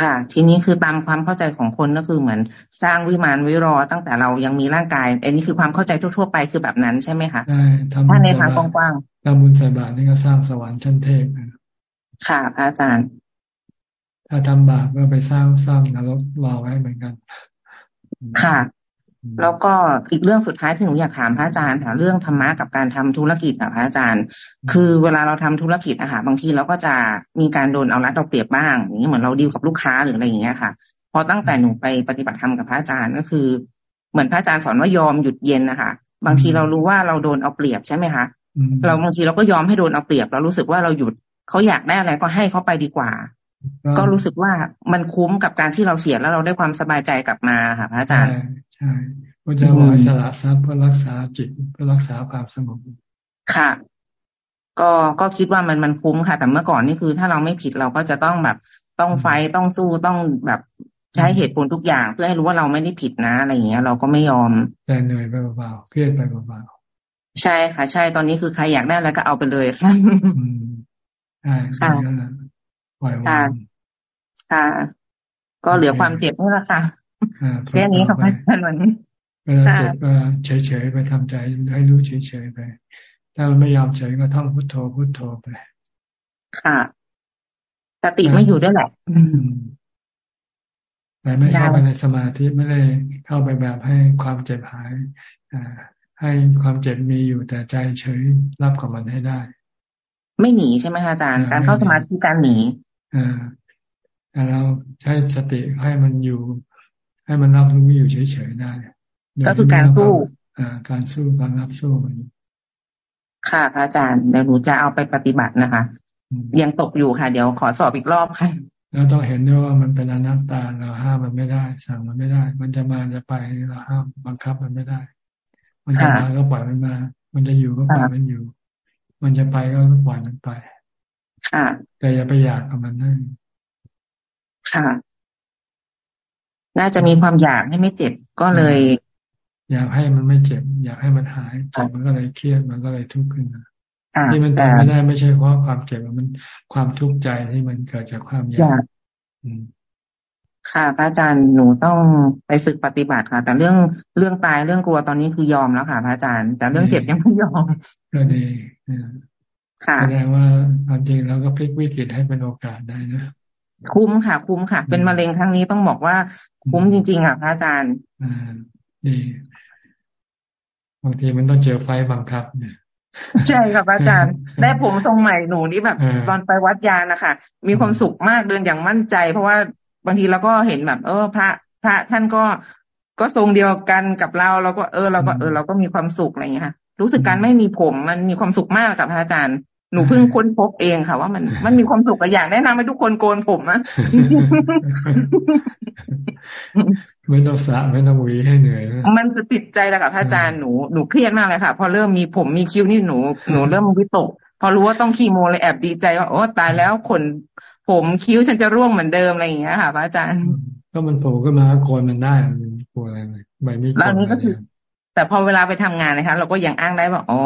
ค่ะ ทีนี้คือตามความเข้าใจของคนก็คือเหมือน สร้างวิมานวิรอตั้งแต่เรายังมีร่างกายอันนี้คือความเข้าใจทั่วๆไปคือแบบนั้นใช่ไหมคะใช่ถ้าในทางกว้างๆทำบุญใส่บาตรนี่ก็สร้างสวรรค์ชั้นเทพค่ะอาจารย์ ถ้าทำบาปก็ไปสร้างสร้างนรกรอไว้เหมือนกัน ค่ะ แล้วก็อีกเรื่องสุดท้ายที่หนูอยากถามพระอาจารย์ค่ะเรื่องธรรมะกับการทำธุรกิจค่ะพระอาจารย์ คือเวลาเราทำธุรกิจอะค่ะบางทีเราก็จะมีการโดนเอารัดเอาเปรียบบ้างอย่างนี้เหมือนเราดีลกับลูกค้าหรืออะไรอย่างเงี้ยค่ะ พอตั้งแต่หนูไปปฏิบัติธรรมกับพระอาจารย์ก็คือ เหมือนพระอาจารย์สอนว่ายอมหยุดเย็นนะคะบางทีเรารู้ว่าเราโดนเอาเปรียบใช่ไหมคะเราบางทีเราก็ยอมให้โดนเอาเปรียบเรารู้สึกว่าเราหยุดเขาอยากได้อะไรก็ให้เขาไปดีกว่า ก็รู้สึกว่ามันคุ้มกับการที่เราเสียแล้วเราได้ความสบายใจกลับมาค่ะพระอาจารย์ ใช่พระเจ้าวายสละทรัพย์เพื่อรักษาจิตเพื่อรักษาความสงบค่ะ ก็ก็คิดว่ามันมันคุ้มค่ะ แต่เมื่อก่อนนี่คือ ถ้าเราไม่ผิดเราก็จะต้องแบบต้องไฟต้องสู้ต้องแบบใช้เหตุผลทุกอย่างเพื่อให้รู้ว่าเราไม่ได้ผิดนะอะไรอย่างเงี้ย เราก็ไม่ยอมแต่เหนื่อยไปเบาๆเครียดไปเบาๆใช่ค่ะ ใช่ตอนนี้คือใครอยากได้แล้วก็เอาไปเลยค่ะใช่ ปล่อยวางค่ะ ก็เหลือความเจ็บนี่แหละค่ะแค่นี้ค่ะพระอาจารย์วันนี้เวลาเจ็บก็เฉยๆไปทำใจให้รู้เฉยๆไป ถ้ามันไม่ยอมเฉยก็ท่องพุทโธพุทโธไป ค่ะสติไม่อยู่ด้วยแหละแต่ไม่เข้าไปในสมาธิไม่ได้เข้าไปแบบให้ความเจ็บหายอ่าให้ความเจ็บมีอยู่แต่ใจเฉยรับกับมันให้ได้ ไม่หนีใช่ไหมคะอาจารย์ การเข้าสมาธิการหนีอ่า แต่เราใช้สติให้มันอยู่ ให้มันรับรู้อยู่เฉยๆได้ก็คือการสู้อ่าการสู้การรับสู้ค่ะพระอาจารย์เดี๋ยวหนูจะเอาไปปฏิบัตินะคะ ยังตกอยู่ค่ะ เดี๋ยวขอสอบอีกรอบค่ะแล้วต้องเห็นด้วยว่ามันเป็นอนัตตาเราห้ามมันไม่ได้ สั่งมันไม่ได้ มันจะมาจะไปเราห้ามบังคับมันไม่ได้ มันจะมาก็ปล่อยมันมา มันจะอยู่ก็ปล่อยมันอยู่ มันจะไปก็ปล่อยมันไป ค่ะ แต่อย่าไปอยากกับมันนั่นค่ะ น่าจะมีความอยากให้ไม่เจ็บก็เลย อยากให้มันไม่เจ็บ อยากให้มันหายเจ็บมันก็เลยเครียดมันก็เลยทุกข์ขึ้นมาที่มันแต่ไม่ได้ไม่ใช่เพราะความเจ็บมันความทุกข์ใจที่มันเกิดจากความอยากค่ะพระอาจารย์หนูต้องไปฝึกปฏิบัติค่ะ แต่เรื่องเรื่องตายเรื่องกลัวตอนนี้คือยอมแล้วค่ะพระอาจารย์ แต่เรื่องเจ็บยังไม่ยอมก็ดีค่ะ แสดงว่าความจริงเราก็พลิกวิกฤตให้เป็นโอกาสได้นะคุ้มค่ะ คุ้มค่ะ เป็นมะเร็งครั้งนี้ต้องบอกว่า คุ้มจริง ๆ ค่ะพระอาจารย์อ่าดีบางทีมันต้องเจอไฟบังคับเนี่ยใช่ครับอาจารย์ ได้ผมทรงใหม่หนูนี่แบบตอนไปวัดยานนะคะมีความสุขมากเดินอย่างมั่นใจ เพราะว่าบางทีเราก็เห็นแบบ เออ พระ พระท่านก็ก็ทรงเดียวกันกับเราเราก็เออเราก็เออเราก็มีความสุขอะไรอย่างเงี้ยค่ะรู้สึกการไม่มีผมมันมีความสุขมากกับพระอาจารย์ หนูเพิ่งค้นพบเองค่ะ ว่ามันมันมีความสุขกับอย่างแนะนำให้ทุกคนโกนผมนะไม่ต้องสระไม่ต้องหวีให้เหนื่อยมันจะติดใจแล้วค่ะพระอาจารย์หนูหนูเครียดมากเลยค่ะ พอเริ่มมีผมมีคิ้วนี่หนูหนูเริ่มวิตก พอรู้ว่าต้องคีโมเลยแอบดีใจว่าโอ้ตายแล้วขนผมคิ้วฉันจะร่วงเหมือนเดิมอะไรอย่างเงี้ยค่ะพระอาจารย์ ก็มันโผล่ขึ้นมาโกนมันได้มันกลัวอะไรใบนี้แล้วนี้ก็คือ แต่พอเวลาไปทำงานนะคะ เราก็ยังอ้างได้ว่าอ๋อ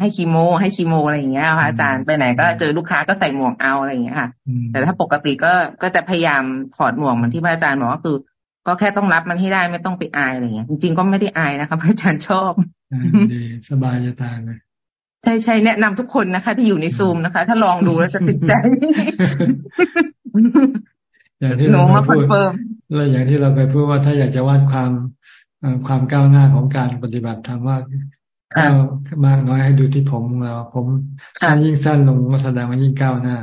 ให้คีโม ให้คีโมอะไรอย่างเงี้ยค่ะอาจารย์ไปไหนก็เจอลูกค้าก็ใส่หมวกเอาอะไรอย่างเงี้ยค่ะ แต่ถ้าปกติก็ก็จะพยายามถอดหมวกเหมือนที่พระอาจารย์บอกก็คือ ก็แค่ต้องรับมันให้ได้ไม่ต้องไปอายอะไรเงี้ยจริงๆก็ไม่ได้อายนะคะพระอาจารย์ชอบดีสบายจะตายเลยใช่ใช่แนะนำทุกคนนะคะ ที่อยู่ในซูมนะคะ ถ้าลองดูแล้วจะติดใจอย่างที่เราพูดแล้วอย่างที่เราไปพูดว่าถ้าอยากจะวัดความ ความก้าวหน้าของการปฏิบัติธรรมว่าก้าวมากน้อยให้ดูที่ผมเรา ผมถ้ายิ่งสั้นลงก็แสดงว่ายิ่งก้าวหน้า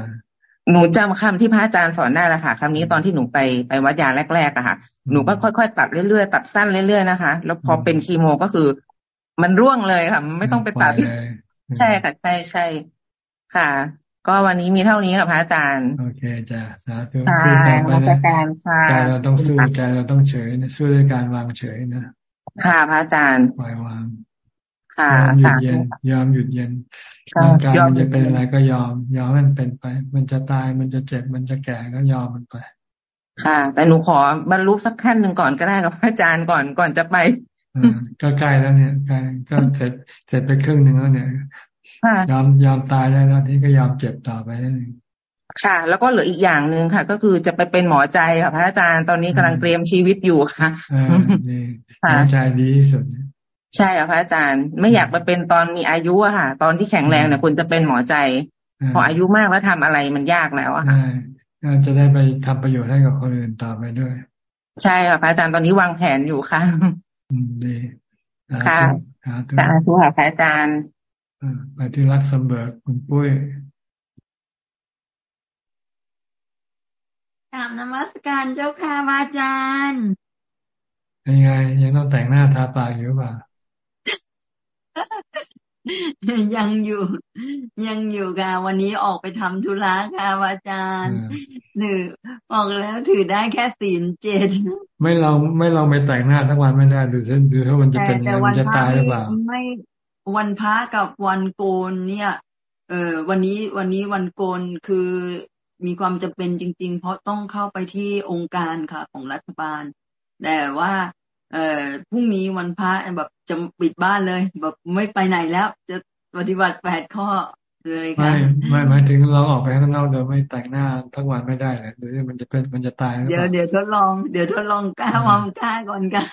หนูจำคำที่พระอาจารย์สอนได้แล้วค่ะคำนี้ตอนที่หนูไปไปวัดยาแรกๆอะค่ะ หนูก็ค่อยๆตัดเรื่อยๆตัดสั้นเรื่อยๆนะคะ แล้วพอเป็นคีโมก็คือ มันร่วงเลยค่ะ ไม่ต้องไปตัดใช่ค่ะใช่ใช่ค่ะ ก็วันนี้มีเท่านี้ค่ะพระอาจารย์โอเคจ้ะสาธุสู้ต่อไปนะใจเราต้องสู้ใจเราต้องเฉยนะสู้ด้วยการวางเฉยนะค่ะพระอาจารย์ปล่อยวางค่ะหยุดเย็นยอมหยุดเย็นร่างกายมันจะเป็นอะไรก็ยอม ยอมมันเป็นไป มันจะตายมันจะเจ็บมันจะแก่ก็ยอมมันไป ค่ะ แต่หนูขอบรรลุสักขั้นหนึ่งก่อนก็ได้กับพระอาจารย์ก่อนก่อนจะไปก็ใกล้แล้วเนี่ยใกล้ก็เสร็จเสร็จไปครึ่งหนึ่งแล้วเนี่ย ยอมยอมตายได้แล้วที่ก็ยอมเจ็บต่อไปได้ค่ะ แล้วก็เหลืออีกอย่างหนึ่งค่ะ ก็คือจะไปเป็นหมอใจค่ะ พระอาจารย์ตอนนี้กำลังเตรียมชีวิตอยู่ค่ะหมอใจดีที่สุดใช่ค่ะพระอาจารย์ไม่อยากไปเป็นตอนมีอายุอะค่ะ ตอนที่แข็งแรงเนี่ยคุณจะเป็นหมอใจ พออายุมากแล้วทำอะไรมันยากแล้วอะค่ะจะได้ไปทำประโยชน์ให้กับคนอื่นต่อไปด้วย ใช่ค่ะพระอาจารย์ตอนนี้วางแผนอยู่ค่ะดีค่ะสาธุค่ะพระอาจารย์ ไปที่รักซัมเบิร์กคุณปุ้ยกราบนมัสการเจ้าค่ะอาจารย์ยังไง ยังต้องแต่งหน้าทาปากอยู่ป่ะยังอยู่ ยังอยู่ค่ะวันนี้ออกไปทำธุระค่ะอาจารย์หรือออกแล้วถือได้แค่ศีลเจ็ดไม่เราไม่เราไปแต่งหน้าทั้งวันไม่ได้ดูดูถ้ามันจะเป็นมันจะตายหรือเปล่าไม่ วันพระกับวันโกนเนี่ย เออวันนี้วันนี้วันโกนคือมีความจำเป็นจริง ๆ เพราะต้องเข้าไปที่องค์การค่ะ ของรัฐบาล แต่ว่า เออพรุ่งนี้วันพระแบบจะปิดบ้านเลย แบบไม่ไปไหนแล้ว จะปฏิบัติแปดข้อเลยค่ะไม่ไม่หมายถึงเราออกไปข้างนอกโดยไม่แต่งหน้าทั้งวันไม่ได้เลยหรือมันจะเป็นมันจะตายเดี๋ยวเดี๋ยวทดลอง เดี๋ยวทดลองกล้าวางกล้าก่อนกัน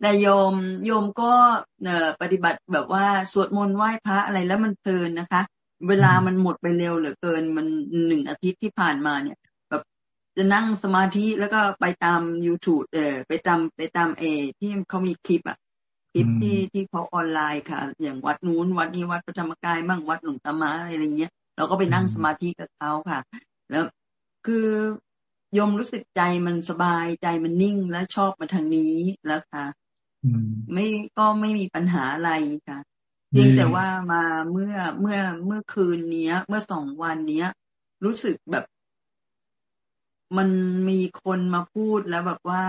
แต่โยมโยมก็เอ่อปฏิบัติแบบว่าสวดมนต์ไหว้พระอะไรแล้วมันเพลินนะคะ เวลามันหมดไปเร็วเหลือเกินมันหนึ่งอาทิตย์ที่ผ่านมาเนี่ย แบบจะนั่งสมาธิแล้วก็ไปตาม youtube เออไปตามไปตามเอที่เขามีคลิปอะคลิปที่ที่เขาออนไลน์ค่ะ อย่างวัดนู้นวัดนี้วัดพระธรรมกายบ้างวัดหลวงตามาอะไรเงี้ยเราก็ไปนั่งสมาธิกับเขาค่ะ แล้วคือโยมรู้สึกใจมันสบายใจมันนิ่งและชอบมาทางนี้แล้วค่ะ ไม่ก็ไม่มีปัญหาอะไรค่ะเพียงแต่ว่ามาเมื่อเมื่อเมื่อคืนเนี้ย เมื่อสองวันเนี้ย รู้สึกแบบ มันมีคนมาพูดแล้วแบบว่า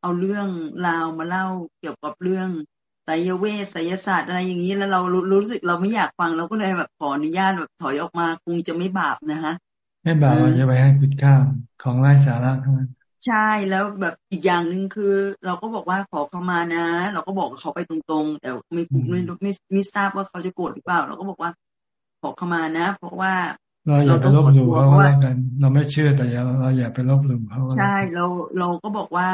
เอาเรื่องราวมาเล่าเกี่ยวกับเรื่องไสยเวทไสยศาสตร์อะไรอย่างนี้แล้วเรารู้สึกเราไม่อยากฟังเราก็เลยแบบขออนุญาตแบบถอยออกมาคงจะไม่บาปนะฮะไม่บาปจะไปให้คุณข้าวของไร้สาระทั้งนั้น ใช่แล้วแบบอีกอย่างหนึ่งคือ เราก็บอกว่าขอเขามานะ เราก็บอกเขาไปตรงๆ แต่ไม่ไม่ไม่ไม่ทราบว่าเขาจะโกรธหรือเปล่า เราก็บอกว่า ขอเขามานะ เพราะว่าเราอย่าไปลบหลู่เขาแล้วกัน เราไม่เชื่อแต่อย่าเราอย่าไปลบหลู่เขาใช่เราเราก็บอกว่า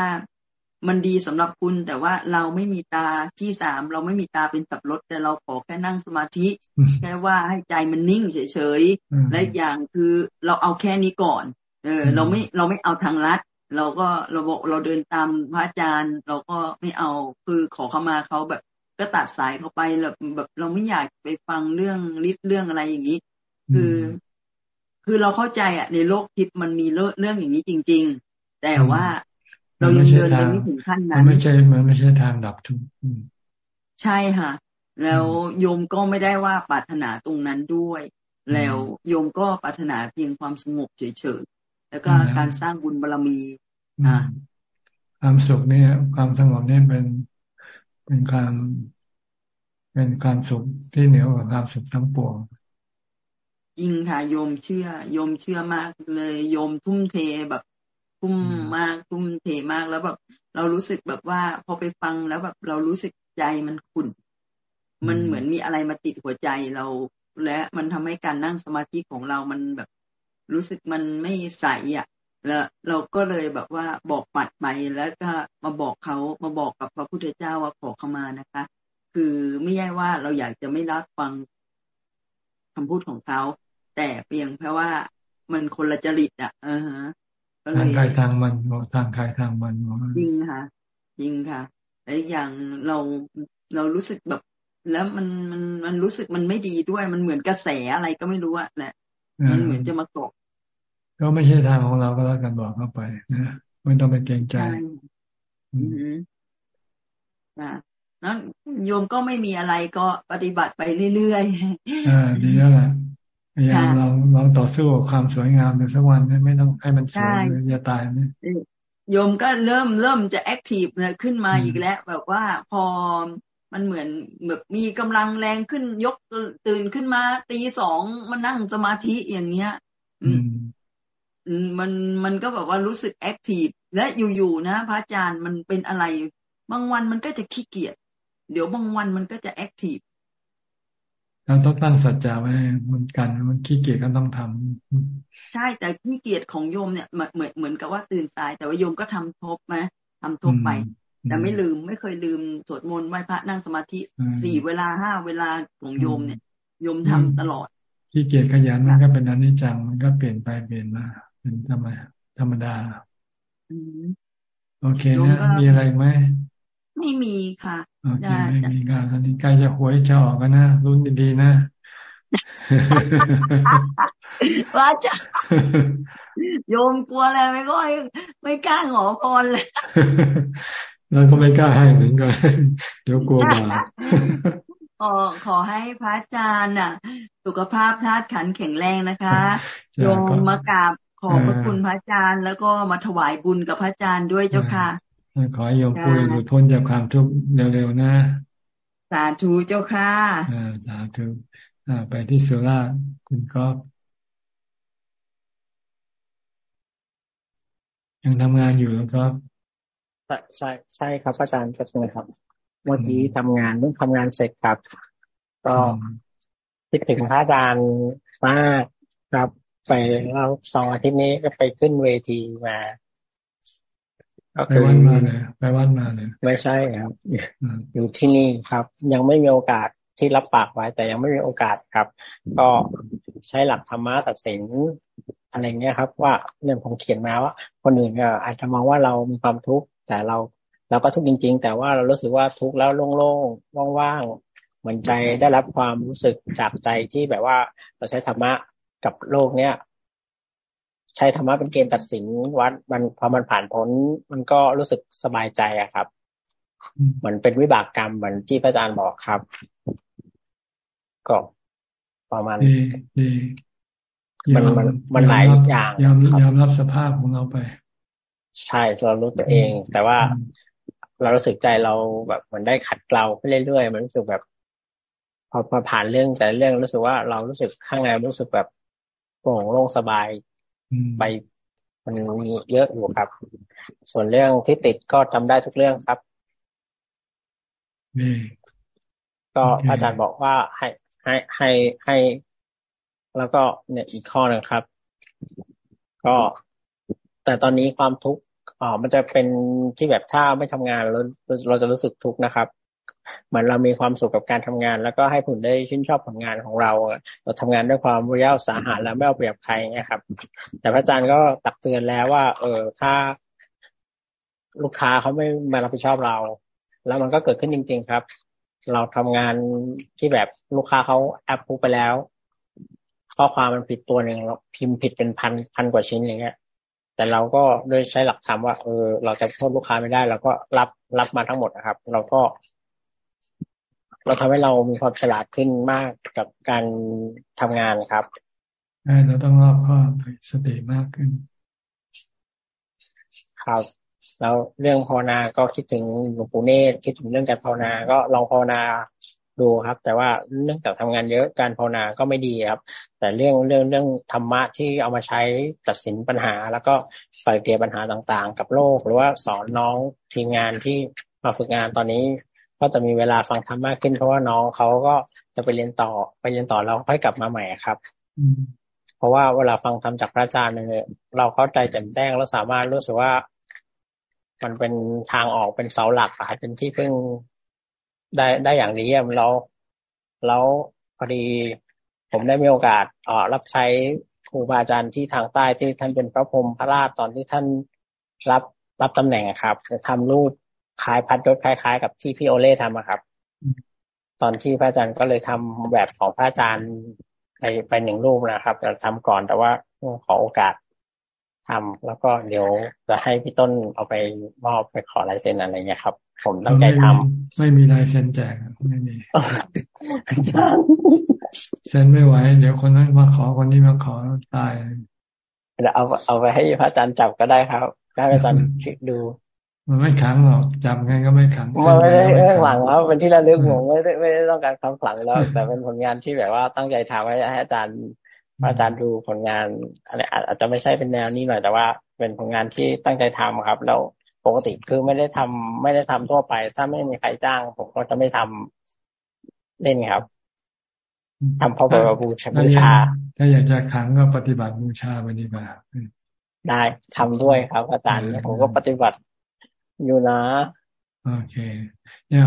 มันดีสำหรับคุณแต่ว่าเราไม่มีตาที่สามเราไม่มีตาเป็นสับรถแต่เราขอแค่นั่งสมาธิแค่ว่าให้ใจมันนิ่งเฉยๆและอย่างคือเราเอาแค่นี้ก่อน เออ เราไม่เราไม่เอาทางลัด เราก็เราบอกเราเดินตามพระอาจารย์ เราก็ไม่เอาคือขอเข้ามาเขาแบบ ก็ตัดสายเขาไปแบบแบบเราไม่อยากไปฟังเรื่องลิดเรื่องอะไรอย่างนี้ คือ คือเราเข้าใจอะ ในโลกทิพย์มันมีเรื่องอย่างนี้จริง ๆ แต่ว่าเรายังเดินไปไม่ถึงขั้นนั้นมันไม่ใช่มันไม่ใช่ทางดับทุกข์ใช่ค่ะ แล้วโยมก็ไม่ได้ว่าปรารถนาตรงนั้นด้วย แล้วโยมก็ปรารถนาเพียงความสงบเฉยๆ แล้วก็การสร้างบุญบารมีอ่าความสุขเนี่ย ความสงบเนี่ยเป็นเป็นความเป็นความสุขที่เหนือกว่าความสุขทั้งปวงจริงค่ะโยมเชื่อโยมเชื่อมากเลยโยมทุ่มเทแบบทุ่มมากทุ่มเทมากแล้วแบบเรารู้สึกแบบว่าพอไปฟังแล้วแบบเรารู้สึกใจมันขุ่น มันเหมือนมีอะไรมาติดหัวใจเรา และมันทำให้การนั่งสมาธิของเรามันแบบ รู้สึกมันไม่ใสอะแล้วเราก็เลยแบบว่าบอกปัดไปแล้วก็มาบอกเขามาบอกกับพระพุทธเจ้าว่าขอเข้ามานะคะ คือไม่ใช่ว่าเราอยากจะไม่รับฟังคำพูดของเขา แต่เพียงเพราะว่ามันคนละจริตอะ เออฮะทางใครทางมันทางใครทางมันจริงค่ะจริงค่ะและอย่างเราเรารู้สึกแบบ แล้วมันมันมันรู้สึกมันไม่ดีด้วย มันเหมือนกระแสอะไรก็ไม่รู้อะแหละมันเหมือนจะมาเกาะ ก็ไม่ใช่ทางของเราก็แล้วกันบอกเข้าไปนะไม่ต้องไปเกรงใจอืมอ่านั้นโยมก็ไม่มีอะไรก็ปฏิบัติไปเรื่อยๆอ่าดีแล้วแหละพยายามลองลองต่อสู้กับความสวยงามในสักวันไม่ต้องให้มันสวยอย่าตายนะโยมก็เริ่มเริ่มจะ active เนี่ยขึ้นมาอีกแล้ว แบบว่าพอมันเหมือนแบบมีกำลังแรงขึ้นยกตื่นขึ้นมาตีสองมานั่งสมาธิอย่างเงี้ย อืม มันมันก็แบบว่ารู้สึก active และอยู่ๆนะ พระอาจารย์มันเป็นอะไร บางวันมันก็จะขี้เกียจเดี๋ยวบางวันมันก็จะแอคทีฟเราต้องตั้งสัจจะไว้เหมือนกันมันขี้เกียจก็ต้องทำใช่แต่ขี้เกียจของโยมเนี่ยเหมือนเหมือนเหมือนกับว่าตื่นสาย แต่ว่าโยมก็ทำทบไหมทำทบไป แต่ไม่ลืมไม่เคยลืมสวดมนต์ไหว้พระนั่งสมาธิสี่เวลาห้าเวลาของโยมเนี่ยโยมทำตลอดขี้เกียจขยันมันก็เป็นอนิจจังมันก็เปลี่ยนไปเปลี่ยนมา เป็นธรรมธรรมดาโอเคนะมีอะไรไหมไม่มีค่ะโอเคไม่มีค่ะตอนนี้ใกล้จะหวยจะออกกันนะรุ้นดีๆนะว่าจะโยมกลัวอะไรไม่ก็ไม่กล้าหงอพรเลยแล้วก็ไม่กล้าให้เหมือนกันเดี๋ยวกลัวบาปขอขอให้พระอาจารย์น่ะ สุขภาพธาตุขันแข็งแรงนะคะโยมมากราบ ขอพระคุณพระอาจารย์ แล้วก็มาถวายบุญกับพระอาจารย์ด้วยเจ้าค่ะ ขอให้โยมปุ้ยหลุดพ้นจากความทุกข์เร็วๆนะ สาธุเจ้าค่ะอ่าสาธุอ่าไปที่สุราคุณก๊อฟยังทำงานอยู่แล้วก็ใช่ใช่ครับอาจารย์ก็ใช่ครับเมื่อกี้ทำงานเพิ่งทำงานเสร็จครับ ก็คิดถึงพระอาจารย์มากครับ ไปเราสองอาทิตย์นี้ก็ไปขึ้นเวทีมาก็คือไปวัดมาเลยไปวัดมาเลยไม่ใช่ครับอยู่ที่นี่ครับ ยังไม่มีโอกาสที่รับปากไว้ แต่ยังไม่มีโอกาสครับ ก็ใช้หลักธรรมะตัดสินอะไรเงี้ยครับ ว่าเนี่ยผมเขียนมาว่า คนอื่นก็อาจจะมองว่าเรามีความทุกข์แต่เราเราก็ทุกข์จริง ๆ แต่ว่าเรารู้สึกว่าทุกข์แล้วโล่งๆว่างๆเหมือนใจได้รับความรู้สึกจากใจที่แบบว่าเราใช้ธรรมะ กับโลกเนี้ยใช้ธรรมะเป็นเกณฑ์ตัดสินวัดมันพอมันผ่านพ้น มันก็รู้สึกสบายใจอะครับเหมือนเป็นวิบากกรรมเหมือนที่พระอาจารย์บอกครับ ก็ประมาณดีดีมันมันมันหลายอย่างยอมยอมรับสภาพของเราไป ใช่เรารู้ตัวเอง แต่ว่าเรารู้สึกใจเราแบบเหมือนได้ขัดเกลาไปเรื่อยๆมันรู้สึกแบบ พอพอผ่านเรื่องแต่เรื่องรู้สึกว่าเรารู้สึกข้างในรู้สึกแบบ โปร่งโล่งสบายไปมันมีเยอะอยู่ครับ ส่วนเรื่องที่ติดก็ทำได้ทุกเรื่องครับก็อาจารย์บอกว่าให้ให้ให้ให้ แล้วก็เนี่ยอีกข้อหนึ่งครับ ก็ แต่ตอนนี้ความทุกข์อ๋อมันจะเป็นที่แบบถ้าไม่ทำงานเราเราจะรู้สึกทุกข์นะครับ เหมือนเรามีความสุขกับการทำงาน แล้วก็ให้ผลได้ชื่นชอบผลงานของเรา เราทำงานด้วยความวิยาสาหะและไม่เอาเปรียบใครนะครับ แต่พระอาจารย์ก็ตักเตือนแล้วว่า เออถ้าลูกค้าเขาไม่มารับผิดชอบเรา แล้วมันก็เกิดขึ้นจริง ๆ ครับ เราทำงานที่แบบลูกค้าเขาแอปพูไปแล้ว ข้อความมันผิดตัวหนึ่งเราพิมพ์ผิดเป็นพันพันกว่าชิ้นอย่างเงี้ยแต่เราก็โดยใช้หลักธรรมว่าเออเราจะโทษลูกค้าไม่ได้ เราก็รับรับมาทั้งหมดนะครับ เราก็ เราทำให้เรามีความฉลาดขึ้นมากกับการทำงานครับใช่เราต้องรอบคอบสติมากขึ้น ครับ แล้วเรื่องภาวนาก็คิดถึงหลวงปู่เนตรคิดถึงเรื่องการภาวนาก็ลองภาวนาดูครับ แต่ว่าเนื่องจากทำงานเยอะการภาวนาก็ไม่ดีครับ แต่เรื่องเรื่องเรื่องธรรมะที่เอามาใช้ตัดสินปัญหา แล้วก็ไกลเกลี่ยปัญหาต่างๆ กับโลก หรือว่าสอนน้องทีมงานที่มาฝึกงานตอนนี้ ก็จะมีเวลาฟังธรรมมากขึ้นเพราะว่าน้องเขาก็จะไปเรียนต่อไปเรียนต่อแล้วค่อยกลับมาใหม่ครับเพราะว่าเวลาฟังธรรมจากพระอาจารย์เนี่ยเราเข้าใจแจ่มแจ้งแล้วสามารถรู้สึกว่ามันเป็นทางออกเป็นเสาหลักอาจเป็นที่พึ่งได้ได้อย่างดีเยี่ยมแล้วแล้วพอดี ผมได้มีโอกาสเออรับใช้ครูบาอาจารย์ที่ทางใต้ที่ท่านเป็นพระพรหมพระราชตอนที่ท่านรับรับตำแหน่งครับทำรูป คล้ายพัดยศคล้าย ๆ กับที่พี่โอเล่ทำครับ ตอนที่พระอาจารย์ก็เลยทำแบบของพระอาจารย์ไปไปหนึ่งรูปนะครับแต่ทำก่อนแต่ว่าขอโอกาสทำแล้วก็เดี๋ยวจะให้พี่ต้นเอาไปมอบไปขอลายเซ็นอะไรเงี้ยครับ ผมตั้งใจทำไม่มีลายเซ็นแจกไม่มีเซ็นไม่ไหวเดี๋ยวคนนั้นมาขอคนนี้มาขอตายเดี๋ยวเอาเอาไปให้พระอาจารย์จับก็ได้ครับให้พระอาจารย์คลิกดู มันไม่ขังหรอกจับไงก็ไม่ขังมันไม่ได้หวังแล้วเป็นที่ระลึกผมไม่ได้ไม่ได้ต้องการความขังแล้ว แต่เป็นผลงานที่แบบว่าตั้งใจทำให้อาจารย์อาจารย์ดูผลงานอะไรอาจจะไม่ใช่เป็นแนวนี้หน่อยแต่ว่า เป็นผลงานที่ตั้งใจทำครับ แล้วปกติคือไม่ได้ทำไม่ได้ทำทั่วไป ถ้าไม่มีใครจ้าง ผมก็จะไม่ทำเล่นครับทำเพราะแบบบูชาบูชา ถ้าอยากจะขังก็ปฏิบัติบูชาปฏิบัติได้ทำด้วยครับ อาจารย์ผมก็ปฏิบัติ อยู่นะโอเคเนี่ย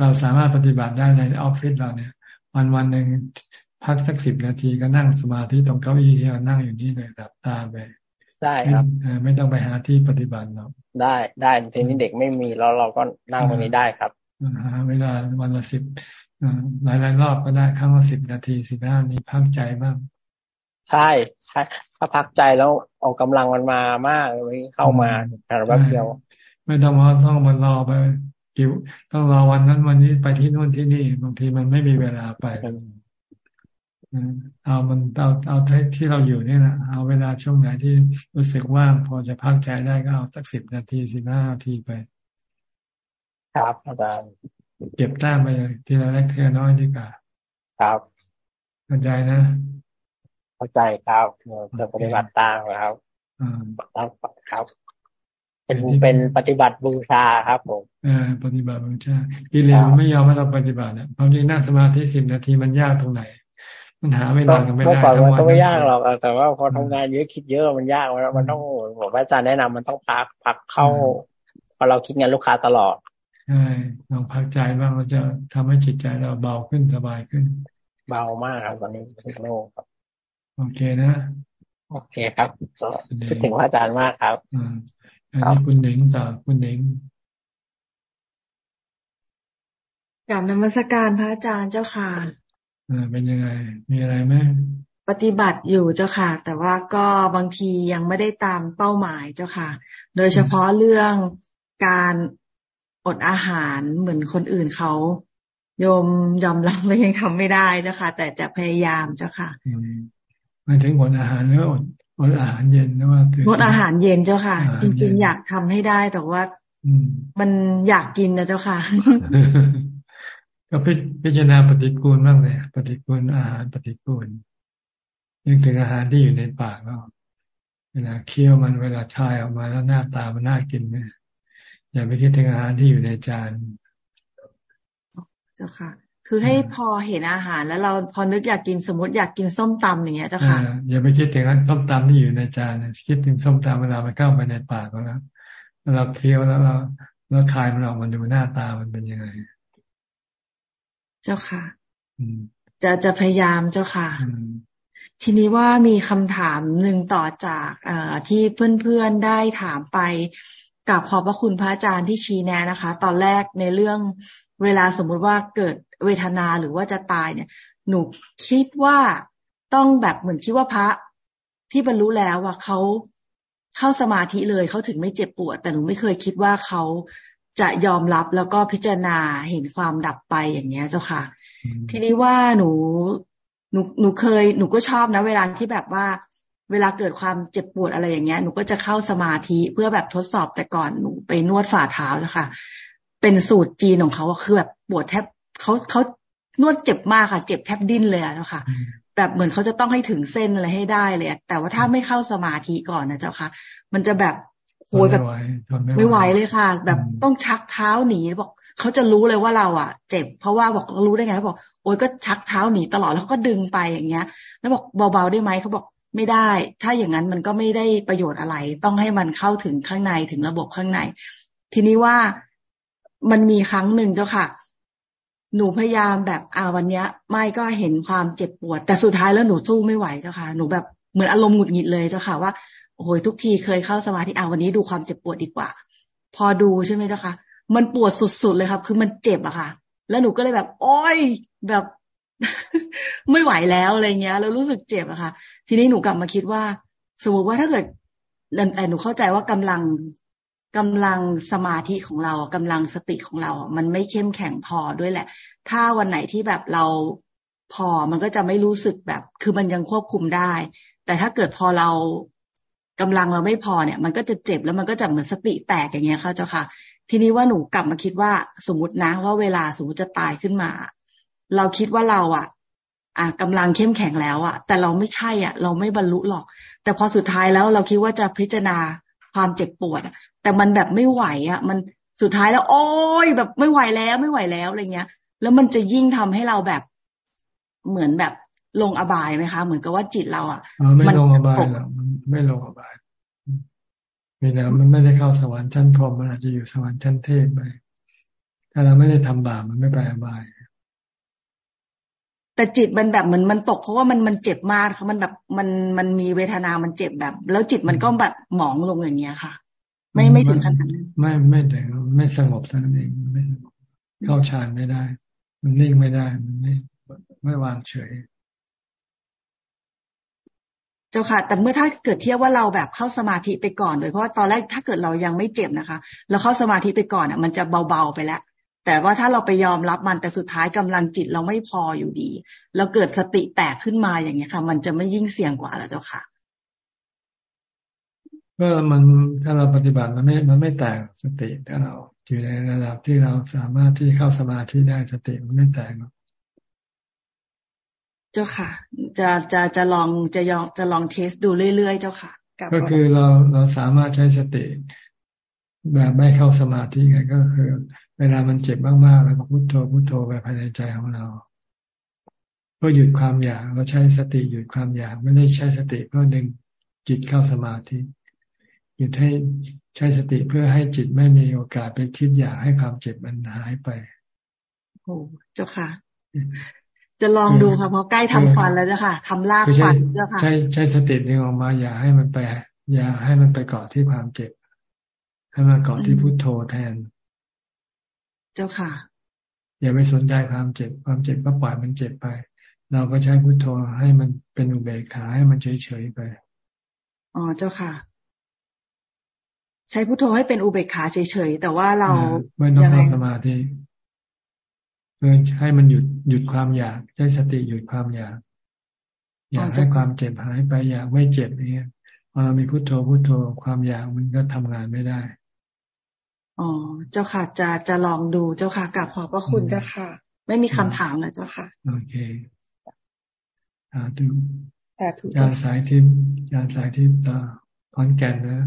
เราสามารถปฏิบัติได้ในออฟฟิศเราเนี่ย วันวันหนึ่งพักสักสิบนาทีก็นั่งสมาธิตรงเก้าอี้ที่เรานั่งอยู่นี่เลยดับตาไปได้ครับไม่ต้องไปหาที่ปฏิบัติหรอกได้ได้ทีนี้เด็กไม่มีแล้วเราก็นั่งตรงนี้ได้ครับหาเวลาวันละสิบหลายหลายรอบก็ได้ครั้งละสิบนาทีสิบห้านี้พักใจบ้างใช่ใช่ถ้าพักใจแล้วออกกำลังมันมามากเลยเข้ามาแต่แป๊บเดียว ไม่ต้องมาต้องมารอไปกิ่วต้องรอวันนั้นวันนี้ไปที่นู่นที่นี่ บางทีมันไม่มีเวลาไปเอามันเอาเอาที่เราอยู่นี่นะเอาเวลาช่วงไหนที่รู้สึกว่างพอจะพักใจได้ก็เอาสักสิบนาทีสิบห้านาทีไป ครับอาจารย์เก็บต้ามไปเลยทีละเล็กทีละน้อยดีกว่าครับเข้าใจนะเข้าใจครับจะปฏิบัติตามครับครับครับ เป็นเป็นปฏิบัติบูชาครับผมอ่าปฏิบัติบูชากิเลสมันไม่ยอมให้เราปฏิบัติเนี่ยความจริงนั่งสมาธิสิบนาทีมันยากตรงไหน มันหาไม่ได้ไม่ได้ทั้งวันก็ไม่ยากหรอกแต่ว่าพอทำงานเยอะคิดเยอะมันยากแล้วมันต้องผมอาจารย์แนะนำมันต้องพักพักเข้าพอเราคิดงานลูกค้าตลอดใช่ลองพักใจบ้างเราจะทำให้จิตใจเราเบาขึ้นสบายขึ้น เบามากครับตอนนี้สิโลกครับ โอเคนะ โอเคครับคิดถึงพระอาจารย์มากครับ อ่าอันนี้คุณหนิงต่อคุณหนิงกราบนมัสการพระอาจารย์เจ้าค่ะอ่าเป็นยังไง มีอะไรไหมปฏิบัติอยู่เจ้าค่ะ แต่ว่าก็บางทียังไม่ได้ตามเป้าหมายเจ้าค่ะ โดยเฉพาะเรื่องการอดอาหารเหมือนคนอื่นเขาโยมยอมรับว่ายังทำไม่ได้เจ้าค่ะ แต่จะพยายามเจ้าค่ะหมายถึงอดอาหารหรืออด อดอาหารเย็นนะว่าอดอาหารเย็นเจ้าค่ะ จริงๆอยากทำให้ได้แต่ว่ามันอยากกินนะเจ้าค่ะ ก็พิจารณาปฏิกูลบ้างเลยปฏิกูลอาหารปฏิกูลนึกถึงอาหารที่อยู่ในปากเราเวลาเคี้ยวมันเวลาชายออกมาแล้วหน้าตามันน่ากินไหมอย่าไปคิดถึงอาหารที่อยู่ในจาน เจ้าค่ะ คือให้พอเห็นอาหารแล้วเราพอนึกอยากกินสมมติอยากกินส้มตำอย่างเงี้ยเจ้าค่ะอย่าไปคิดถึงส้มตำที่อยู่ในจานคิดถึงส้มตำเวลามันเข้าไปในปากแล้วแล้วเราเคี้ยวแล้วเราแล้วคายมันออกมาดูหน้าตามันเป็นยังไง เจ้าค่ะจะจะพยายามเจ้าค่ะ ทีนี้ว่ามีคำถามหนึ่งต่อจากอที่เพื่อนๆได้ถามไปกับขอบพระคุณพระอาจารย์ที่ชี้แนะนะคะ ตอนแรกในเรื่องเวลาสมมุติว่าเกิด เวทนาหรือว่าจะตายเนี่ย หนูคิดว่าต้องแบบเหมือนคิดว่าพระที่บรรลุแล้วว่าเขาเข้าสมาธิเลยเขาถึงไม่เจ็บปวด แต่หนูไม่เคยคิดว่าเขาจะยอมรับแล้วก็พิจารณาเห็นความดับไปอย่างเงี้ยเจ้าค่ะ ทีนี้ว่าหนูหนูหนูเคยหนูก็ชอบนะ เวลาที่แบบว่า เวลาเกิดความเจ็บปวดอะไรอย่างเงี้ยหนูก็จะเข้าสมาธิเพื่อแบบทดสอบแต่ก่อนหนูไปนวดฝ่าเท้าแล้วค่ะเป็นสูตรจีนของเขาคือแบบปวดแทบ เขาเขานวดเจ็บมากค่ะ เจ็บแทบดิ้นเลยอะเจ้าค่ะ แบบเหมือนเขาจะต้องให้ถึงเส้นอะไรให้ได้เลยแต่ว่าถ้าไม่เข้าสมาธิก่อนนะเจ้าค่ะ มันจะแบบโอยแบบไม่ไหวเลยค่ะ แบบต้องชักเท้าหนีบอกเขาจะรู้เลยว่าเราอะ เจ็บ เพราะว่าบอกรู้ได้ไงเขาบอกโอ้ยก็ชักเท้าหนีตลอดแล้วก็ดึงไปอย่างเงี้ย แล้วบอกเบาๆได้ไหมเขาบอกไม่ได้ ถ้าอย่างนั้นมันก็ไม่ได้ประโยชน์อะไร ต้องให้มันเข้าถึงข้างในถึงระบบข้างใน ทีนี้ว่ามันมีครั้งหนึ่งเจ้าค่ะ หนูพยายามแบบอ่าวันเนี้ย ไม่ก็เห็นความเจ็บปวด แต่สุดท้ายแล้วหนูสู้ไม่ไหวเจ้าค่ะ หนูแบบเหมือนอารมณ์หงุดหงิดเลยเจ้าค่ะว่าโอ้โหทุกทีเคยเข้าสมาธิอ่าวันนี้ดูความเจ็บปวดดีกว่า พอดูใช่ไหมเจ้าค่ะ มันปวดสุดๆเลยครับ คือมันเจ็บอะค่ะ แล้วหนูก็เลยแบบโอ้ยแบบไม่ไหวแล้วอะไรเงี้ย แล้วรู้สึกเจ็บอะค่ะ ทีนี้หนูกลับมาคิดว่า สมมติว่าถ้าเกิดแต่หนูเข้าใจว่ากำลัง กำลังสมาธิของเรากำลังสติของเรา มันไม่เข้มแข็งพอด้วยแหละ ถ้าวันไหนที่แบบเราพอมันก็จะไม่รู้สึกแบบ คือมันยังควบคุมได้ แต่ถ้าเกิดพอเรากำลังเราไม่พอเนี่ย มันก็จะเจ็บแล้วมันก็จะเหมือนสติแตกอย่างเงี้ยค่ะเจ้าค่ะ ทีนี้ว่าหนูกลับมาคิดว่าสมมตินะว่าเวลาสมมติจะตายขึ้นมา เราคิดว่าเราอะ อะกำลังเข้มแข็งแล้วอะ แต่เราไม่ใช่อะ เราไม่บรรลุหรอก แต่พอสุดท้ายแล้วเราคิดว่าจะพิจารณาความเจ็บปวด แต่มันแบบไม่ไหวอะ มันสุดท้ายแล้ว โอ้ยแบบไม่ไหวแล้วไม่ไหวแล้วอะไรเงี้ย แล้วมันจะยิ่งทำให้เราแบบเหมือนแบบลงอบายไหมคะ เหมือนกับว่าจิตเราอะไม่ลงอบายหรอกไม่ลงอบายมีแต่มันไม่ได้เข้าสวรรค์ชั้นพรหมมันอาจจะอยู่สวรรค์ชั้นเทพไปถ้าเราไม่ได้ทำบาปมันไม่ไปอบาย แต่จิตมันแบบเหมือนมันตก เพราะว่ามันมันเจ็บมากค่ะมันแบบมันมันมีเวทนามันเจ็บแบบ แล้วจิตมันก็แบบหมองลงอย่างเงี้ยค่ะ ไม่ไม่ถึงขนาดนั้นไม่ไม่แต่ไม่สงบเท่านั้นเองไม่เข้าฌานไม่ได้ มันนิ่งไม่ได้มันไม่ไม่วางเฉย เจ้าค่ะ แต่เมื่อถ้าเกิดเทียบว่าเราแบบเข้าสมาธิไปก่อนโดยเพราะว่าตอนแรกถ้าเกิดเรายังไม่เจ็บนะคะเราเข้าสมาธิไปก่อนอะ มันจะเบาๆไปแล้วแต่ว่าถ้าเราไปยอมรับมันแต่สุดท้ายกำลังจิตเราไม่พออยู่ดีแล้วเกิดสติแตกขึ้นมาอย่างเงี้ยค่ะ มันจะไม่ยิ่งเสี่ยงกว่าแล้วเจ้าค่ะ ก็มันถ้าเราปฏิบัติมันไม่มันไม่แตกสติถ้าเราอยู่ในระดับที่เราสามารถที่เข้าสมาธิได้สติมันไม่แตกเจ้าค่ะ จะจะจะลองจะยองจะลองเทสดูเรื่อยๆเจ้าค่ะ ก็คือเราเราสามารถใช้สติแบบไม่เข้าสมาธิไงก็คือ เวลามันเจ็บมากๆแล้วก็พุโทโธพุโทโธไปภายในใจของเราเพื่อหยุดความอยากเราใช้สติหยุดความอยาก ไม่ได้ใช้สติเพื่อดึงจิตเข้าสมาธิ หยุดให้ใช้สติเพื่อให้จิตไม่มีโอกาสไปคิดอยากให้ความเจ็บมันหายไปโอ้เจ้าค่ะ จะลองดูค่ะเพราะใกล้ทำฟันแล้วจ้ะค่ะทำลากฟันเจ้าค่ะ ใช่ใช่สติดึงออกมาอย่าให้มันไป อย่าให้มันไปเกาะที่ความเจ็บ ให้มันเกาะที่พุโทโธแทน เจ้าค่ะ อย่าไปสนใจความเจ็บ ความเจ็บก็ปล่อยมันเจ็บไป เราก็ใช้พุโทโธให้มันเป็นอุเบกขาให้มันเฉยๆไปอ๋อเจ้าค่ะ ใช้พุโทโธให้เป็นอุเบกขาเฉยๆแต่ว่าเราไม่ต้องเข้าสมาธิเพื่อให้มันหยุดหยุดความอยากใช้สติหยุดความอยาก อยากให้ความเจ็บหายไปอยากไม่เจ็บเนี้ยพอเรามีพุโทโธพุโทโธความอยากมันก็ทำงานไม่ได้อ๋อเจ้าค่ะจะจะลองดูเจ้าค่ะกับขอบพระคุณเจ้าค่ะ ไม่มีคำถามแล้วเจ้าค่ะโอเคสาธุยานสายทิพย์ยานสายทิพย์ขอนแก่นนะ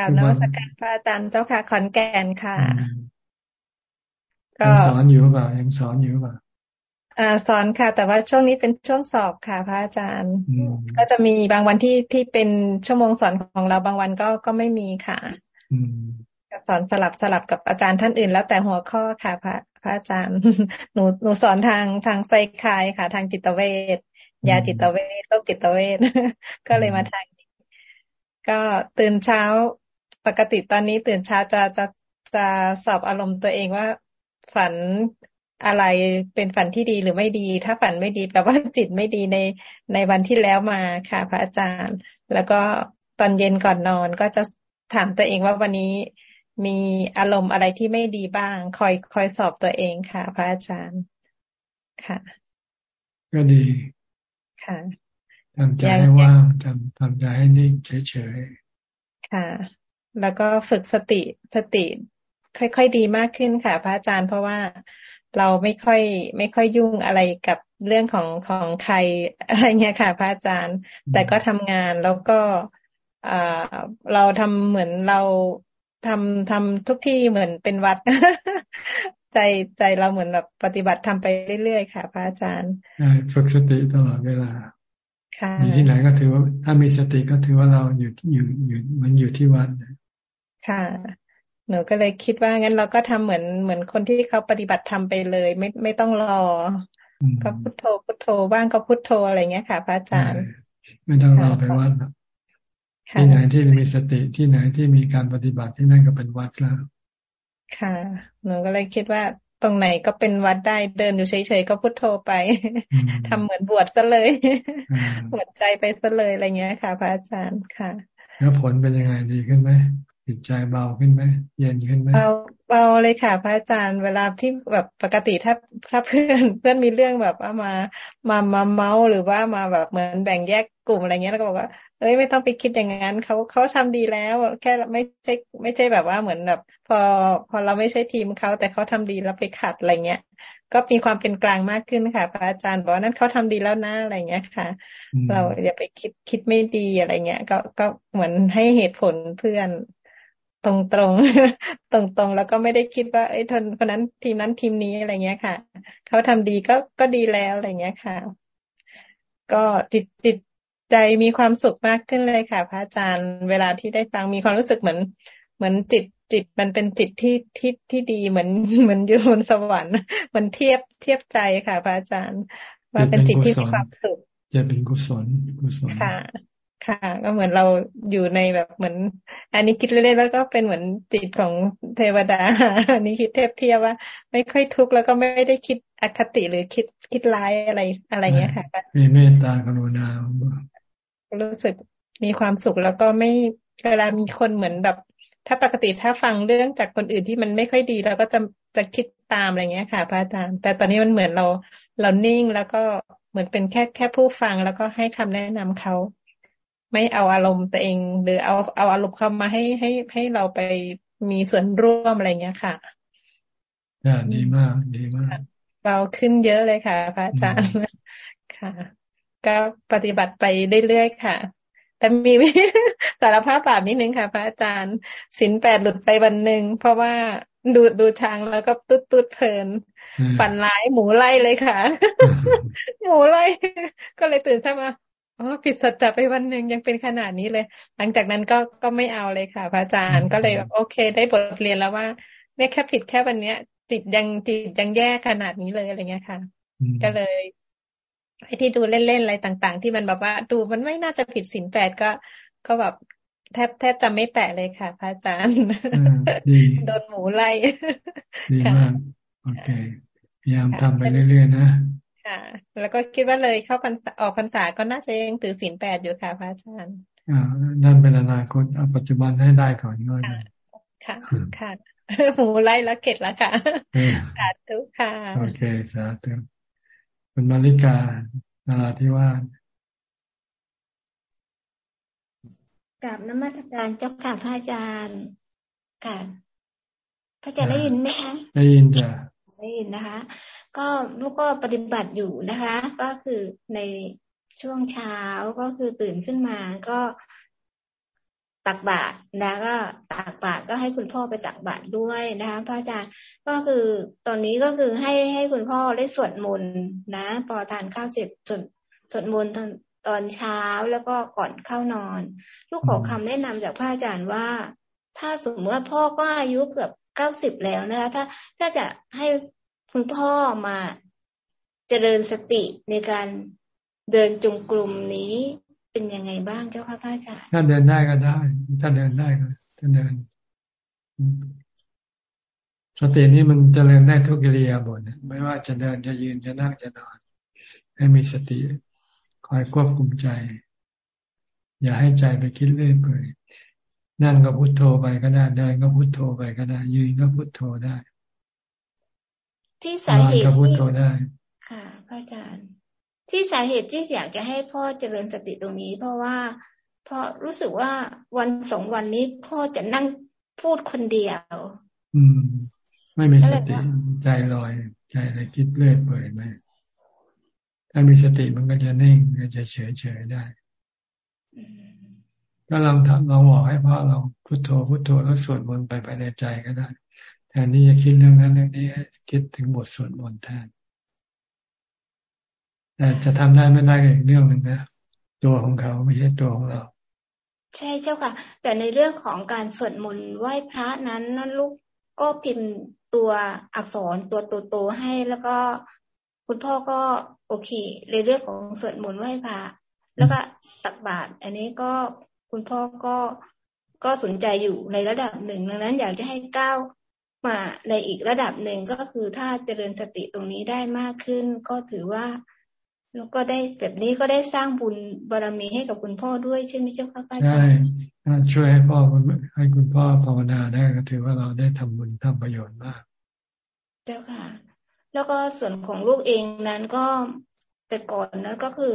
กล่าวนวัตการพระอาจารย์เจ้าค่ะขอนแก่นค่ะ ก็สอนอยู่เปล่ายังสอนอยู่เปล่าอ่าสอนค่ะ แต่ว่าช่วงนี้เป็นช่วงสอบค่ะ พระอาจารย์ ก็จะมีบางวันที่ที่เป็นชั่วโมงสอนของเราบางวันก็ก็ไม่มีค่ะสอนสลับสลับกับอาจารย์ท่านอื่น แล้วแต่หัวข้อค่ะ พระพระอาจารย์ หนูหนูสอนทางทางไซคายค่ะ ทางจิตเวชยาจิตเวชโรคจิตเวชก็เลยมาทางนี้ก็ตื่นเช้า ปกติตอนนี้ตื่นเช้าจะจะจะสอบอารมณ์ตัวเองว่า ฝันอะไรเป็นฝันที่ดีหรือไม่ดี ถ้าฝันไม่ดีแปลว่าจิตไม่ดีในในวันที่แล้วมาค่ะ พระอาจารย์ แล้วก็ตอนเย็นก่อนนอนก็จะถามตัวเองว่าวันนี้มีอารมณ์อะไรที่ไม่ดีบ้าง คอยคอยสอบตัวเองค่ะ พระอาจารย์ค่ะ ก็ดีค่ะทำใจให้ว่างทำทำใจให้นิ่งเฉยๆค่ะ แล้วก็ฝึกสติสติ ค่อยๆดีมากขึ้นค่ะ พระอาจารย์เพราะว่าเราไม่ค่อยไม่ค่อยยุ่งอะไรกับเรื่องของของใครอะไรเงี้ยค่ะ พระอาจารย์ แต่ก็ทำงานแล้วก็อ่าเราทำเหมือนเราทำทำทุกที่เหมือนเป็นวัด ใจใจเราเหมือนแบบปฏิบัติทำไปเรื่อยๆค่ะ พระอาจารย์ฝึกสติตลอดเวลาอยู่ที่ไหนก็ถือว่า ถ้ามีสติก็ถือว่าเราอยู่อยู่อยู่มันอยู่ที่วัด ค่ะหนูก็เลยคิดว่างั้นเราก็ทำเหมือนเหมือนคนที่เขาปฏิบัติทำไปเลย ไม่ไม่ต้องรอ ก็พุทโธพุทโธบ้างก็พุทโธอะไรเงี้ยค่ะ พระอาจารย์ ไม่ต้องรอไปวัดที่ไหนที่มีสติที่ไหนที่มีการปฏิบัติที่นั่นก็เป็นวัดแล้วค่ะ หนูก็เลยคิดว่าตรงไหนก็เป็นวัดได้เดินอยู่เฉยๆก็พุทโธไปทำเหมือนบวชซะเลยบวชใจไปซะเลยอะไรเงี้ยค่ะ พระอาจารย์ค่ะแล้วผลเป็นยังไงดีขึ้นไหม จิตใจเบาขึ้นไหมเย็นขึ้นไหมเบาเบาเลยค่ะ พระอาจารย์เวลาที่แบบปกติถ้าถ้าเพื่อนเพื่อนมีเรื่องแบบว่ามามามาเมาหรือว่ามาแบบเหมือนแบ่งแยกกลุ่มอะไรเงี้ยแล้วก็บอกว่าเอ้ยไม่ต้องไปคิดอย่างนั้นเขาเขาทำดีแล้ว แค่ไม่ใช่ไม่ใช่แบบว่าเหมือนแบบ พอพอเราไม่ใช่ทีมเขาแต่เขาทำดีแล้วไปขัดอะไรเงี้ยก็มีความเป็นกลางมากขึ้นค่ะพระอาจารย์บอกว่านั้นเขาทำดีแล้วนะอะไรเงี้ยค่ะ เราอย่าไปคิดคิดไม่ดีอะไรเงี้ย ก็ก็เหมือนให้เหตุผลเพื่อน ตรงตรงตรงตรงแล้วก็ไม่ได้คิดว่าไอ้ทนคนนั้นทีมนั้นทีมนี้อะไรเงี้ยค่ะเขาทำดีก็ก็ดีแล้วอะไรเงี้ยค่ะ ก็จิตจิตใจมีความสุขมากขึ้นเลยค่ะ พระอาจารย์เวลาที่ได้ฟังมีความรู้สึกเหมือน เหมือนจิตจิตมันเป็นจิตที่ที่ที่ดีเหมือนเหมือนอยู่บนสวรรค์มันเทียบเทียบใจค่ะ พระอาจารย์ว่าเป็นจิตที่มีความสุขจะเป็นกุศลกุศลค่ะ ค่ะ ก็เหมือนเราอยู่ในแบบเหมือน อันนี้คิดเล่นๆแล้วก็เป็นเหมือนจิตของเทวดา อันนี้คิดเทียบเทียบว่า ไม่ค่อยทุกข์แล้วก็ไม่ได้คิดอคติหรือคิดคิดร้ายอะไรอะไรเงี้ยค่ะ มีเมตตากรุณา รู้สึกมีความสุขแล้วก็ไม่เวลามีคนเหมือนแบบ ถ้าปกติถ้าฟังเรื่องจากคนอื่นที่มันไม่ค่อยดีเราก็จะจะคิดตามอะไรเงี้ยค่ะพระอาจารย์ แต่ตอนนี้มันเหมือนเรา เรานิ่งแล้วก็เหมือนเป็นแค่แค่ผู้ฟังแล้วก็ให้คำแนะนำเขา ไม่เอาอารมณ์ตัวเอง หรือเอาเอาอารมณ์เข้ามาให้ให้ให้เราไปมีส่วนร่วมอะไรเงี้ยค่ะดีมากดีมากเบาขึ้นเยอะเลยค่ะ พระอาจารย์ค่ะ ก็ปฏิบัติไปเรื่อยๆค่ะ แต่มีสารภาพบาปนิดนึงค่ะ พระอาจารย์สินแปดหลุดไปวันหนึ่งเพราะว่าดูดูช้างแล้วก็ตุ๊ดตุ๊ดเพลิน ฝันร้ายหมูไล่เลยค่ะ หมูไล่ ก็เลยตื่นขึ้นมา อ๋อผิดสัจจะไปวันหนึ่งยังเป็นขนาดนี้เลย หลังจากนั้นก็ก็ไม่เอาเลยค่ะ พระอาจารย์ก็เลยแบบโอเค ได้บทเรียนแล้วว่าเนี่ยแค่ผิดแค่วันเนี้ย จิตยังจิตยังแย่ขนาดนี้เลยอะไรเงี้ยค่ะ ก็เลยไอ้ที่ดูเล่นๆอะไรต่าง ๆ ที่มันแบบว่า ดูมันไม่น่าจะผิดสินแปดก็ก็แบบแทบแทบจะไม่แตะเลยค่ะ พระอาจารย์โดนหมูไล่ดีมากโอเคพยายามทำไปเรื่อยๆนะ ค่ะ แล้วก็คิดว่าเลยเข้าออกพรรษาก็น่าจะยังถือสินแปดอยู่ค่ะพระอาจารย์อ่านั่นเป็นอนาคตเอาปัจจุบันให้ได้ก่อนก็ได้ค่ะ ค่ะหมูไล่แล้วเก็ดแล้วค่ะสาธุค่ะ โอเคสาธุคุณมาริกานาราธิวาสกับนมัตการเจ้าค่ะพระอาจารย์กับพระอาจารย์ได้ยินไหมคะได้ยินจ้ะได้ยินนะคะ ก็ลูกก็ปฏิบัติอยู่นะคะ ก็คือในช่วงเช้าก็คือตื่นขึ้นมาก็ตักบาตรนะก็ตักบาตรก็ให้คุณพ่อไปตักบาตรด้วยนะคะพระอาจารย์ก็คือตอนนี้ก็คือให้ให้คุณพ่อได้สวดมนต์นะพอทานข้าวเสร็จสวดสวดมนต์ตอนตอนเช้าแล้วก็ก่อนเข้านอน ลูกขอคำแนะนำจากพระอาจารย์ว่า ถ้าสมมติว่าพ่อก็อายุเกือบเก้าสิบแล้วนะคะถ้าถ้าจะให้ คุณพ่อมาเจริญสติในการเดินจงกรมนี้เป็นยังไงบ้างเจ้าค่ะพระอาจารย์ถ้าเดินได้ก็ได้ ถ้าเดินได้ก็ถ้าเดิน สตินี้มันจเจริญได้ทุกกิริยาบทไม่ว่าจะเดินจะยืนจะนั่งจะนอน ให้มีสติคอยควบคุมใจ อย่าให้ใจไปคิดเรื่อยเปื่อยนั่งก็พุโทโธไปก็ได้ เดินก็พุโทโธไปก็ได้ ยืนก็พุโทโธได้ ที่สาเหตุก็พุโทโธได้ค่ะ พระอาจารย์ ที่สาเหตุที่อยากจะให้พ่อเจริญสติตรงนี้ เพราะว่าเพราะรู้สึกว่าวันสองวันนี้พ่อจะนั่งพูดคนเดียว อืม ไม่มีสติใจลอย ใจอะไรคิดเรื่อยเปื่อยไหมถ้ามีสติมันก็จะนิ่งก็จะเฉยเฉยได้ก็ลองทำลองบอกให้พ่อเราพุโทโธพุโทโธแล้วสวดมนต์ไปภายในใจก็ได้ แทนที่จะคิดเรื่องนั้นเรื่องนี้คิดถึงบทสวดมนต์แทนแต่จะทำได้ไม่ได้อีกเรื่องหนึ่งนะตัวของเขาไม่ใช่ตัวของเรา ใช่เจ้าค่ะ แต่ในเรื่องของการสวดมนต์ไหว้พระนั้นนั่นลูกก็พิมพ์ตัวอักษรตัวโตๆให้แล้วก็คุณพ่อก็โอเคในเรื่องของสวดมนต์ไหว้พระแล้วก็ตักบาตรอันนี้ก็คุณพ่อก็ก็สนใจอยู่ในระดับหนึ่งดังนั้นอยากจะให้ก้าว มาในอีกระดับหนึ่งก็คือถ้าเจริญสติตรงนี้ได้มากขึ้น ก็ถือว่าแล้วก็ได้แบบนี้ก็ได้สร้างบุญบารมีให้กับคุณพ่อด้วยใช่ไหมเจ้าค่ะอาจารย์ใช่ช่วยให้พ่อให้คุณพ่อภาวนาได้ก็ถือว่าเราได้ทำบุญทำประโยชน์มาก เจ้าค่ะ แล้วก็ส่วนของลูกเองนั้นก็แต่ก่อนนั้นก็คือ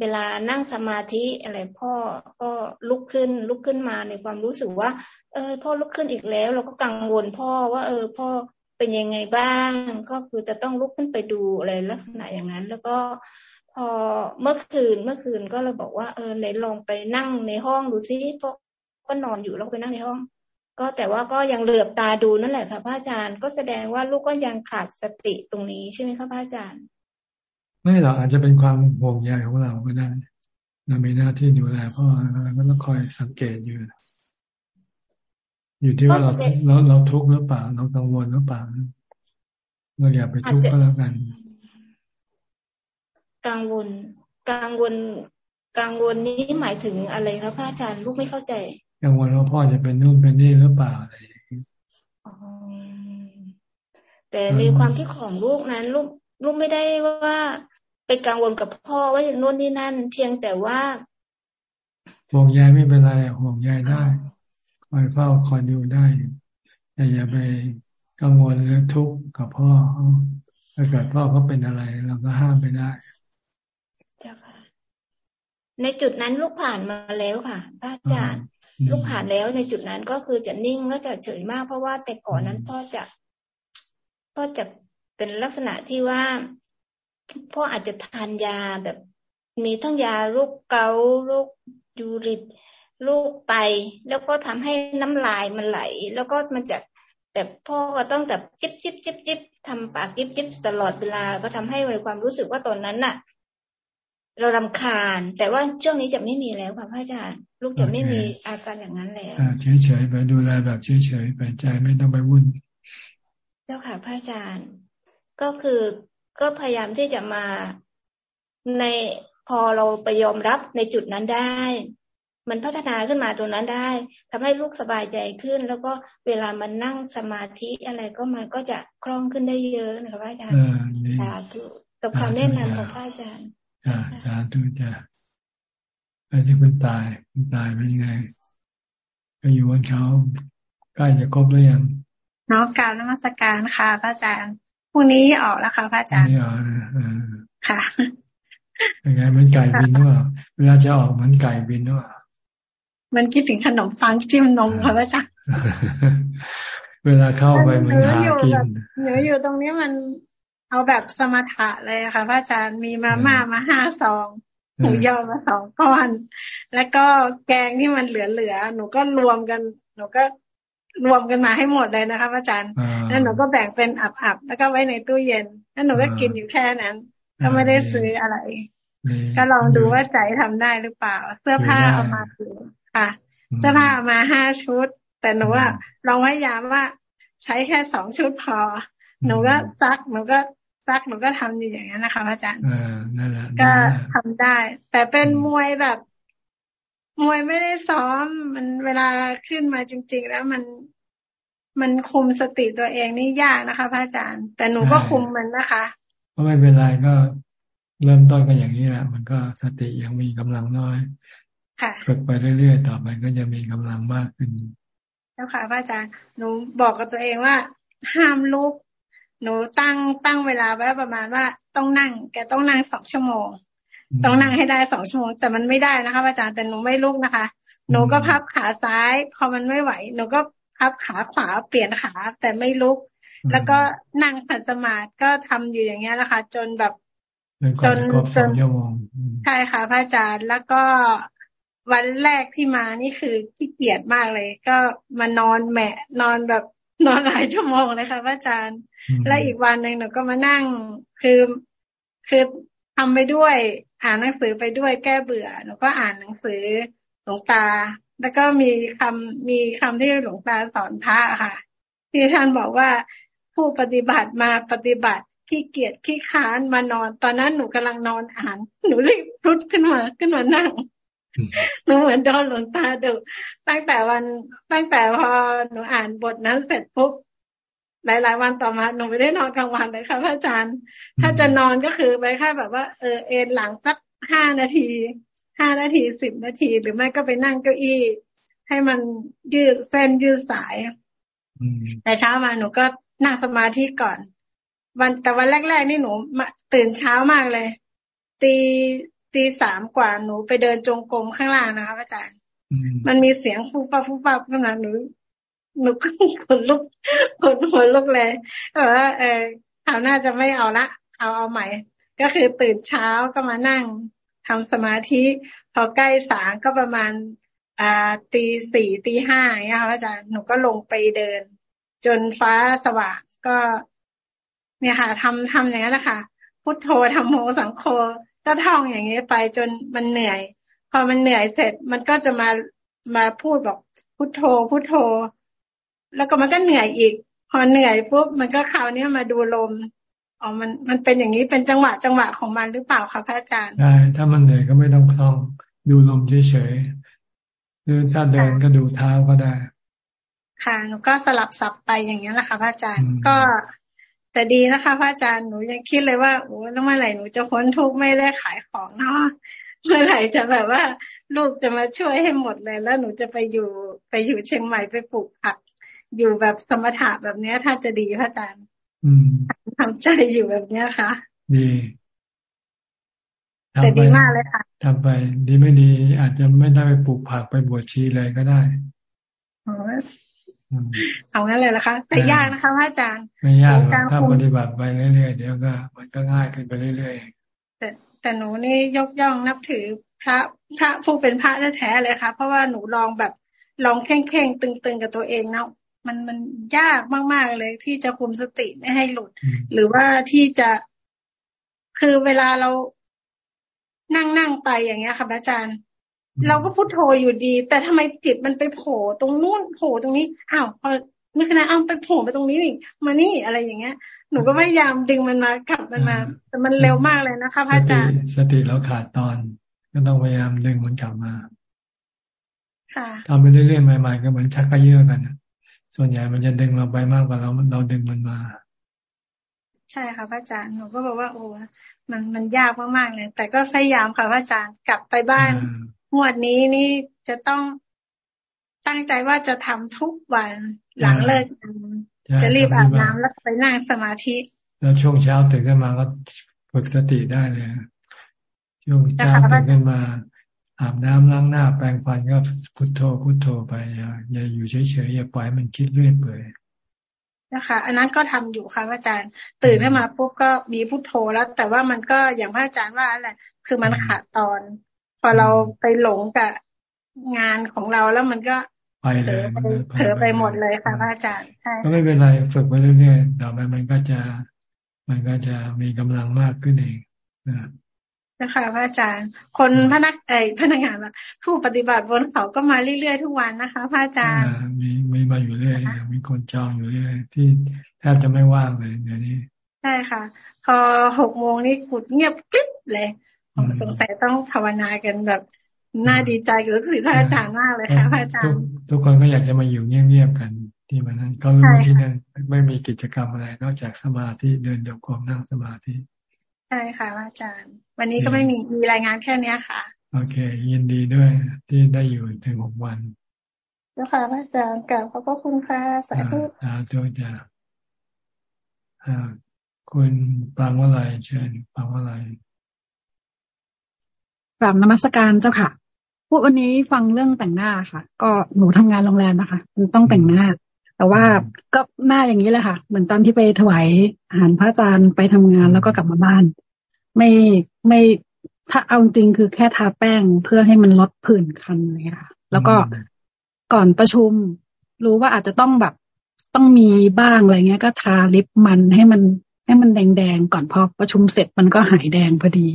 เวลานั่งสมาธิอะไรพ่อก็ลุกขึ้นลุกขึ้นมาในความรู้สึกว่า เออพ่อลุกขึ้นอีกแล้ว เราก็กังวลพ่อว่า เออ พ่อเป็นยังไงบ้าง ก็คือจะต้องลุกขึ้นไปดูอะไรลักษณะอย่างนั้น แล้วก็พอเมื่อคืนเมื่อคืนก็เลยบอกว่าเออไหนลองไปนั่งในห้องดูซิพ่อก็นอนอยู่แล้วไปนั่งในห้อง ก็แต่ว่าก็ยังเหลือบตาดูนั่นแหละค่ะพระอาจารย์ก็แสดงว่าลูกก็ยังขาดสติตรงนี้ใช่ไหมคะพระอาจารย์ ไม่หรอกอาจจะเป็นความห่วงใยของเราก็ได้เรามีหน้าที่ดูแลพ่อเราก็ต้องคอยสังเกตอยู่ อยู่ที่ว่าเราเราเราทุกข์หรือเปล่า เรากังวลหรือเปล่าเราอย่าไปทุกข์ก็แล้วกัน กังวล กังวล กังวลนี้หมายถึงอะไรครับพระอาจารย์ลูกไม่เข้าใจ กังวลว่าพ่อจะเป็นนู่นเป็นนี่หรือเปล่าอะไรแต่ในความที่ของลูกนั้น ลูกลูกไม่ได้ว่าไปกังวลกับพ่อว่าอย่างโน้นนี่นั่น เพียงแต่ว่าห่วงใยไม่เป็นไรห่วงใยได้ คอยเฝ้าคอยดูได้แต่อย่าไปกังวลหรือทุกข์กับพ่อถ้าเกิดพ่อเขาเป็นอะไร เราก็ห้ามไปได้เจ้าค่ะ ในจุดนั้นลูกผ่านมาแล้วค่ะพระอาจารย์ลูกผ่านแล้วในจุดนั้นก็คือจะนิ่งแล้วจะเฉยมากเพราะว่าแต่ก่อนนั้นพ่อจะพ่อจะเป็นลักษณะที่ว่าพ่ออาจจะทานยาแบบ มีทั้งยาโรคเกาโรคยูริก โรคไต แล้วก็ทำให้น้ำลายมันไหล แล้วก็มันจะแบบพ่อก็ต้องแบบจิบจิบจิบจิบทำปากจิบจิบตลอดเวลาก็ทำให้ในความรู้สึกว่าตอนนั้นน่ะ เรารำคาญ แต่ว่าช่วงนี้จะไม่มีแล้วค่ะพระอาจารย์ลูกจะไม่มีอาการอย่างนั้นแล้วเฉยๆไปดูแลแบบเฉยๆไปใจไม่ต้องไปวุ่นเจ้าค่ะพระอาจารย์ ก็คือก็พยายามที่จะมาในพอเราไปยอมรับในจุดนั้นได้ มันพัฒนาขึ้นมาตรงนั้นได้ทำให้ลูกสบายใจขึ้น แล้วก็เวลามันนั่งสมาธิอะไรก็มันก็จะคล่องขึ้นได้เยอะนะคะอาจารย์สาธุกับคำแนะนำของพระอาจารย์จ้าสาธุจ้าไปที่คุณตายคุณตายเป็นยังไงก็อยู่วันเขาใกล้จะครบหรือยังน้องกล่าวนมัสการค่ะ พระอาจารย์พรุ่งนี้ออกแล้วค่ะพระอาจารย์ค่ะเป็นไงมันไก่บินหรือเปล่าเวลาจะออกมันไก่บินหรือเปล่า มันคิดถึงขนมปังจิ้มนมค่ะพระอาจารย์เวลาเข้าไปมันหากินเหนืออยู่ตรงนี้มันเอาแบบสมถะเลยค่ะพระอาจารย์มีมาม่ามาห้าซองหมูยอมาสองก้อน แล้วก็แกงที่มันเหลือๆหนูก็รวมกัน หนูก็รวมกันมาให้หมดเลยนะคะอาจารย์แล้วหนูก็แบ่งเป็นอับๆแล้วก็ไว้ในตู้เย็น แล้วหนูก็กินอยู่แค่นั้น ก็ไม่ได้ซื้ออะไร ก็ลองดูว่าใจทำได้หรือเปล่า เสื้อผ้าเอามาดู ค่ะเสื้อผ้าเอามาห้าชุด แต่หนูว่าลองพยายามว่าใช้แค่สองชุดพอ หนูก็ซักหนูก็ซักหนูก็ทำอยู่อย่างนั้นนะคะอาจารย์ก็ทำได้ แต่เป็นมวยแบบ มวยไม่ได้ซ้อม มันเวลาขึ้นมาจริง ๆ แล้วมันมันคุมสติตัวเองนี่ยากนะคะพระอาจารย์ แต่หนูก็คุมมันนะคะก็ไม่เป็นไรก็เริ่มต้นกันอย่างนี้แหละมันก็สติยังมีกำลังน้อย ฝึกไปเรื่อยๆต่อไปก็จะมีกำลังมากขึ้นแล้วค่ะพระอาจารย์หนูบอกกับตัวเองว่า ห้ามลุก หนูตั้งตั้งเวลาไว้ประมาณว่าต้องนั่ง แกต้องนั่งสองชั่วโมง ต้องนั่งให้ได้สองชั่วโมง แต่มันไม่ได้นะคะอาจารย์แต่หนูไม่ลุกนะคะ หนูก็พับขาซ้าย พอมันไม่ไหว หนูก็พับขาขวาเปลี่ยนขาแต่ไม่ลุก แล้วก็นั่งขัดสมาธิก็ทำอยู่อย่างเงี้ยนะคะจนแบบจนจนใช่ค่ะพระอาจารย์แล้วก็ วันแรกที่มานี่คือที่เกียดมากเลย ก็มานอนแมะนอนแบบนอนหลายชั่วโมงเลยค่ะพระอาจารย์ และอีกวันหนึ่งหนูก็มานั่งคือคือทำไปด้วย อ่านหนังสือไปด้วยแก้เบื่อหนูก็อ่านหนังสือหลวงตา แล้วก็มีคำมีคำที่หลวงตาสอนพระค่ะ ที่ท่านบอกว่าผู้ปฏิบัติมาปฏิบัติขี้เกียจขี้ค้านมานอน ตอนนั้นหนูกำลังนอนอ่าน หนูรีบรุดขึ้นมาขึ้นมานั่ง หนูเหมือนโดนหลวงตาดุตั้งแต่วันตั้งแต่พอหนูอ่านบทนั้นเสร็จปุ๊บหลาย ๆ วันต่อมาหนูไม่ได้นอนกลางวันเลยค่ะพระอาจารย์ ถ้าจะนอนก็คือไปแค่แบบว่าเออเอนหลังสักห้านาทีห้านาทีสิบนาที หรือไม่ก็ไปนั่งเก้าอี้ ให้มันยืดเส้นยืดสายแต่เช้ามาหนูก็นั่งสมาธิก่อน วันแต่วันแรก ๆ นี่หนูตื่นเช้ามากเลย ตี ตีสามกว่าหนูไปเดินจงกรมข้างล่างนะคะอาจารย์ มันมีเสียงฟูปับฟูปับขนาดหนูหนูขนลุกขนหัวลุกเลยเออเออคราวหน้าจะไม่เอาละเอาเอาใหม่ ก็คือตื่นเช้าก็มานั่งทำสมาธิ พอใกล้สางก็ประมาณอ่าตีสี่ตีห้าเนี่ยค่ะอาจารย์หนูก็ลงไปเดิน จนฟ้าสว่างก็ เนี่ยค่ะทำทำอย่างนั้นแหละค่ะพุทโธทำโมสังโฆ ก็ท่องอย่างนี้ไปจนมันเหนื่อย พอมันเหนื่อยเสร็จมันก็จะมามาพูดบอกพุทโธพุทโธ แล้วก็มันก็เหนื่อยอีก พอเหนื่อยปุ๊บมันก็คราวนี้มาดูลมอ๋อมันมันเป็นอย่างนี้เป็นจังหวะจังหวะของมันหรือเปล่าคะพระอาจารย์ได้ถ้ามันเหนื่อยก็ไม่ต้องคล่องดูลมเฉยๆหรือถ้าเดินก็ดูเท้าก็ได้ ค่ะหนูก็สลับสับไปอย่างนี้แหละค่ะพระอาจารย์ก็ แต่ดีนะคะพระอาจารย์หนูยังคิดเลยว่าโอ้แล้วเมื่อไหร่หนูจะพ้นทุกข์ไม่ได้ขายของเนาะเมื่อไหร่จะแบบว่า ลูกจะมาช่วยให้หมดเลย แล้วหนูจะไปอยู่ไปอยู่เชียงใหม่ไปปลูกผัก อยู่แบบสมถะแบบเนี้ย ถ้าจะดีพระอาจารย์ทำใจอยู่แบบเนี้ยค่ะดีแต่ดีมากเลยค่ะทำไป ดีไม่ดีอาจจะไม่ได้ไปปลูกผักไปบวชชีเลยก็ได้ เอางั้นเลยนะคะแต่ยากนะคะพระอาจารย์ไม่ยากหรอกถ้าปฏิบัติไปเรื่อยๆเดี๋ยวก็ มันก็ง่ายขึ้นไปเรื่อยๆแต่แต่หนูนี่ยกย่องนับถือพระพระผู้เป็นพระแท้ๆเลยค่ะ เพราะว่าหนูลองแบบลองเข่งๆตึงๆกับตัวเองนะมันมันยากมากๆเลยที่จะคุมสติไม่ให้หลุด หรือว่าที่จะคือเวลาเรานั่งนั่งไปอย่างเงี้ยค่ะอาจารย์ เราก็พูดโทรอยู่ดี แต่ทำไมจิตมันไปโผล่ตรงนู้นโผล่ตรงนี้อ้าวพอไม่ขณะอ้าวไปโผล่ไปตรงนี้นี่มานี่อะไรอย่างเงี้ย หนูก็พยายามดึงมันมากลับมันมา แต่มันเร็วมากเลยนะคะพระอาจารย์สติเราขาดตอนก็ต้องพยายามดึงมันกลับมาค่ะทำไปเรื่อยๆใหม่ๆก็เหมือนชักกระเยอะกันส่วนใหญ่มันจะดึงเราไปมากกว่าเราเราดึงมันมา ใช่ค่ะพระอาจารย์หนูก็บอกว่าโอ้มันมันยากมากๆเลยแต่ก็พยายามค่ะพระอาจารย์กลับไปบ้าน งวดนี้นี่จะต้องตั้งใจว่าจะทำทุกวันหลังเลิกจะรีบอาบน้ำแล้วไปนั่งสมาธิ แล้วช่วงเช้าตื่นขึ้นมาก็ฝึกสติได้เลยช่วงเช้าตื่นขึ้นมา อาบน้ำล้างหน้าแปรงฟันก็พุทโธพุทโธไปอย่าอย่าอยู่เฉยๆอย่าปล่อยมันคิดเรื่อยเปื่อยนะคะอันนั้นก็ทำอยู่ค่ะอาจารย์ ตื่นขึ้นมาปุ๊บก็มีพุทโธแล้ว แต่ว่ามันก็อย่างพระอาจารย์ว่าอะไรคือมันขาดตอน พอเราไปหลงกับงานของเราแล้วมันก็ไปเลยเผลอไปหมดเลยค่ะพระอาจารย์ใช่ก็ไม่เป็นไรฝึกไปเรื่อยๆต่อไปมันก็จะ มันก็จะมีกำลังมากขึ้นเองนะนะคะพระอาจารย์ คนพนักไอพนักงานผู้ปฏิบัติบนเขาก็มาเรื่อยๆทุกวันนะคะพระอาจารย์มีมีมาอยู่เรื่อยมีคนจองอยู่เรื่อยที่แทบจะไม่ว่างเลยเดี๋ยวนี้ใช่ค่ะ พอหกโมงนี่กุดเงียบกริบเลย สงสัยต้องภาวนากันแบบน่าดีใจกับลูกศิษย์พระอาจารย์มากเลยค่ะพระอาจารย์ทุกคนก็อยากจะมาอยู่เงียบๆกันที่มันนั้นเขารู้ที่นั่นไม่มีกิจกรรมอะไร นอกจากสมาธิเดินโยกมนั่งสมาธิใช่ค่ะอาจารย์ วันนี้ก็ไม่มีมีรายงานแค่เนี้ยค่ะ โอเค ยินดีด้วยที่ได้อยู่ถึงหกวันเจ้าค่ะอาจารย์กลับขอบพระคุณค่ะสาธุสาธุจ้าคุณปังว่าอะไรเชิญปังว่าอะไร กราบนมัสการเจ้าค่ะพูดวันนี้ฟังเรื่องแต่งหน้าค่ะ ก็หนูทำงานโรงแรมนะคะมันต้องแต่งหน้า แต่ว่าก็หน้าอย่างนี้เลยค่ะ เหมือนตอนที่ไปถวายอาหารพระอาจารย์ไปทำงานแล้วก็กลับมาบ้าน ไม่ไม่ถ้าเอาจริงคือแค่ทาแป้งเพื่อให้มันลดผื่นคันเลยค่ะ แล้วก็ก่อนประชุม รู้ว่าอาจจะต้องแบบต้องมีบ้างอะไรเงี้ย ก็ทาลิปมันให้มันให้มันแดงๆก่อนพอประชุมเสร็จมันก็หายแดงพอดี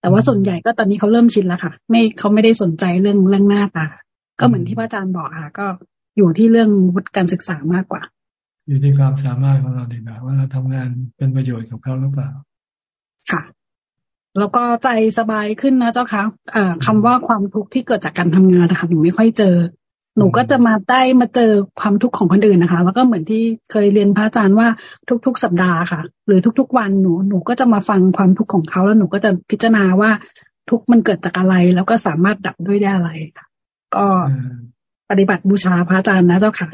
แต่ว่าส่วนใหญ่ก็ตอนนี้เขาเริ่มชินแล้วค่ะ ไม่เขาไม่ได้สนใจเรื่องเรื่องหน้าตา ก็เหมือนที่พระอาจารย์บอกค่ะ ก็อยู่ที่เรื่องวุฒิการศึกษามากกว่า อยู่ที่ความสามารถของเราดีกว่าว่าเราทำงานเป็นประโยชน์กับเขาหรือเปล่า ค่ะ แล้วก็ใจสบายขึ้นนะเจ้าคะะคำว่าความทุกข์ที่เกิดจากการทำงานนะคะหนูไม่ค่อยเจอ หนูก็จะมาได้มาเจอความทุกข์ของคนอื่นนะคะ แล้วก็เหมือนที่เคยเรียนพระอาจารย์ว่าทุก ๆ สัปดาห์ค่ะ หรือทุก ๆ วันหนูหนูก็จะมาฟังความทุกข์ของเขาแล้วหนูก็จะพิจารณาว่าทุกมันเกิดจากอะไร แล้วก็สามารถดับด้วยได้อะไรค่ะ ก็ปฏิบัติบูชาพระอาจารย์นะเจ้าค่ะ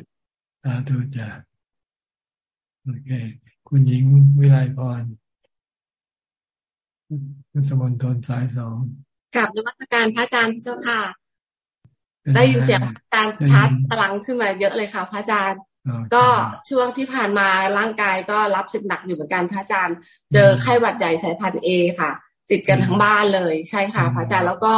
สาธุจ้ะโอเค คุณหญิงวิไลพรคุณสมนทนสายสองกลับนมัสการพระอาจารย์เจ้าค่ะ ได้ยินเสียงอาจารย์ชัดพลังขึ้นมาเยอะเลยค่ะ พระอาจารย์ ก็ช่วงที่ผ่านมาร่างกายก็รับสิบหนักอยู่เหมือนกันพระอาจารย์ เจอไข้หวัดใหญ่สายพันธุ์เอค่ะ ติดกันทั้งบ้านเลยใช่ค่ะ พระอาจารย์แล้วก็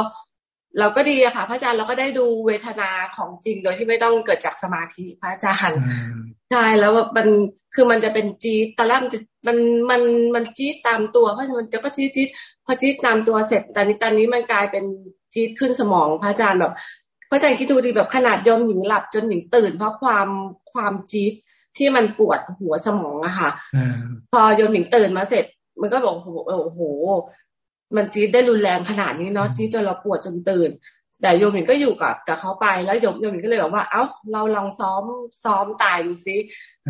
เราก็ดีอะค่ะ พระอาจารย์เราก็ได้ดูเวทนาของจริงโดยที่ไม่ต้องเกิดจากสมาธิพระอาจารย์ใช่แล้วมันคือมันจะเป็นจี๊ดตอนแรกมันมันมันมันจี๊ดตามตัวเพราะมันจะก็จี๊ดจี๊ดพอจี๊ดตามตัวเสร็จตอนนี้ตอนนี้มันกลายเป็นจี๊ดขึ้นสมองพระอาจารย์แบบ พระอาจารย์คิดดูดีแบบขนาดยมหญิงหลับจนหญิงตื่น เพราะความความจี๊ดที่มันปวดหัวสมองอะค่ะพอยมหญิงตื่นมาเสร็จ มันก็บอกโอ้โห มันจี๊ดได้รุนแรงขนาดนี้เนาะจี๊ดจนเราปวดจนตื่น แต่โยมหญิงก็อยู่กับกับเขาไปแล้วโยมโยมหญิงก็เลยบอกว่า เอ้า เราลองซ้อมซ้อมตายดูซิ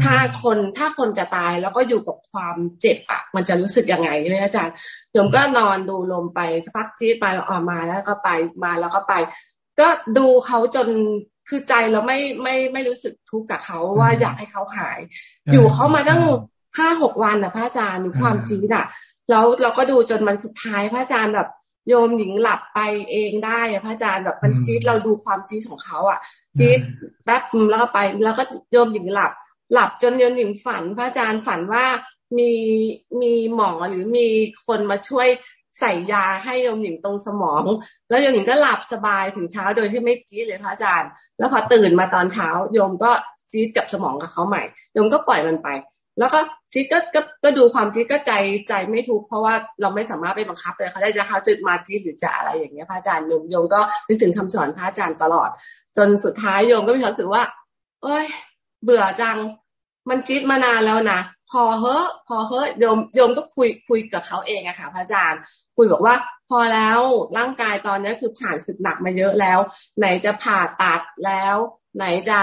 ถ้าคนถ้าคนจะตายแล้วก็อยู่กับความเจ็บอะมันจะรู้สึกยังไงเนี่ยอาจารย์โยมก็นอนดูลมไปพักจี๊ดไปออกมาแล้วก็ไปมาแล้วก็ไป ก็ดูเขาจนคือใจเราไม่ไม่ไม่รู้สึกทุกข์กับเขาว่าอยากให้เขาหาย อยู่เขามาตั้งห้าหกวันนะพระอาจารย์ความจีดอะแล้วเราก็ดูจนมันสุดท้ายพระอาจารย์แบบโยมหญิงหลับไปเองได้อะพระอาจารย์แบบมันจี๊ดเราดูความจี๊ดของเขาอะจี๊ดแป๊บแล้วก็ไป แล้วก็โยมหญิงหลับ หลับจนโยมหญิงฝัน พระอาจารย์ฝันว่ามีมีหมอหรือมีคนมาช่วย ใส่ยาให้โยมหญิงตรงสมอง แล้วโยมหญิงก็หลับสบายถึงเช้าโดยที่ไม่จี๊ดเลยพระอาจารย์ แล้วพอตื่นมาตอนเช้าโยมก็จี๊ดกับสมองกับเขาใหม่โยมก็ปล่อยมันไป แล้วก็จี๊ดก็ก็ก็ดูความจี๊ดก็ใจใจไม่ทุกเพราะว่าเราไม่สามารถไปบังคับเลยเขาได้จะเขาจะมาจี๊ดหรือจะอะไรอย่างเงี้ยพระอาจารย์โยมโยมก็นึกถึงคำสอนพระอาจารย์ตลอด จนสุดท้ายโยมก็มีความรู้สึกว่าเอ้ย เบื่อจังมันจี๊ดมานานแล้วนะพอเฮ้อพอเฮ้อโยมโยมก็คุยคุยกับเขาเองอะค่ะพระอาจารย์ คุยบอกว่า พอแล้วร่างกายตอนนี้คือผ่านสึกหนักมาเยอะแล้ว ไหนจะผ่าตัดแล้ว ไหนจะ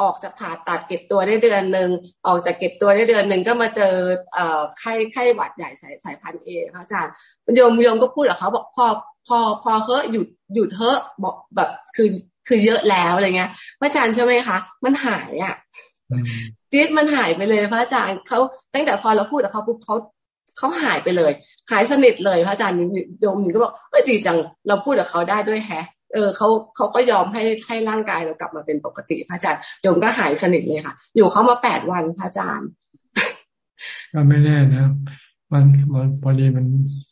ออกจากผ่าตัดเก็บตัวได้เดือนหนึ่งออกจากเก็บตัวได้เดือนหนึ่งก็มาเจอเอ่อไข้ไข้หวัดใหญ่สายสายพันธุ์เอพระอาจารย์โยมโยมก็พูดกับเขาบอกพอพอพอเฮ้หยุดหยุดเฮ้บอกแบบคือคือเยอะแล้วอะไรเงี้ยพระอาจารย์ใช่ไหมคะมันหายอะจี๊ดมันหายไปเลยพระอาจารย์เขาตั้งแต่พอเราพูดกับเขาปุ๊บเขา เขาหายไปเลย หายสนิทเลยพระอาจารย์โยมก็บอกเออดีจังเราพูดกับเขาได้ด้วยแฮะเออเขาเขาก็ยอมให้ให้ร่างกายเรากลับมาเป็นปกติพระอาจารย์โยมก็หายสนิทเลยค่ะ อยู่เขามาแปดวันพระอาจารย์ ก็ไม่แน่นะมันมันพอดีมัน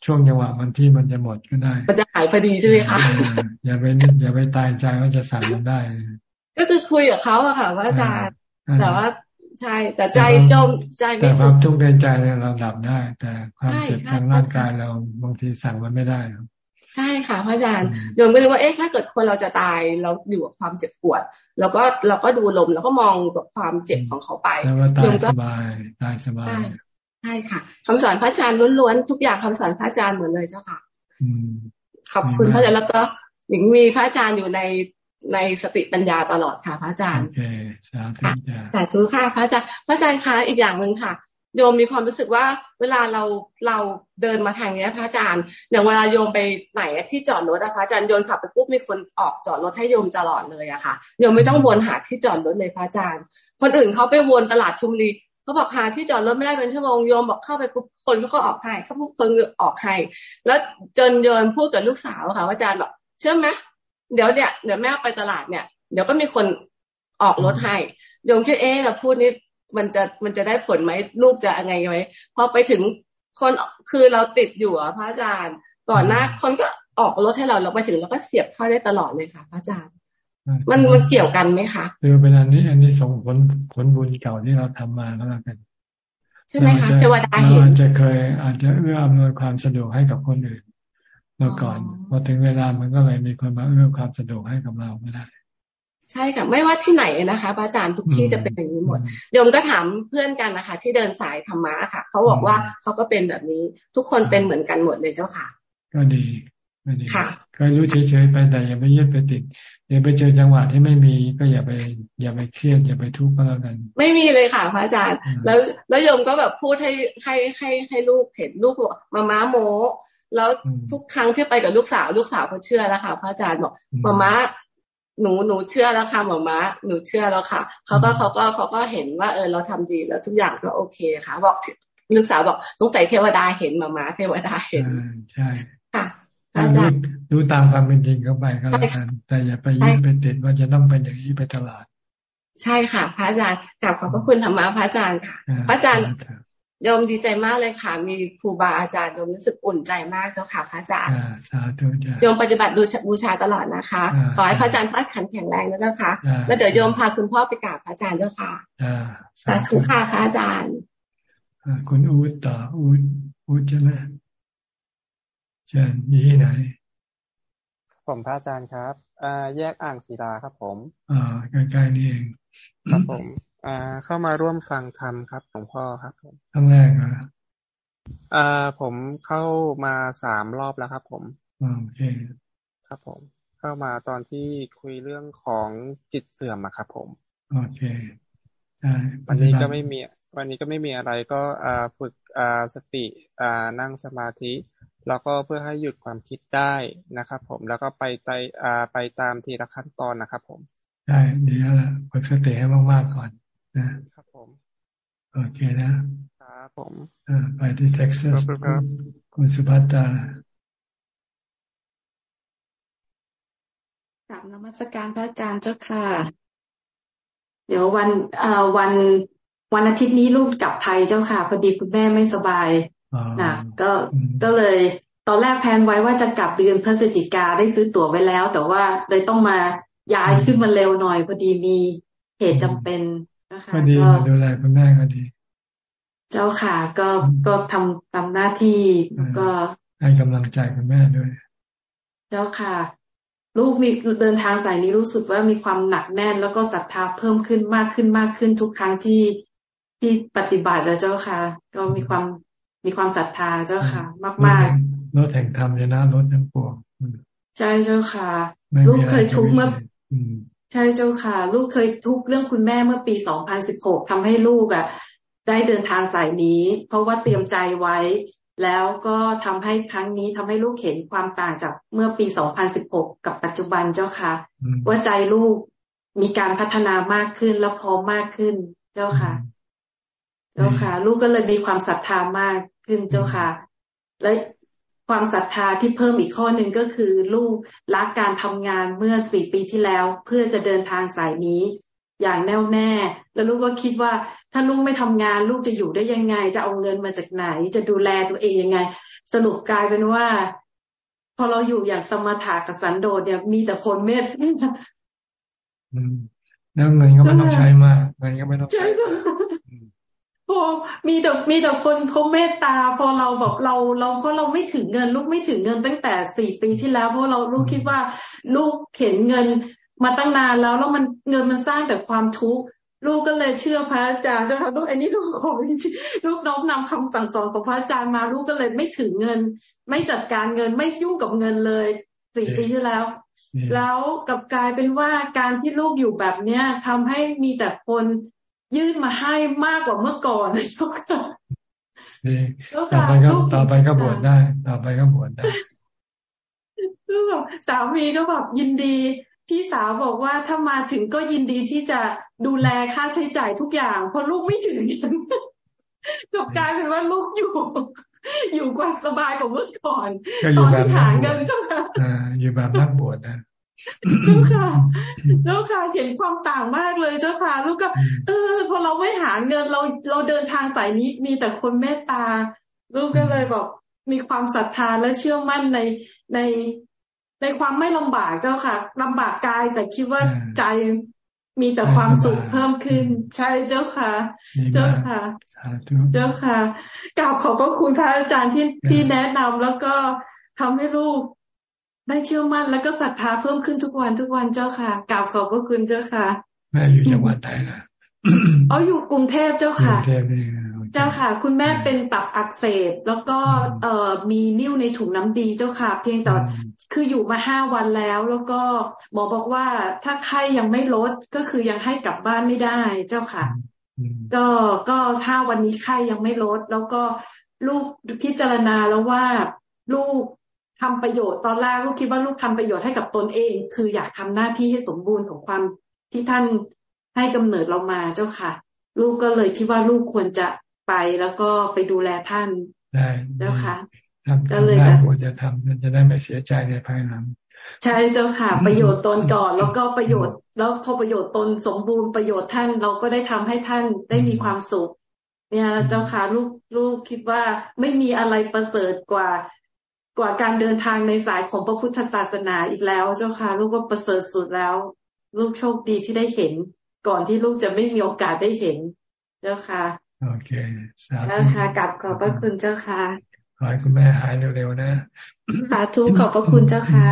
ช่วงจังหวะมันที่มันจะหมดก็ได้ มันจะหายพอดีใช่ไหมคะอย่าไปอย่าไปตายใจว่าจะสั่งมันได้ ก็คือคุยกับเขาอะค่ะพระอาจารย์แต่ว่า ใช่ แต่ใจจมใจไม่แต่ความทุกข์ในใจเราดับได้ แต่ความเจ็บทางร่างกายเราบางทีสั่งมันไม่ได้ใช่ค่ะพระอาจารย์โยมก็เลยว่าเอ๊ะถ้าเกิดคนเราจะตายเราอยู่กับความเจ็บปวดเราก็เราก็ดูลมแล้วก็มองกับความเจ็บของเขาไปแล้วก็ตายสบายตายสบายใช่ค่ะคำสอนพระอาจารย์ล้วนๆทุกอย่างคำสอนพระอาจารย์เหมือนเลยเจ้าค่ะขอบคุณพระอาจารย์แล้วก็หญิงมีพระอาจารย์อยู่ใน ในสติปัญญาตลอดค่ะพระอาจารย์โอเคสาธุจ้ะสาธุค่ะพระอาจารย์พระอาจารย์คะอีกอย่างหนึ่งค่ะ โยมมีความรู้สึกว่าเวลาเราเราเดินมาทางนี้พระอาจารย์อย่างเวลาโยมไปไหนที่จอดรถอะพระอาจารย์โยนขับไปปุ๊บมีคนออกจอดรถให้โยมตลอดเลยอะค่ะโยมไม่ต้องวนหาที่จอดรถเลยพระอาจารย์ คนอื่นเขาไปวนตลาดชุมรีเขาบอกหาที่จอดรถไม่ได้เป็นชั่วโมงโยมบอกเข้าไปปุ๊บคนเขาก็ออกให้เขาพูดคนออกให้แล้วจนโยมพูดกับลูกสาวค่ะว่าอาจารย์บอกเชื่อไหม เดี๋ยวเนี่ยเดี๋ยวแม่ไปตลาดเนี่ยเดี๋ยวก็มีคนออกรถให้โยมคิดเอ๊ะเราพูดนี้มันจะมันจะได้ผลไหมลูกจะยังไงไหมพอไปถึงคนคือเราติดอยู่อะพระอาจารย์ก่อนหน้าคนก็ออกรถให้เราเราไปถึงเราก็เสียบเข้าได้ตลอดเลยค่ะพระอาจารย์ มันมันเกี่ยวกันไหมคะคือเป็นอันนี้อันนี้ส่งผลผลบุญเก่าที่เราทำมาแล้วกันใช่ไหมคะเทวดาเห็นอาจจะเคยอาจจะเอื้ออำนวยความสะดวกให้กับคนอื่น เมื่อก่อนพอถึงเวลามันก็เลยมีคนมาเอื้อความสะดวกให้กับเราไม่ได้ใช่ค่ะไม่ว่าที่ไหนนะคะอาจารย์ทุกที่จะเป็นอย่างนี้หมดโยมก็ถามเพื่อนกันนะคะ ที่เดินสายธรรมะค่ะเขาบอกว่าเขาก็เป็นแบบนี้ทุกคนเป็นเหมือนกันหมดเลยเจ้าค่ะ ก็ดีก็ดีค่ะก็รู้เฉยๆไปแต่อย่าไปยึดไปติดอย่าไปเจอจังหวะที่ไม่มีก็อย่าไปอย่าไปเครียดอย่าไปทุกข์ก็แล้วกัน ไม่มีเลยค่ะพระอาจารย์ แล้วแล้วโยมก็แบบพูดให้ให้ให้ให้ลูกเห็นลูกบอกมาม้าโม แล้วทุกครั้งที่ไปกับลูกสาว ลูกสาวเขาเชื่อแล้วค่ะพระอาจารย์บอกมาม้าหนูหนูเชื่อแล้วค่ะหมอม้าหนูเชื่อแล้วค่ะเขาก็เขาก็เขาก็เห็นว่า เออเราทำดีแล้วทุกอย่างก็โอเคค่ะ บอกลูกสาวบอกต้องใส่เทวดาเห็นหมอม้าเทวดาเห็นใช่ค่ะอาจารย์ดูตามความเป็นจริงเข้าไปก็แล้วกันแต่อย่าไปยึดไปติดว่าจะต้องเป็นอย่างนี้ไปตลอดใช่ค่ะ พระอาจารย์กลับขอบพระคุณธรรมะพระอาจารย์ค่ะ พระอาจารย์ โยมดีใจมากเลยค่ะ มีครูบาอาจารย์โยมรู้สึกอุ่นใจมากเจ้าค่ะพระอาจารย์สาธุจ้าโยมปฏิบัติดูบูชาตลอดนะคะ ขอให้พระอาจารย์พักขันแข็งแรงนะเจ้าค่ะ แล้วเดี๋ยวโยมพาคุณพ่อไปกราบพระอาจารย์เจ้าค่ะสาธุค่ะพระอาจารย์คุณอูดต่ออูดอูดใช่ไหมเชิญยี่ที่ไหน ผมพระอาจารย์ครับแยกอ่างศิลาครับผม อ่าใกล้ๆนี่เอง ครับผม อ่าเข้ามาร่วมฟังธรรมครับหลวงพ่อครับผมครั้งแรกอะอ่าผมเข้ามาสามรอบแล้วครับ ผมโอเคครับผม เข้ามาตอนที่คุยเรื่องของจิตเสื่อมอะครับ ผมโอเควันนี้ก็ไม่มี วันนี้ก็ไม่มีอะไรก็อ่าฝึกอ่าสติอ่านั่งสมาธิแล้วก็เพื่อให้หยุดความคิดได้นะครับผมแล้วก็ไปไตอ่าไปตามทีละขั้นตอนนะครับผมใช่ดีแล้วฝึกสติให้มากๆก่อน นะครับผม โอเคนะครับผมไปที่เท็กซัสคุณสุภัตตากลับนมัสการพระอาจารย์เจ้าค่ะ เดี๋ยววันเอ่อวันวันอาทิตย์นี้ลูกกลับไทยเจ้าค่ะ พอดีคุณแม่ไม่สบายนะก็ก็เลยตอนแรกแพนไว้ว่าจะกลับเดือนพฤศจิกาได้ซื้อตั๋วไว้แล้ว แต่ว่าเลยต้องมาย้ายขึ้นมาเร็วหน่อย พอดีมีเหตุจำเป็น ก็ดีมาดูแลคุณแม่ก็ดี เจ้าค่ะ ก็ก็ทำทำหน้าที่ก็ให้กำลังใจคุณแม่ด้วย เจ้าค่ะ ลูกมีเดินทางสายนี้รู้สึกว่ามีความหนักแน่น แล้วก็ศรัทธาเพิ่มขึ้นมากขึ้นมากขึ้นทุกครั้งที่ที่ปฏิบัติแล้วเจ้าค่ะ ก็มีความมีความศรัทธาเจ้าค่ะ มากมากรถแห่งธรรมชนะรถทั้งปวงใช่เจ้าค่ะ ลูกเคยทุกเมื่อ ใช่เจ้าค่ะ ลูกเคยทุกเรื่องคุณแม่เมื่อปี2016ทำให้ลูกอะ ได้เดินทางสายนี้ เพราะว่าเตรียมใจไว้ แล้วก็ทำให้ครั้งนี้ทำให้ลูกเห็นความต่างจากเมื่อปี2016กับปัจจุบันเจ้าค่ะ ว่าใจลูกมีการพัฒนามากขึ้นและพร้อมมากขึ้นเจ้าค่ะ เจ้าค่ะ ลูกก็เลยมีความศรัทธามากขึ้นเจ้าค่ะ และ ความศรัทธาที่เพิ่มอีกข้อหนึ่งก็คือ ลูกรักการทำงานเมื่อสี่ปีที่แล้ว เพื่อจะเดินทางสายนี้ อย่างแน่วแน่ แล้วลูกก็คิดว่า ถ้าลูกไม่ทำงาน ลูกจะอยู่ได้ยังไง จะเอาเงินมาจากไหน จะดูแลตัวเองยังไง สรุปกลายเป็นว่า พอเราอยู่อย่างสมถะกับสันโดษเนี่ยมีแต่คนเมตแล้วเงินก็ไม่ต้องใช้มากเงินก็ไม่ต้องใช้ พอมีแต่มีแต่คนเขาเมตตา พอเราแบบเราเราเพราะเราไม่ถึงเงิน ลูกไม่ถึงเงินตั้งแต่สี่ปีที่แล้ว เพราะเราลูกคิดว่า ลูกเห็นเงินมาตั้งนานแล้วแล้วมันเงินมันสร้างแต่ความทุกข์ลูกก็เลยเชื่อพระอาจารย์เจ้าค่ะลูกอันนี้ลูกขอจริงลูกน้อมนำคำสั่งสอนของพระอาจารย์มาลูกก็เลยไม่ถึงเงิน ไม่จัดการเงินไม่ยุ่งกับเงินเลยสี่ปีที่แล้ว แล้วกับกลายเป็นว่าการที่ลูกอยู่แบบเนี้ยทำให้มีแต่คน ยื่นมาให้มากกว่าเมื่อก่อนนะเจ้าค่ะต่อไปก็ต่อไปก็บวชได้ ต่อไปก็บวชได้ก็แบบสามีก็แบบยินดีพี่สาวบอกว่าถ้ามาถึงก็ยินดีที่จะดูแลค่าใช้จ่ายทุกอย่าง เพราะลูกไม่ถึงจบกลายเป็นว่าลูกอยู่ อยู่กว่าสบายกว่าเมื่อก่อนตอนที่หาเงินเจ้าค่ะอยู่แบบนักบวชนะ เจ้าค่ะ เจ้าค่ะ เห็นความต่างมากเลยเจ้าค่ะ ลูกก็ เออ พอเราไม่หาเงินเราเราเดินทางสายนี้มีแต่คนเมตตา ลูกก็เลยบอกมีความศรัทธาและเชื่อมั่นในในในความไม่ลำบากเจ้าค่ะลำบากกายแต่คิดว่าใจมีแต่ความสุขเพิ่มขึ้น ใช่เจ้าค่ะ เจ้าค่ะเจ้าค่ะกราบขอบพระคุณพระอาจารย์ที่ที่แนะนำแล้วก็ทำให้ลูก ได้เชื่อมั่นแล้วก็ศรัทธาเพิ่มขึ้นทุกวันทุกวันเจ้าค่ะกราบขอบพระคุณเจ้าค่ะ แม่อยู่จังหวัดไหนนะอ๋ออยู่กรุงเทพเจ้าค่ะเจ้าค่ะ คุณแม่เป็นตับอักเสบแล้วก็เอ่อมีนิ่วในถุงน้ำดีเจ้าค่ะ เพียงแต่คืออยู่มาห้าวันแล้ว แล้วก็หมอบอกว่าถ้าไข้ยังไม่ลดก็คือยังให้กลับบ้านไม่ได้เจ้าค่ะ ก็ก็ถ้าวันนี้ไข้ยังไม่ลด แล้วก็ลูกพิจารณาแล้วว่าลูก ทำประโยชน์ตอนแรกลูกคิดว่าลูกทำประโยชน์ให้กับตนเอง คืออยากทำหน้าที่ให้สมบูรณ์ของความที่ท่านให้กำเนิดเรามาเจ้าค่ะ ลูกก็เลยคิดว่าลูกควรจะไปแล้วก็ไปดูแลท่านได้เจ้าค่ะก็เลยควรจะทำมันจะได้ไม่เสียใจในภายหลังใช่เจ้าค่ะ ประโยชน์ตนก่อนแล้วก็ประโยชน์ แล้วพอประโยชน์ตนสมบูรณ์ประโยชน์ท่านเราก็ได้ทำให้ท่านได้มีความสุขเนี่ยเจ้าค่ะลูกลูกคิดว่าไม่มีอะไรประเสริฐกว่า กว่าการเดินทางในสายของพระพุทธศาสนาอีกแล้ว เจ้าค่ะ ลูกก็ประเสริฐสุดแล้ว ลูกโชคดีที่ได้เห็น ก่อนที่ลูกจะไม่มีโอกาสได้เห็น เจ้าค่ะโอเคสาธุค่ะกลับขอบพระคุณเจ้าค่ะขอให้คุณแม่หายเร็วๆนะสาธุขอบพระคุณเจ้าค่ะ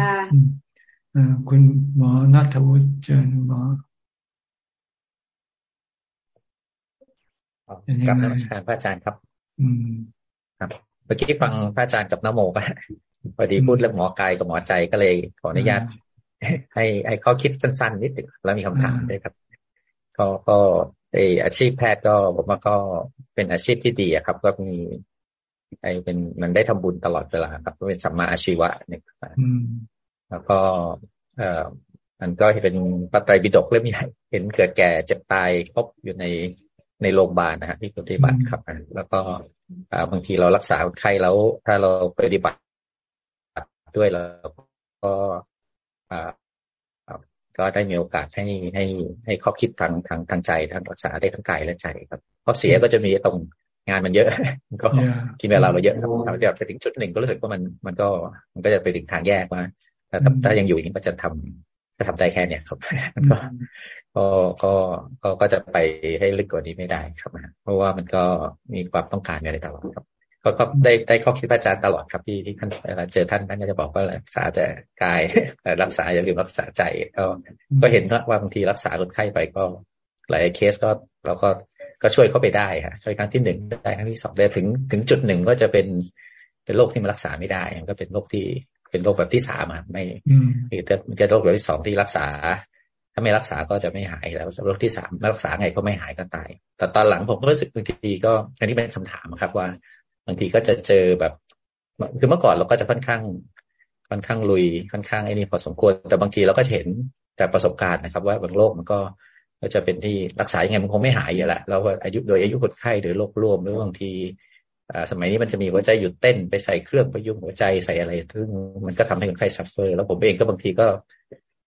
คุณหมอนัทวุฒิเจริญหมอกับนักการพระอาจารย์ครับ อืมครับเมื่อกี้ฟังพระอาจารย์กับนโมไปพอดีพูดเรื่องหมอกายกับหมอใจก็เลยขออนุญาตให้ให้เขาคิดสั้นๆนิดนึงแล้วมีคำถามด้วยครับ ก็ก็ไออาชีพแพทย์ก็ผมว่าก็เป็นอาชีพที่ดีครับ ก็มี ไอเป็นมันได้ทำบุญตลอดเวลาครับเป็นสัมมาอาชีวะเนี่ยแล้วก็ เอ่อมันก็เป็นปัตไตรปิฎกเล่มใหญ่เห็นเกิดแก่เจ็บตายครบอยู่ในในโรงพยาบาลนะฮะที่ปฏิบัติครับ แล้วก็ บางทีเรารักษาคนไข้แล้ว ถ้าเราปฏิบัติด้วยเราก็ก็ได้มีโอกาสให้ให้ให้ข้อคิดทางทางทางใจทางรักษาได้ทั้งกายและใจครับข้อเสียก็จะมีตรงงานมันเยอะ ก็กินเวลาเราเยอะครับเราจะไปถึงจุดหนึ่งก็รู้สึกว่ามันมันก็มันก็จะไปถึงทางแยกมาถ้าถ้ายังอยู่อย่างนี้ก็จะทำ จะทำได้แค่เนี้ยครับก็ก็ก็ก็ก็จะไปให้ลึกกว่านี้ไม่ได้ครับเพราะว่ามันก็มีความต้องการอะไรตลอดครับก็ก็ได้ได้ข้อคิดอาจารย์ตลอดครับที่ที่ท่านเวลาเจอท่านท่านก็จะบอกว่ารักษาแต่กายแต่รักษาอย่าลืมรักษาใจก็ก็เห็นว่าบางทีรักษาคนไข้ไปก็หลายเคสก็เราก็ก็ช่วยเขาไปได้ค่ะช่วยครั้งที่หนึ่งได้ครั้งที่สองได้ถึงถึงจุดหนึ่งก็จะเป็นเป็นโรคที่มันรักษาไม่ได้ มันก็เป็นโรคที่ เป็นโรคแบบที่สามอะไม่คือจะมันจะโรคแบบที่สองที่รักษา ถ้าไม่รักษาก็จะไม่หายแล้วโรคที่สามรักษาไงก็ไม่หายก็ตาย แต่ตอนหลังผมก็รู้สึกบางทีก็อันนี้เป็นคำถามครับว่าบางทีก็จะเจอแบบ คือเมื่อก่อนเราก็จะค่อนข้างค่อนข้างลุยค่อนข้างไอ้นี่พอสมควร แต่บางทีเราก็เห็นแต่ประสบการณ์นะครับ ว่าบางโรคมันก็ก็จะเป็นที่รักษายังไงมันคงไม่หายอยู่และแล้วอายุโดยอายุคนไข้หรือโรคร่วมหรือบางที สมัยนี้มันจะมีหัวใจหยุดเต้นไปใส่เครื่องประยุงหัวใจใส่อะไรซึ่งมันก็ทำให้คนไข้ suffer แล้วผมเองก็บางทีก็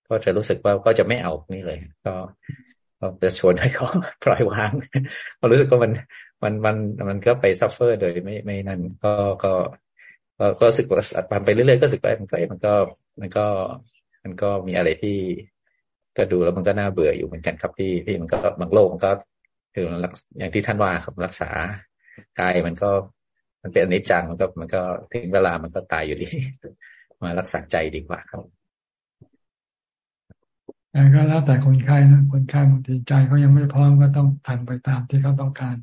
ก็จะรู้สึกว่าก็จะไม่เอานี่เลยก็ก็จะชวนให้เขาปล่อยวางเรารู้สึกว่ามันมันมันมันก็ไป suffer โดยไม่ไม่นั่น ก็ก็ก็ก็รู้สึกว่าทำไปเรื่อยๆก็รู้สึกว่ามันก็มันก็มันก็มันก็มีอะไรที่ก็ดูแล้วมันก็น่าเบื่ออยู่เหมือนกันครับที่ที่มันก็บางโรคมันก็คืออย่างที่ท่านว่าครับรักษา กายมันก็มันเป็นอนิจจังมันก็มันก็ถึงเวลามันก็ตายอยู่ดี มารักษาใจดีกว่าครับแต่ก็แล้วแต่คนไข้นะคนไข้บางทีใจเขายังไม่พร้อมก็ต้องทำไปตามที่เขาต้องการ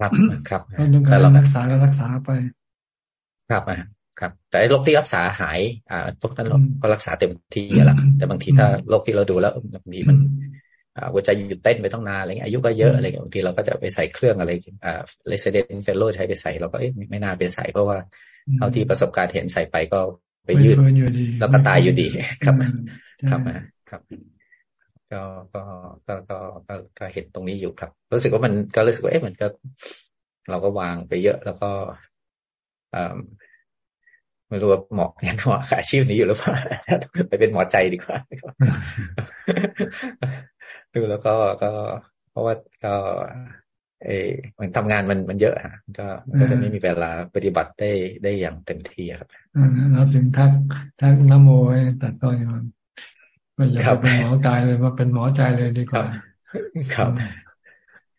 ครับครับต้องการรักษาก็รักษาไป ครับครับ แต่โรคที่รักษาหาย อ่าพวกนั้นก็รักษาเต็มที่แล้วแต่บางทีถ้าโรคที่เราดูแล้วบางทีมัน หัวใจหยุดเต้นไปต้องนานอะไรเงี้ยอายุก็เยอะอะไรเงี้ยบางทีเราก็จะไปใส่เครื่องอะไรอ่าเลเซเดนเฟลโลใช้ไปใส่เราก็เอ๊ะไม่น่าไปใส่เพราะว่าเท่าที่ประสบการณ์เห็นใส่ไปก็ไปยืดแล้วก็ตายอยู่ดีครับครับครับก็ก็ก็ก็ก็เห็นตรงนี้อยู่ครับ รู้สึกว่ามันก็รู้สึกว่าเอ๊ะมันก็ เราก็วางไปเยอะแล้วก็อ่าไม่รู้ว่าเหมาะยังเหมาะอาชีพนี้อยู่หรือเปล่าไปเป็นหมอใจดีกว่า ดูแล้วก็ก็ เพราะว่าก็เออมันทำงานมันมันเยอะฮะก็ก็จะไม่มีเวลาปฏิบัติได้ได้อย่างเต็มที่ครับเราถึงทักทักนโมตัดต่อยมันก็อย่าเป็นหมอกายเลยมาเป็นหมอใจเลยดีกว่า ครับ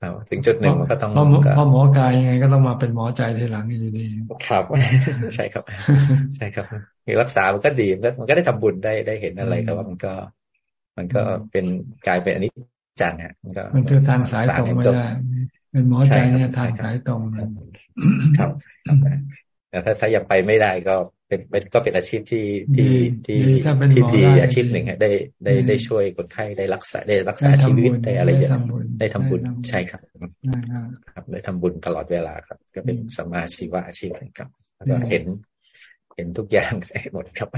ครับถึงจุดหนึ่งมันก็ต้องพอหมอกายยังไงก็ต้องมาเป็นหมอใจทีหลังอยู่ดีครับ ใช่ครับ ใช่ครับมีรักษามันก็ดีมันก็มันก็ได้ทำบุญได้ได้เห็นอะไรแต่ว่ามันก็ มันก็เป็นกลายเป็นอันนี้จังฮะมันก็มันคือทางสายตรงไม่ได้เป็นหมอใจเนี่ยทางสายตรงครับแต่ถ้าถ้ายังไปไม่ได้ก็เป็นเป็นก็เป็นอาชีพที่ที่ที่ที่ดีอาชีพหนึ่งได้ได้ได้ช่วยคนไข้ได้รักษาได้รักษาชีวิตได้อะไรอย่างได้ทำบุญใช่ครับครับได้ทำบุญตลอดเวลาครับ ก็เป็นสมาชีวะอาชีพครับแล้วก็เห็นเห็นทุกอย่างหมดครับ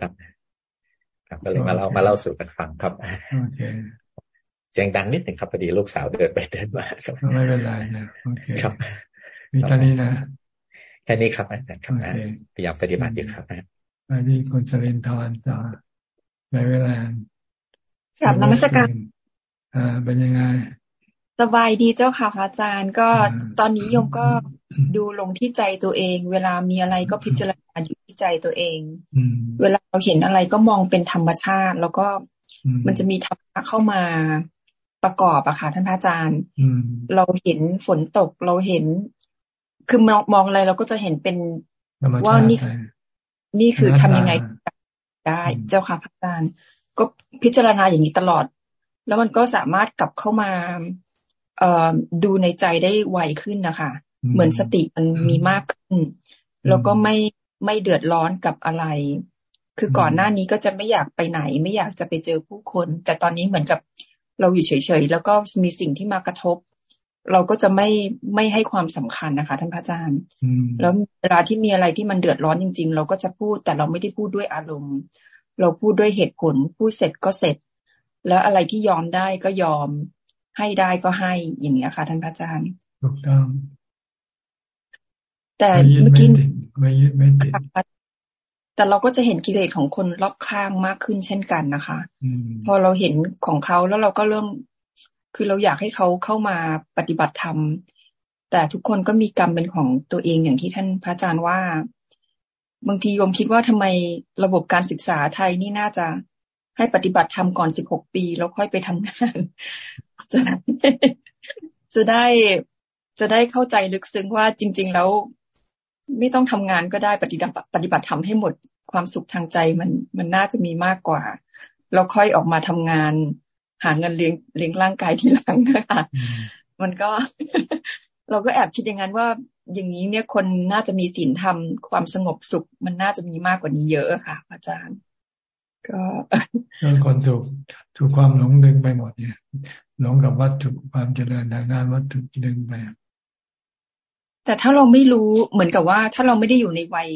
ครับครับ ก็เลยมาเล่ามาเล่าสู่กันฟังครับเสียงดังนิดหนึ่งครับพอดีลูกสาวเดินไปเดินมาครับไม่เป็นไรนะโอเคครับมีแค่นี้นะแค่นี้ครับอาจารย์ครับพยายามปฏิบัติอยู่ครับอันนี้คุณสรินทร์ต่อในเวลากลับนมัสการอ่าเป็นยังไงสบายดีเจ้าค่ะพระอาจารย์ก็ตอนนี้โยมก็ดูลงที่ใจตัวเอง เวลามีอะไรก็พิจารณาอยู่ที่ ใจตัวเองเวลาเราเห็นอะไรก็มองเป็นธรรมชาติ แล้วก็มันจะมีธรรมะเข้ามาประกอบอะค่ะท่านพระอาจารย์เราเห็นฝนตกเราเห็น คือมองมองอะไรเราก็จะเห็นเป็นว่านี่นี่คือทำยังไงได้เจ้าค่ะพระอาจารย์ ก็พิจารณาอย่างนี้ตลอด แล้วมันก็สามารถกลับเข้ามาเอ่อดูในใจได้ไวขึ้นนะคะ เหมือนสติมันมีมากขึ้น แล้วก็ไม่ ไม่เดือดร้อนกับอะไร คือก่อนหน้านี้ก็จะไม่อยากไปไหน ไม่อยากจะไปเจอผู้คน แต่ตอนนี้เหมือนกับเราอยู่เฉยๆ แล้วก็มีสิ่งที่มากระทบ เราก็จะไม่ไม่ให้ความสำคัญนะคะ ท่านพระอาจารย์ แล้วเวลาที่มีอะไรที่มันเดือดร้อนจริง ๆ เราก็จะพูดแต่เราไม่ได้พูดด้วยอารมณ์ เราพูดด้วยเหตุผล พูดเสร็จก็เสร็จ แล้วอะไรที่ยอมได้ก็ยอม ให้ได้ก็ให้อย่างนี้ค่ะ ท่านพระอาจารย์ถูกต้อง แต่เมื่อกี้ไม่ยึดไม่ติดแต่เราก็จะเห็นกิเลสของคนรอบข้างมากขึ้นเช่นกันนะคะพอเราเห็นของเขาแล้วเราก็เริ่ม คือเราอยากให้เขาเข้ามาปฏิบัติธรรมแต่ทุกคนก็มีกรรมเป็นของตัวเองอย่างที่ท่านพระอาจารย์ว่า บางทีโยมคิดว่าทำไมระบบการศึกษาไทยนี่น่าจะให้ปฏิบัติธรรมก่อนสิบหกปี แล้วค่อยไปทำงาน จะจะได้จะได้เข้าใจลึกซึ้งว่าจริง ๆ แล้ว ไม่ต้องทำงานก็ได้ปฏิบัติปฏิบัติธรรมให้หมดความสุขทางใจมันมันน่าจะมีมากกว่าแล้วค่อยออกมาทำงาน หาเงินเลี้ยงเลี้ยงร่างกายทีหลังนะคะมันก็ เราก็แอบคิดอย่างนั้นว่าอย่างนี้เนี่ยคนน่าจะมีศีลธรรมความสงบสุข มันน่าจะมีมากกว่านี้เยอะค่ะ อาจารย์ ก็คนถูกถูกความหลงดึงไปหมดเนี่ยหลงกับวัตถุความเจริญทางด้านวัตถุดึงไป แต่ถ้าเราไม่รู้เหมือนกับว่า ถ้าเราไม่ได้อยู่ในวัย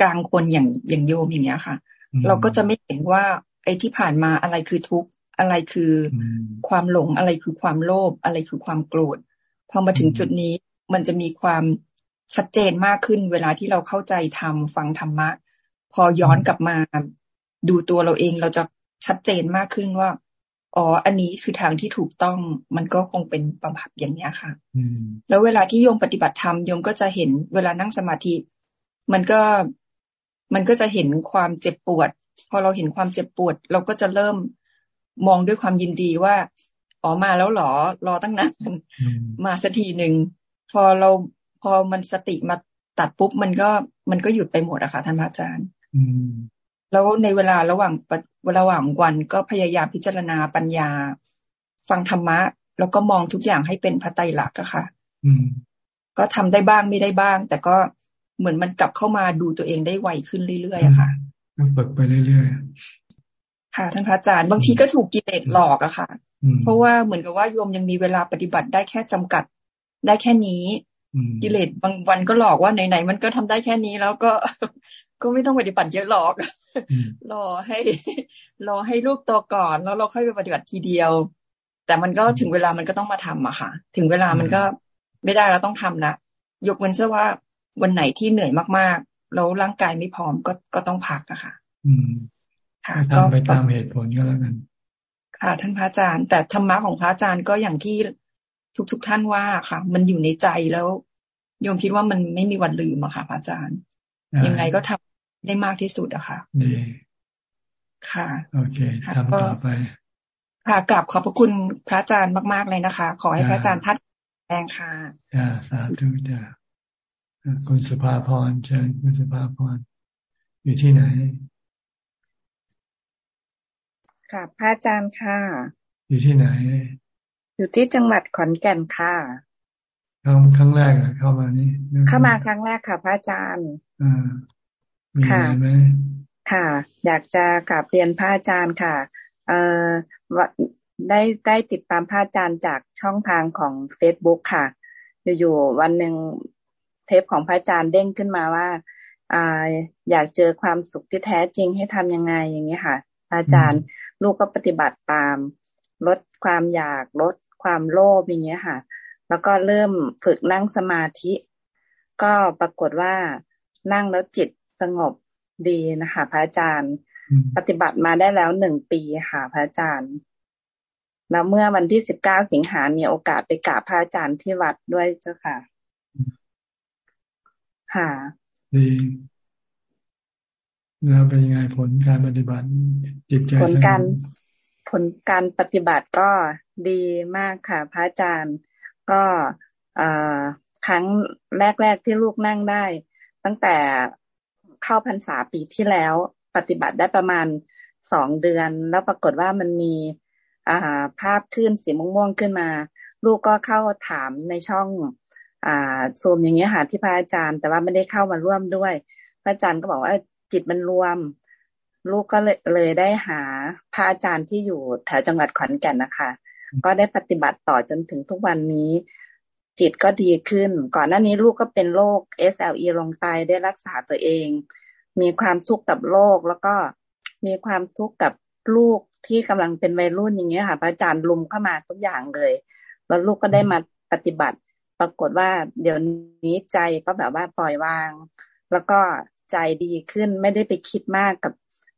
กลางคนอย่างอย่างโยมอย่างเงี้ยค่ะ เราก็จะไม่เห็นว่าไอ้ที่ผ่านมาอะไรคือทุกข์อะไรคือความหลงอะไรคือความโลภอะไรคือความโกรธพอมาถึงจุดนี้มันจะมีความชัดเจนมากขึ้น เวลาที่เราเข้าใจธรรมฟังธรรมะ พอย้อนกลับมาดูตัวเราเองเราจะชัดเจนมากขึ้นว่า อ๋อ อันนี้คือทางที่ถูกต้องมันก็คงเป็นประมาทอย่างนี้ค่ะแล้วเวลาที่โยมปฏิบัติธรรมโยมก็จะเห็นเวลานั่งสมาธิ มันก็มันก็จะเห็นความเจ็บปวด พอเราเห็นความเจ็บปวด เราก็จะเริ่มมองด้วยความยินดีว่าอ๋อมาแล้วหรอ รอตั้งนานมาสักทีหนึ่งพอเราพอมันสติมาตัดปุ๊บมันก็มันก็หยุดไปหมดอะค่ะท่านอาจารย์ แล้วในเวลาระหว่างระหว่างวันก็พยายามพิจารณาปัญญา ฟังธรรมะ แล้วก็มองทุกอย่างให้เป็นพระไตรลักษณ์อะค่ะก็ทำได้บ้างไม่ได้บ้าง แต่ก็เหมือนมันกลับเข้ามาดูตัวเองได้ไวขึ้นเรื่อยๆอะค่ะฝึกไปเรื่อยๆ ค่ะท่านพระอาจารย์บางทีก็ถูกกิเลสหลอกอะค่ะ เพราะว่าเหมือนกับว่าโยมยังมีเวลาปฏิบัติได้แค่จำกัดได้แค่นี้กิเลสบางวันก็หลอกว่าไหนๆมันก็ทำได้แค่นี้แล้วก็ก็ไม่ต้องปฏิบัติเยอะหรอก รอให้รอให้ลูกโตก่อนแล้วเราค่อยไปปฏิบัติทีเดียว แต่มันก็ถึงเวลามันก็ต้องมาทำอะค่ะ ถึงเวลามันก็ไม่ได้เราต้องทำละยกเว้นซะว่าวันไหนที่เหนื่อยมากๆ แล้วร่างกายไม่พร้อมก็ก็ต้องพักอะค่ะ อืมค่ะก็ไปตามเหตุผลก็แล้วกันค่ะท่านพระอาจารย์ แต่ธรรมะของพระอาจารย์ก็อย่างที่ทุกๆทท่านว่าค่ะ มันอยู่ในใจแล้วโยมคิดว่ามันไม่มีวันลืมอะค่ะพระอาจารย์ ยังไงก็ทำ ได้มากที่สุดอะค่ะดีค่ะโอเคทำต่อไปค่ะกลับขอบพระคุณพระอาจารย์มาก ๆ เลยนะคะ ขอให้พระอาจารย์ทัดแรงค่ะจ้าสาธุจ้าคุณสุภาพรเชิญคุณสุภาพรอยู่ที่ไหนค่ะพระอาจารย์ค่ะ อยู่ที่ไหน อยู่ที่จังหวัดขอนแก่นค่ะครั้งครั้งแรกเข้ามานี่เข้ามาครั้งแรกค่ะ พระอาจารย์อ่า มีอะไรไหมค่ะ อยากจะกราบเรียนพระอาจารย์ค่ะ เอ่อได้ได้ติดตามพระอาจารย์จากช่องทางของเฟซบุ๊กค่ะ อยู่ๆวันหนึ่งเทปของพระอาจารย์เด้งขึ้นมาว่าอ่าอยากเจอความสุขที่แท้จริงให้ทำยังไงอย่างนี้ค่ะอาจารย์ลูกก็ปฏิบัติตาม ลดความอยากลดความโลภอย่างเงี้ยค่ะ แล้วก็เริ่มฝึกนั่งสมาธิ ก็ปรากฏว่านั่งแล้วจิต สงบดีนะคะ พระอาจารย์ ปฏิบัติมาได้แล้วหนึ่งปีค่ะ พระอาจารย์ แล้วเมื่อวันที่สิบเก้าสิงหามีโอกาสไปกราบพระอาจารย์ที่วัดด้วยเจ้าค่ะ ค่ะดีแล้วเป็นยังไงผลการปฏิบัติจิตใจผลการผลการปฏิบัติก็ดีมากค่ะ พระอาจารย์ก็ครั้งแรก ๆ ที่ลูกนั่งได้ ตั้งแต่ เข้าพรรษาปีที่แล้ว ปฏิบัติได้ประมาณสองเดือน แล้วปรากฏว่ามันมีอ่าภาพขึ้นสีม่วงๆขึ้นมา ลูกก็เข้าถามในช่องอ่าซูมอย่างเงี้ยค่ะที่พระอาจารย์ แต่ว่าไม่ได้เข้ามาร่วมด้วย พระอาจารย์ก็บอกว่าจิตมันรวม ลูกก็เลยเลยได้หาพระอาจารย์ที่อยู่แถวจังหวัดขอนแก่นนะคะ ก็ได้ปฏิบัติต่อจนถึงทุกวันนี้ จิตก็ดีขึ้น ก่อนหน้านี้ลูกก็เป็นโรค SLE ลงไตได้รักษาตัวเอง มีความทุกข์กับโรคแล้วก็มีความทุกข์กับลูกที่กำลังเป็นวัยรุ่นอย่างเงี้ยค่ะพระอาจารย์ลุมเข้ามาทุกอย่างเลยแล้วลูกก็ได้มาปฏิบัติ ปรากฏว่าเดี๋ยวนี้ใจก็แบบว่าปล่อยวาง แล้วก็ใจดีขึ้นไม่ได้ไปคิดมากกับ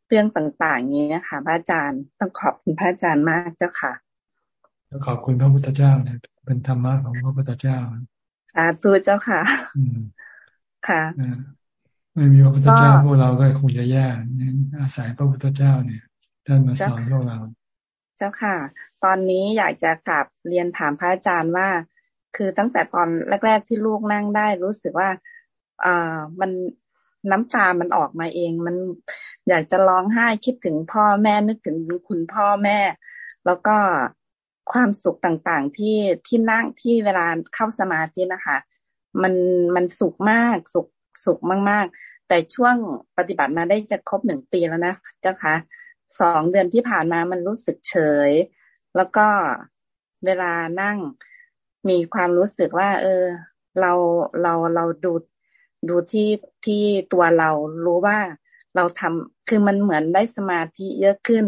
เรื่องต่างๆอย่างนี้นะคะพระอาจารย์ต้องขอบคุณพระอาจารย์มากเจ้าค่ะ แล้วขอบคุณพระพุทธเจ้าเนี่ยเป็นธรรมะของพระพุทธเจ้าอ่าตัวเจ้าค่ะค่ะไม่มีพระพุทธเจ้าพวกเราก็คงจะแย่อาศัยพระพุทธเจ้าเนี่ยท่านมาสอนพวกเรา เจ้าค่ะ ตอนนี้อยากจะกลับเรียนถามพระอาจารย์ว่า คือตั้งแต่ตอนแรก ๆ ที่ลูกนั่งได้รู้สึกว่าอ่ามันน้ำตามันออกมาเอง มันอยากจะร้องไห้คิดถึงพ่อแม่นึกถึงคุณพ่อแม่ แล้วก็ ความสุขต่างๆ ที่ที่นั่งที่เวลาเข้าสมาธินะคะ มันมันสุขมากสุขสุขมาก ๆ แต่ช่วงปฏิบัติมาได้จะครบหนึ่งปีแล้วนะเจ้าคะสองเดือนที่ผ่านมามันรู้สึกเฉย แล้วก็เวลานั่งมีความรู้สึกว่า เออ เราเราเราดูดูที่ที่ตัวเรารู้ว่าเราทำคือมันเหมือนได้สมาธิเยอะขึ้น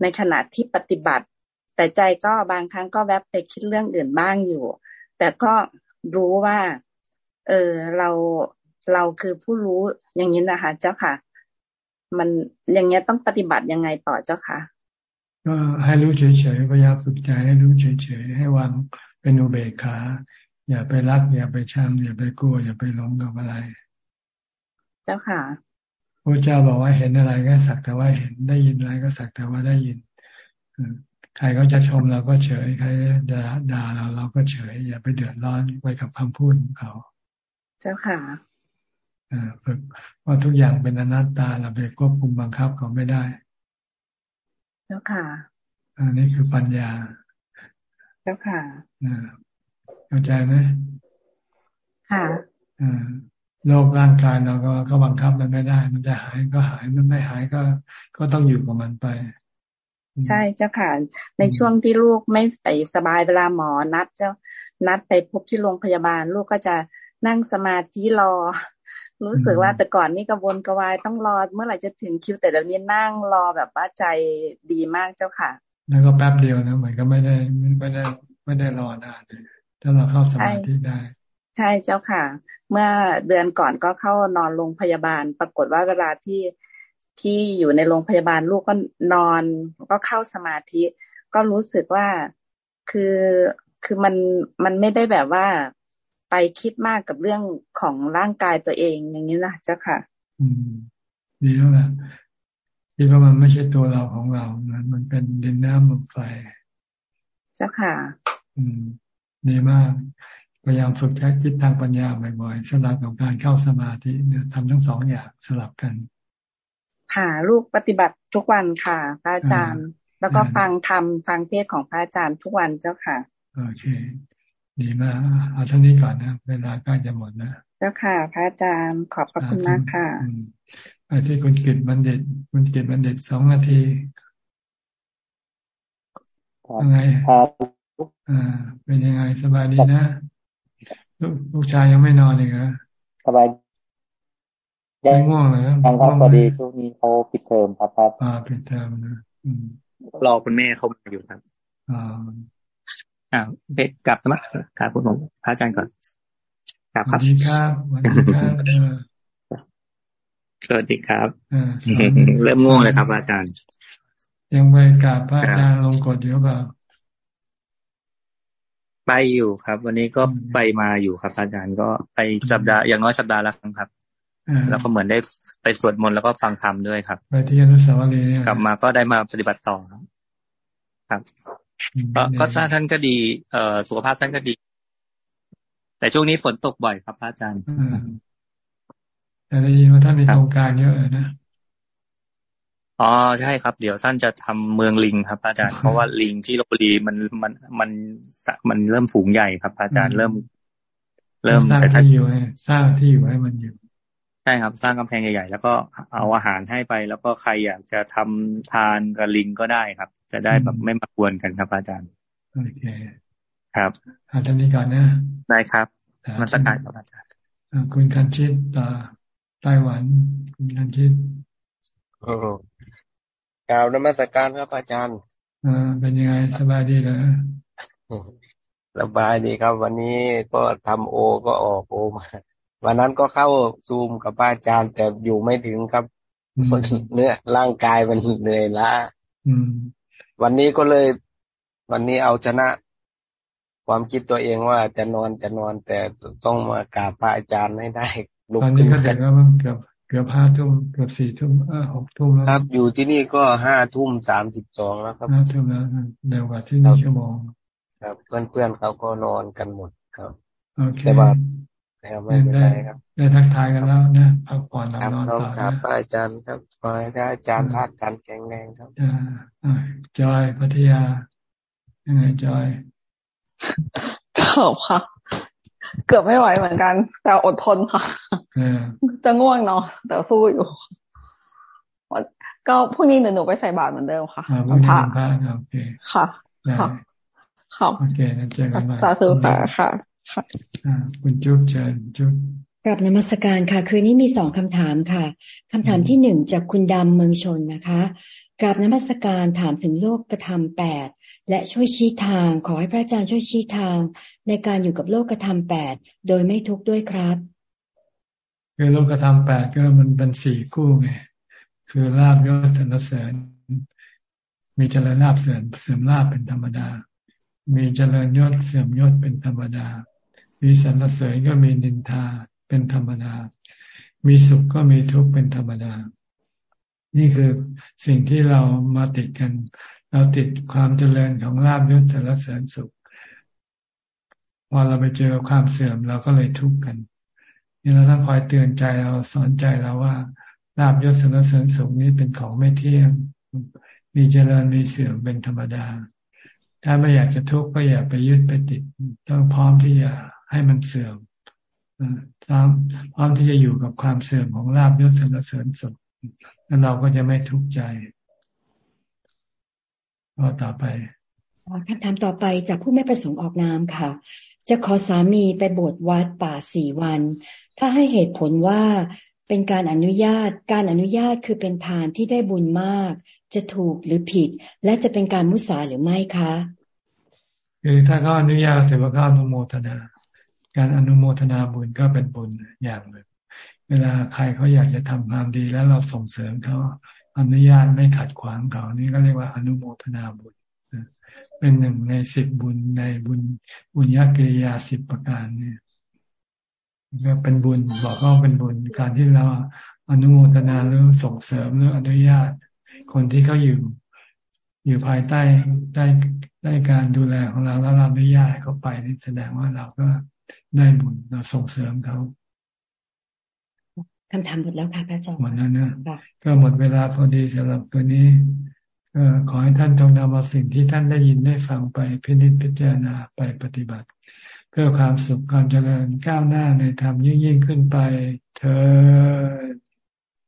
ในขณะที่ปฏิบัติ แต่ใจก็บางครั้งก็แวบไปคิดเรื่องอื่นบ้างอยู่ แต่ก็รู้ว่า เออเราเราคือผู้รู้อย่างนี้นะคะเจ้าค่ะ มันอย่างเงี้ยต้องปฏิบัติยังไงต่อเจ้าค่ะก็ให้รู้เฉยๆพยายามฝึกใจให้รู้เฉยๆให้วางเป็นอุเบกขาอย่าไปรักอย่าไปชังอย่าไปกลัว อย่าไปหลงกับอะไร เจ้าค่ะพระเจ้าบอกว่าเห็นอะไรก็สักแต่ว่าเห็นได้ยินอะไรก็สักแต่ว่าได้ยิน ใครเขาจะชมเราก็เฉย ใครด่าด่าเราเราก็เฉย อย่าไปเดือดร้อนไปกับคำพูดของเขา เจ้าค่ะอ่าฝึกว่าทุกอย่างเป็นอนัตตาเราไปควบคุมบังคับเขาไม่ได้ เจ้าค่ะ อันนี้คือปัญญา เจ้าค่ะเข้าใจไหมค่ะอ่าโรคร่างกายเราก็ก็บังคับมันไม่ได้ มันจะหายก็หายมันไม่หายก็ ก็ต้องอยู่กับมันไป ใช่เจ้าค่ะ ในช่วงที่ลูกไม่ใส่สบายเวลาหมอนัดเจ้านัดไปพบที่โรงพยาบาล ลูกก็จะนั่งสมาธิรอ รู้สึกว่าแต่ก่อนนี่กระวนกระวายต้องรอเมื่อไหร่จะถึงคิวแต่เดี๋ยวนี้นั่งรอแบบว่าใจดีมากเจ้าค่ะ แล้วก็แป๊บเดียวนะเหมือนก็ไม่ได้ไม่ได้ไม่ได้รอนานเลยถ้าเราเข้าสมาธิได้ ใช่เจ้าค่ะ เมื่อเดือนก่อนก็เข้านอนโรงพยาบาล ปรากฏว่าเวลาที่ ที่อยู่ในโรงพยาบาลลูกก็นอนก็เข้าสมาธิ ก็รู้สึกว่าคือคือมันมันไม่ได้แบบว่าไปคิดมากกับเรื่องของร่างกายตัวเองอย่างนี้นะเจ้าค่ะ อืมดีแล้วนะคิดว่ามันไม่ใช่ตัวเราของเรามันมันเป็นดินน้ำลมไฟเจ้าค่ะ อืมดีมากพยายามฝึกแค่คิดทางปัญญาบ่อยๆสลับกับการเข้าสมาธิเนี่ยทำทั้งสองอย่างสลับกัน ค่ะ ลูกปฏิบัติทุกวันค่ะ พระอาจารย์ แล้วก็ฟังธรรมฟังเทศของพระอาจารย์ทุกวันเจ้าค่ะโอเคดีมากเอาท่านนี้ก่อนนะเวลาใกล้จะหมดนะเจ้าค่ะ พระอาจารย์ขอบพระคุณมากค่ะไปที่คุณกิตบัณฑิตคุณกิตบัณฑิตสองนาทียังไงอ่า เป็นยังไงสบายดีนะลูกลูกชายยังไม่นอนเลยเหรอสบาย ไม่ง่วงเลยนะฟังครับพอดีช่วงนี้เขาปิดเทอมครับครับ อ่าปิดเทอมนะรอคุณแม่เขามาอยู่ครับอ่าอ่าเด็กกลับมากลับคุณผมพระอาจารย์ก่อนกลับครับสวัสดีครับสวัสดีครับสวัสดีครับเริ่มง่วงเลยครับอาจารย์ ยังไปกราบพระอาจารย์ลงกดอยู่เปล่าไปอยู่ครับ วันนี้ก็ไปมาอยู่ครับ อาจารย์ก็ไปสัปดาห์อย่างน้อยสัปดาห์ละครั้งครับ แล้วก็เหมือนได้ไปสวดมนต์แล้วก็ฟังธรรมด้วยครับไปที่อนุสาวรีย์กลับมาก็ได้มาปฏิบัติต่อครับก็ท่านก็ดี เอ่อสุขภาพท่านก็ดี แต่ช่วงนี้ฝนตกบ่อยครับพระอาจารย์แต่ได้ยินว่าท่านมีโครงการเยอะนะอ๋อใช่ครับ เดี๋ยวท่านจะทำเมืองลิงครับ อาจารย์เพราะว่าลิงที่ลบบุรีมันมันมันมันเริ่มฝูงใหญ่ครับ อาจารย์เริ่ม เริ่มสร้างที่อยู่ให้สร้างที่อยู่ให้มันอยู่ใช่ครับ สร้างกำแพงใหญ่ๆ แล้วก็เอาอาหารให้ไป แล้วก็ใครอยากจะทำทานกับลิงก็ได้ครับ จะได้แบบไม่มากวนกันครับอาจารย์ โอเค ครับอาจารย์นี้ก่อนนะ ได้ครับมาสักการครับอาจารย์คุณคันชิตต่อไต้หวัน คุณคันชิตกล่าวนมัสการครับอาจารย์อ่าเป็นยังไงสบายดีเหรอสบายดีครับ วันนี้ก็ทำโอก็ออกโอมา วันนั้นก็เข้าซูมกับอาจารย์แต่อยู่ไม่ถึงครับเนื้อร่างกายมันเหนื่อยล้าวันนี้ก็เลย วันนี้เอาชนะ ความคิดตัวเองว่าจะนอนจะนอนแต่ต้องมากราบพระอาจารย์ให้ได้ลุกขึ้นกันแล้วเกือบเกือบห้าทุ่มเกือบสี่ทุ่มเออหกทุ่มแล้วครับ อยู่ที่นี่ก็ห้าทุ่มสามสิบสองแล้วครับห้าทุ่มแล้วเร็วกว่าที่นี่ชั่วโมงครับ เพื่อนเพื่อนเขาก็นอนกันหมดครับโอเคแต่ว่า ไม่เป็นไรครับ ได้ทักทายกันแล้วนะพักผ่อนนอนต่อครับอาจารย์ครับขอให้อาจารย์ทักกันแข็งแรงครับอ่าจอยพัทยายังไงจอยก็ค่ะ เกือบไม่ไหวเหมือนกัน แต่อดทนค่ะจะง่วงเนาะแต่สู้อยู่ ก็พรุ่งนี้หนูไปใส่บาตรเหมือนเดิมค่ะวันพระโอเคค่ะ ค่ะค่ะโอเคนั่นเจอกันใหม่สาธุค่ะ ค่ะคุณจุ๊บเชิญจุ๊บกลับนมัสการค่ะ คืนนี้มีสองคำถามค่ะคำถามที่หนึ่งจากคุณดำเมืองชนนะคะกราบนมัสการถามถึงโลกกระทำแปดและช่วยชี้ทาง ขอให้พระอาจารย์ช่วยชี้ทาง ในการอยู่กับโลกกระทำแปดโดยไม่ทุกข์ด้วยครับคือโลกกระทำแปดก็มันเป็นสี่คู่ไงคือลาบยศสรรเสริญ มีเจริญลาบเสื่อมเสื่อมลาบเป็นธรรมดา มีเจริญยศเสื่อมยศเป็นธรรมดา มีสรรเสริญก็มีนินทาเป็นธรรมดา มีสุขก็มีทุกข์เป็นธรรมดา นี่คือสิ่งที่เรามาติดกัน เราติดความเจริญของลาบยศสารเสริญสุข พอเราไปเจอความเสื่อมเราก็เลยทุกข์กันนี่เราต้องคอยเตือนใจเราสอนใจเราว่าลาบยศสารเสริญสุขนี้เป็นของไม่เที่ยง มีเจริญมีเสื่อมเป็นธรรมดา ถ้าไม่อยากจะทุกข์ก็อย่าไปยึดไปติด ต้องพร้อมที่จะ ให้มันเสื่อมพร้อมพร้อมที่จะอยู่กับความเสื่อมของลาบยศสรรเสริญสุขแล้วเราก็จะไม่ทุกข์ใจก็ต่อไปคำถามต่อไปจากผู้ไม่ประสงค์ออกนามค่ะ จะขอสามีไปบวชวัดป่าสี่วัน ถ้าให้เหตุผลว่าเป็นการอนุญาต การอนุญาตคือเป็นทานที่ได้บุญมาก จะถูกหรือผิด และจะเป็นการมุสาหรือไม่คะ คือถ้าเขาอนุญาตถือว่าเขาอนุโมทนา การอนุโมทนาบุญก็เป็นบุญอย่างหนึ่ง เวลาใครเขาอยากจะทำความดีแล้วเราส่งเสริมเขาอนุญาตไม่ขัดขวางเขานี่ก็เรียกว่าอนุโมทนาบุญเป็นหนึ่งในสิบบุญในบุญบุญญากิริยาสิบประการเนี่ยก็เป็นบุญบอกว่าเป็นบุญการที่เราอนุโมทนาหรือส่งเสริมหรืออนุญาต คนที่เขาอยู่ อยู่ภายใต้ใต้ได้การดูแลของเราแล้วเราอนุญาตเขาไปนี่แสดงว่าเราก็ ได้บุญเราส่งเสริมเขาคำถามหมดแล้วค่ะพระอาจารย์หมดแล้วนะก็หมดเวลาพอดีสำหรับตัวนี้ก็ขอให้ท่านจงนำเอาสิ่งที่ท่านได้ยินได้ฟังไปพินิจพิจารณาไปปฏิบัติ เพื่อความสุขความเจริญก้าวหน้าในธรรมยิ่งยิ่งขึ้นไปเธอ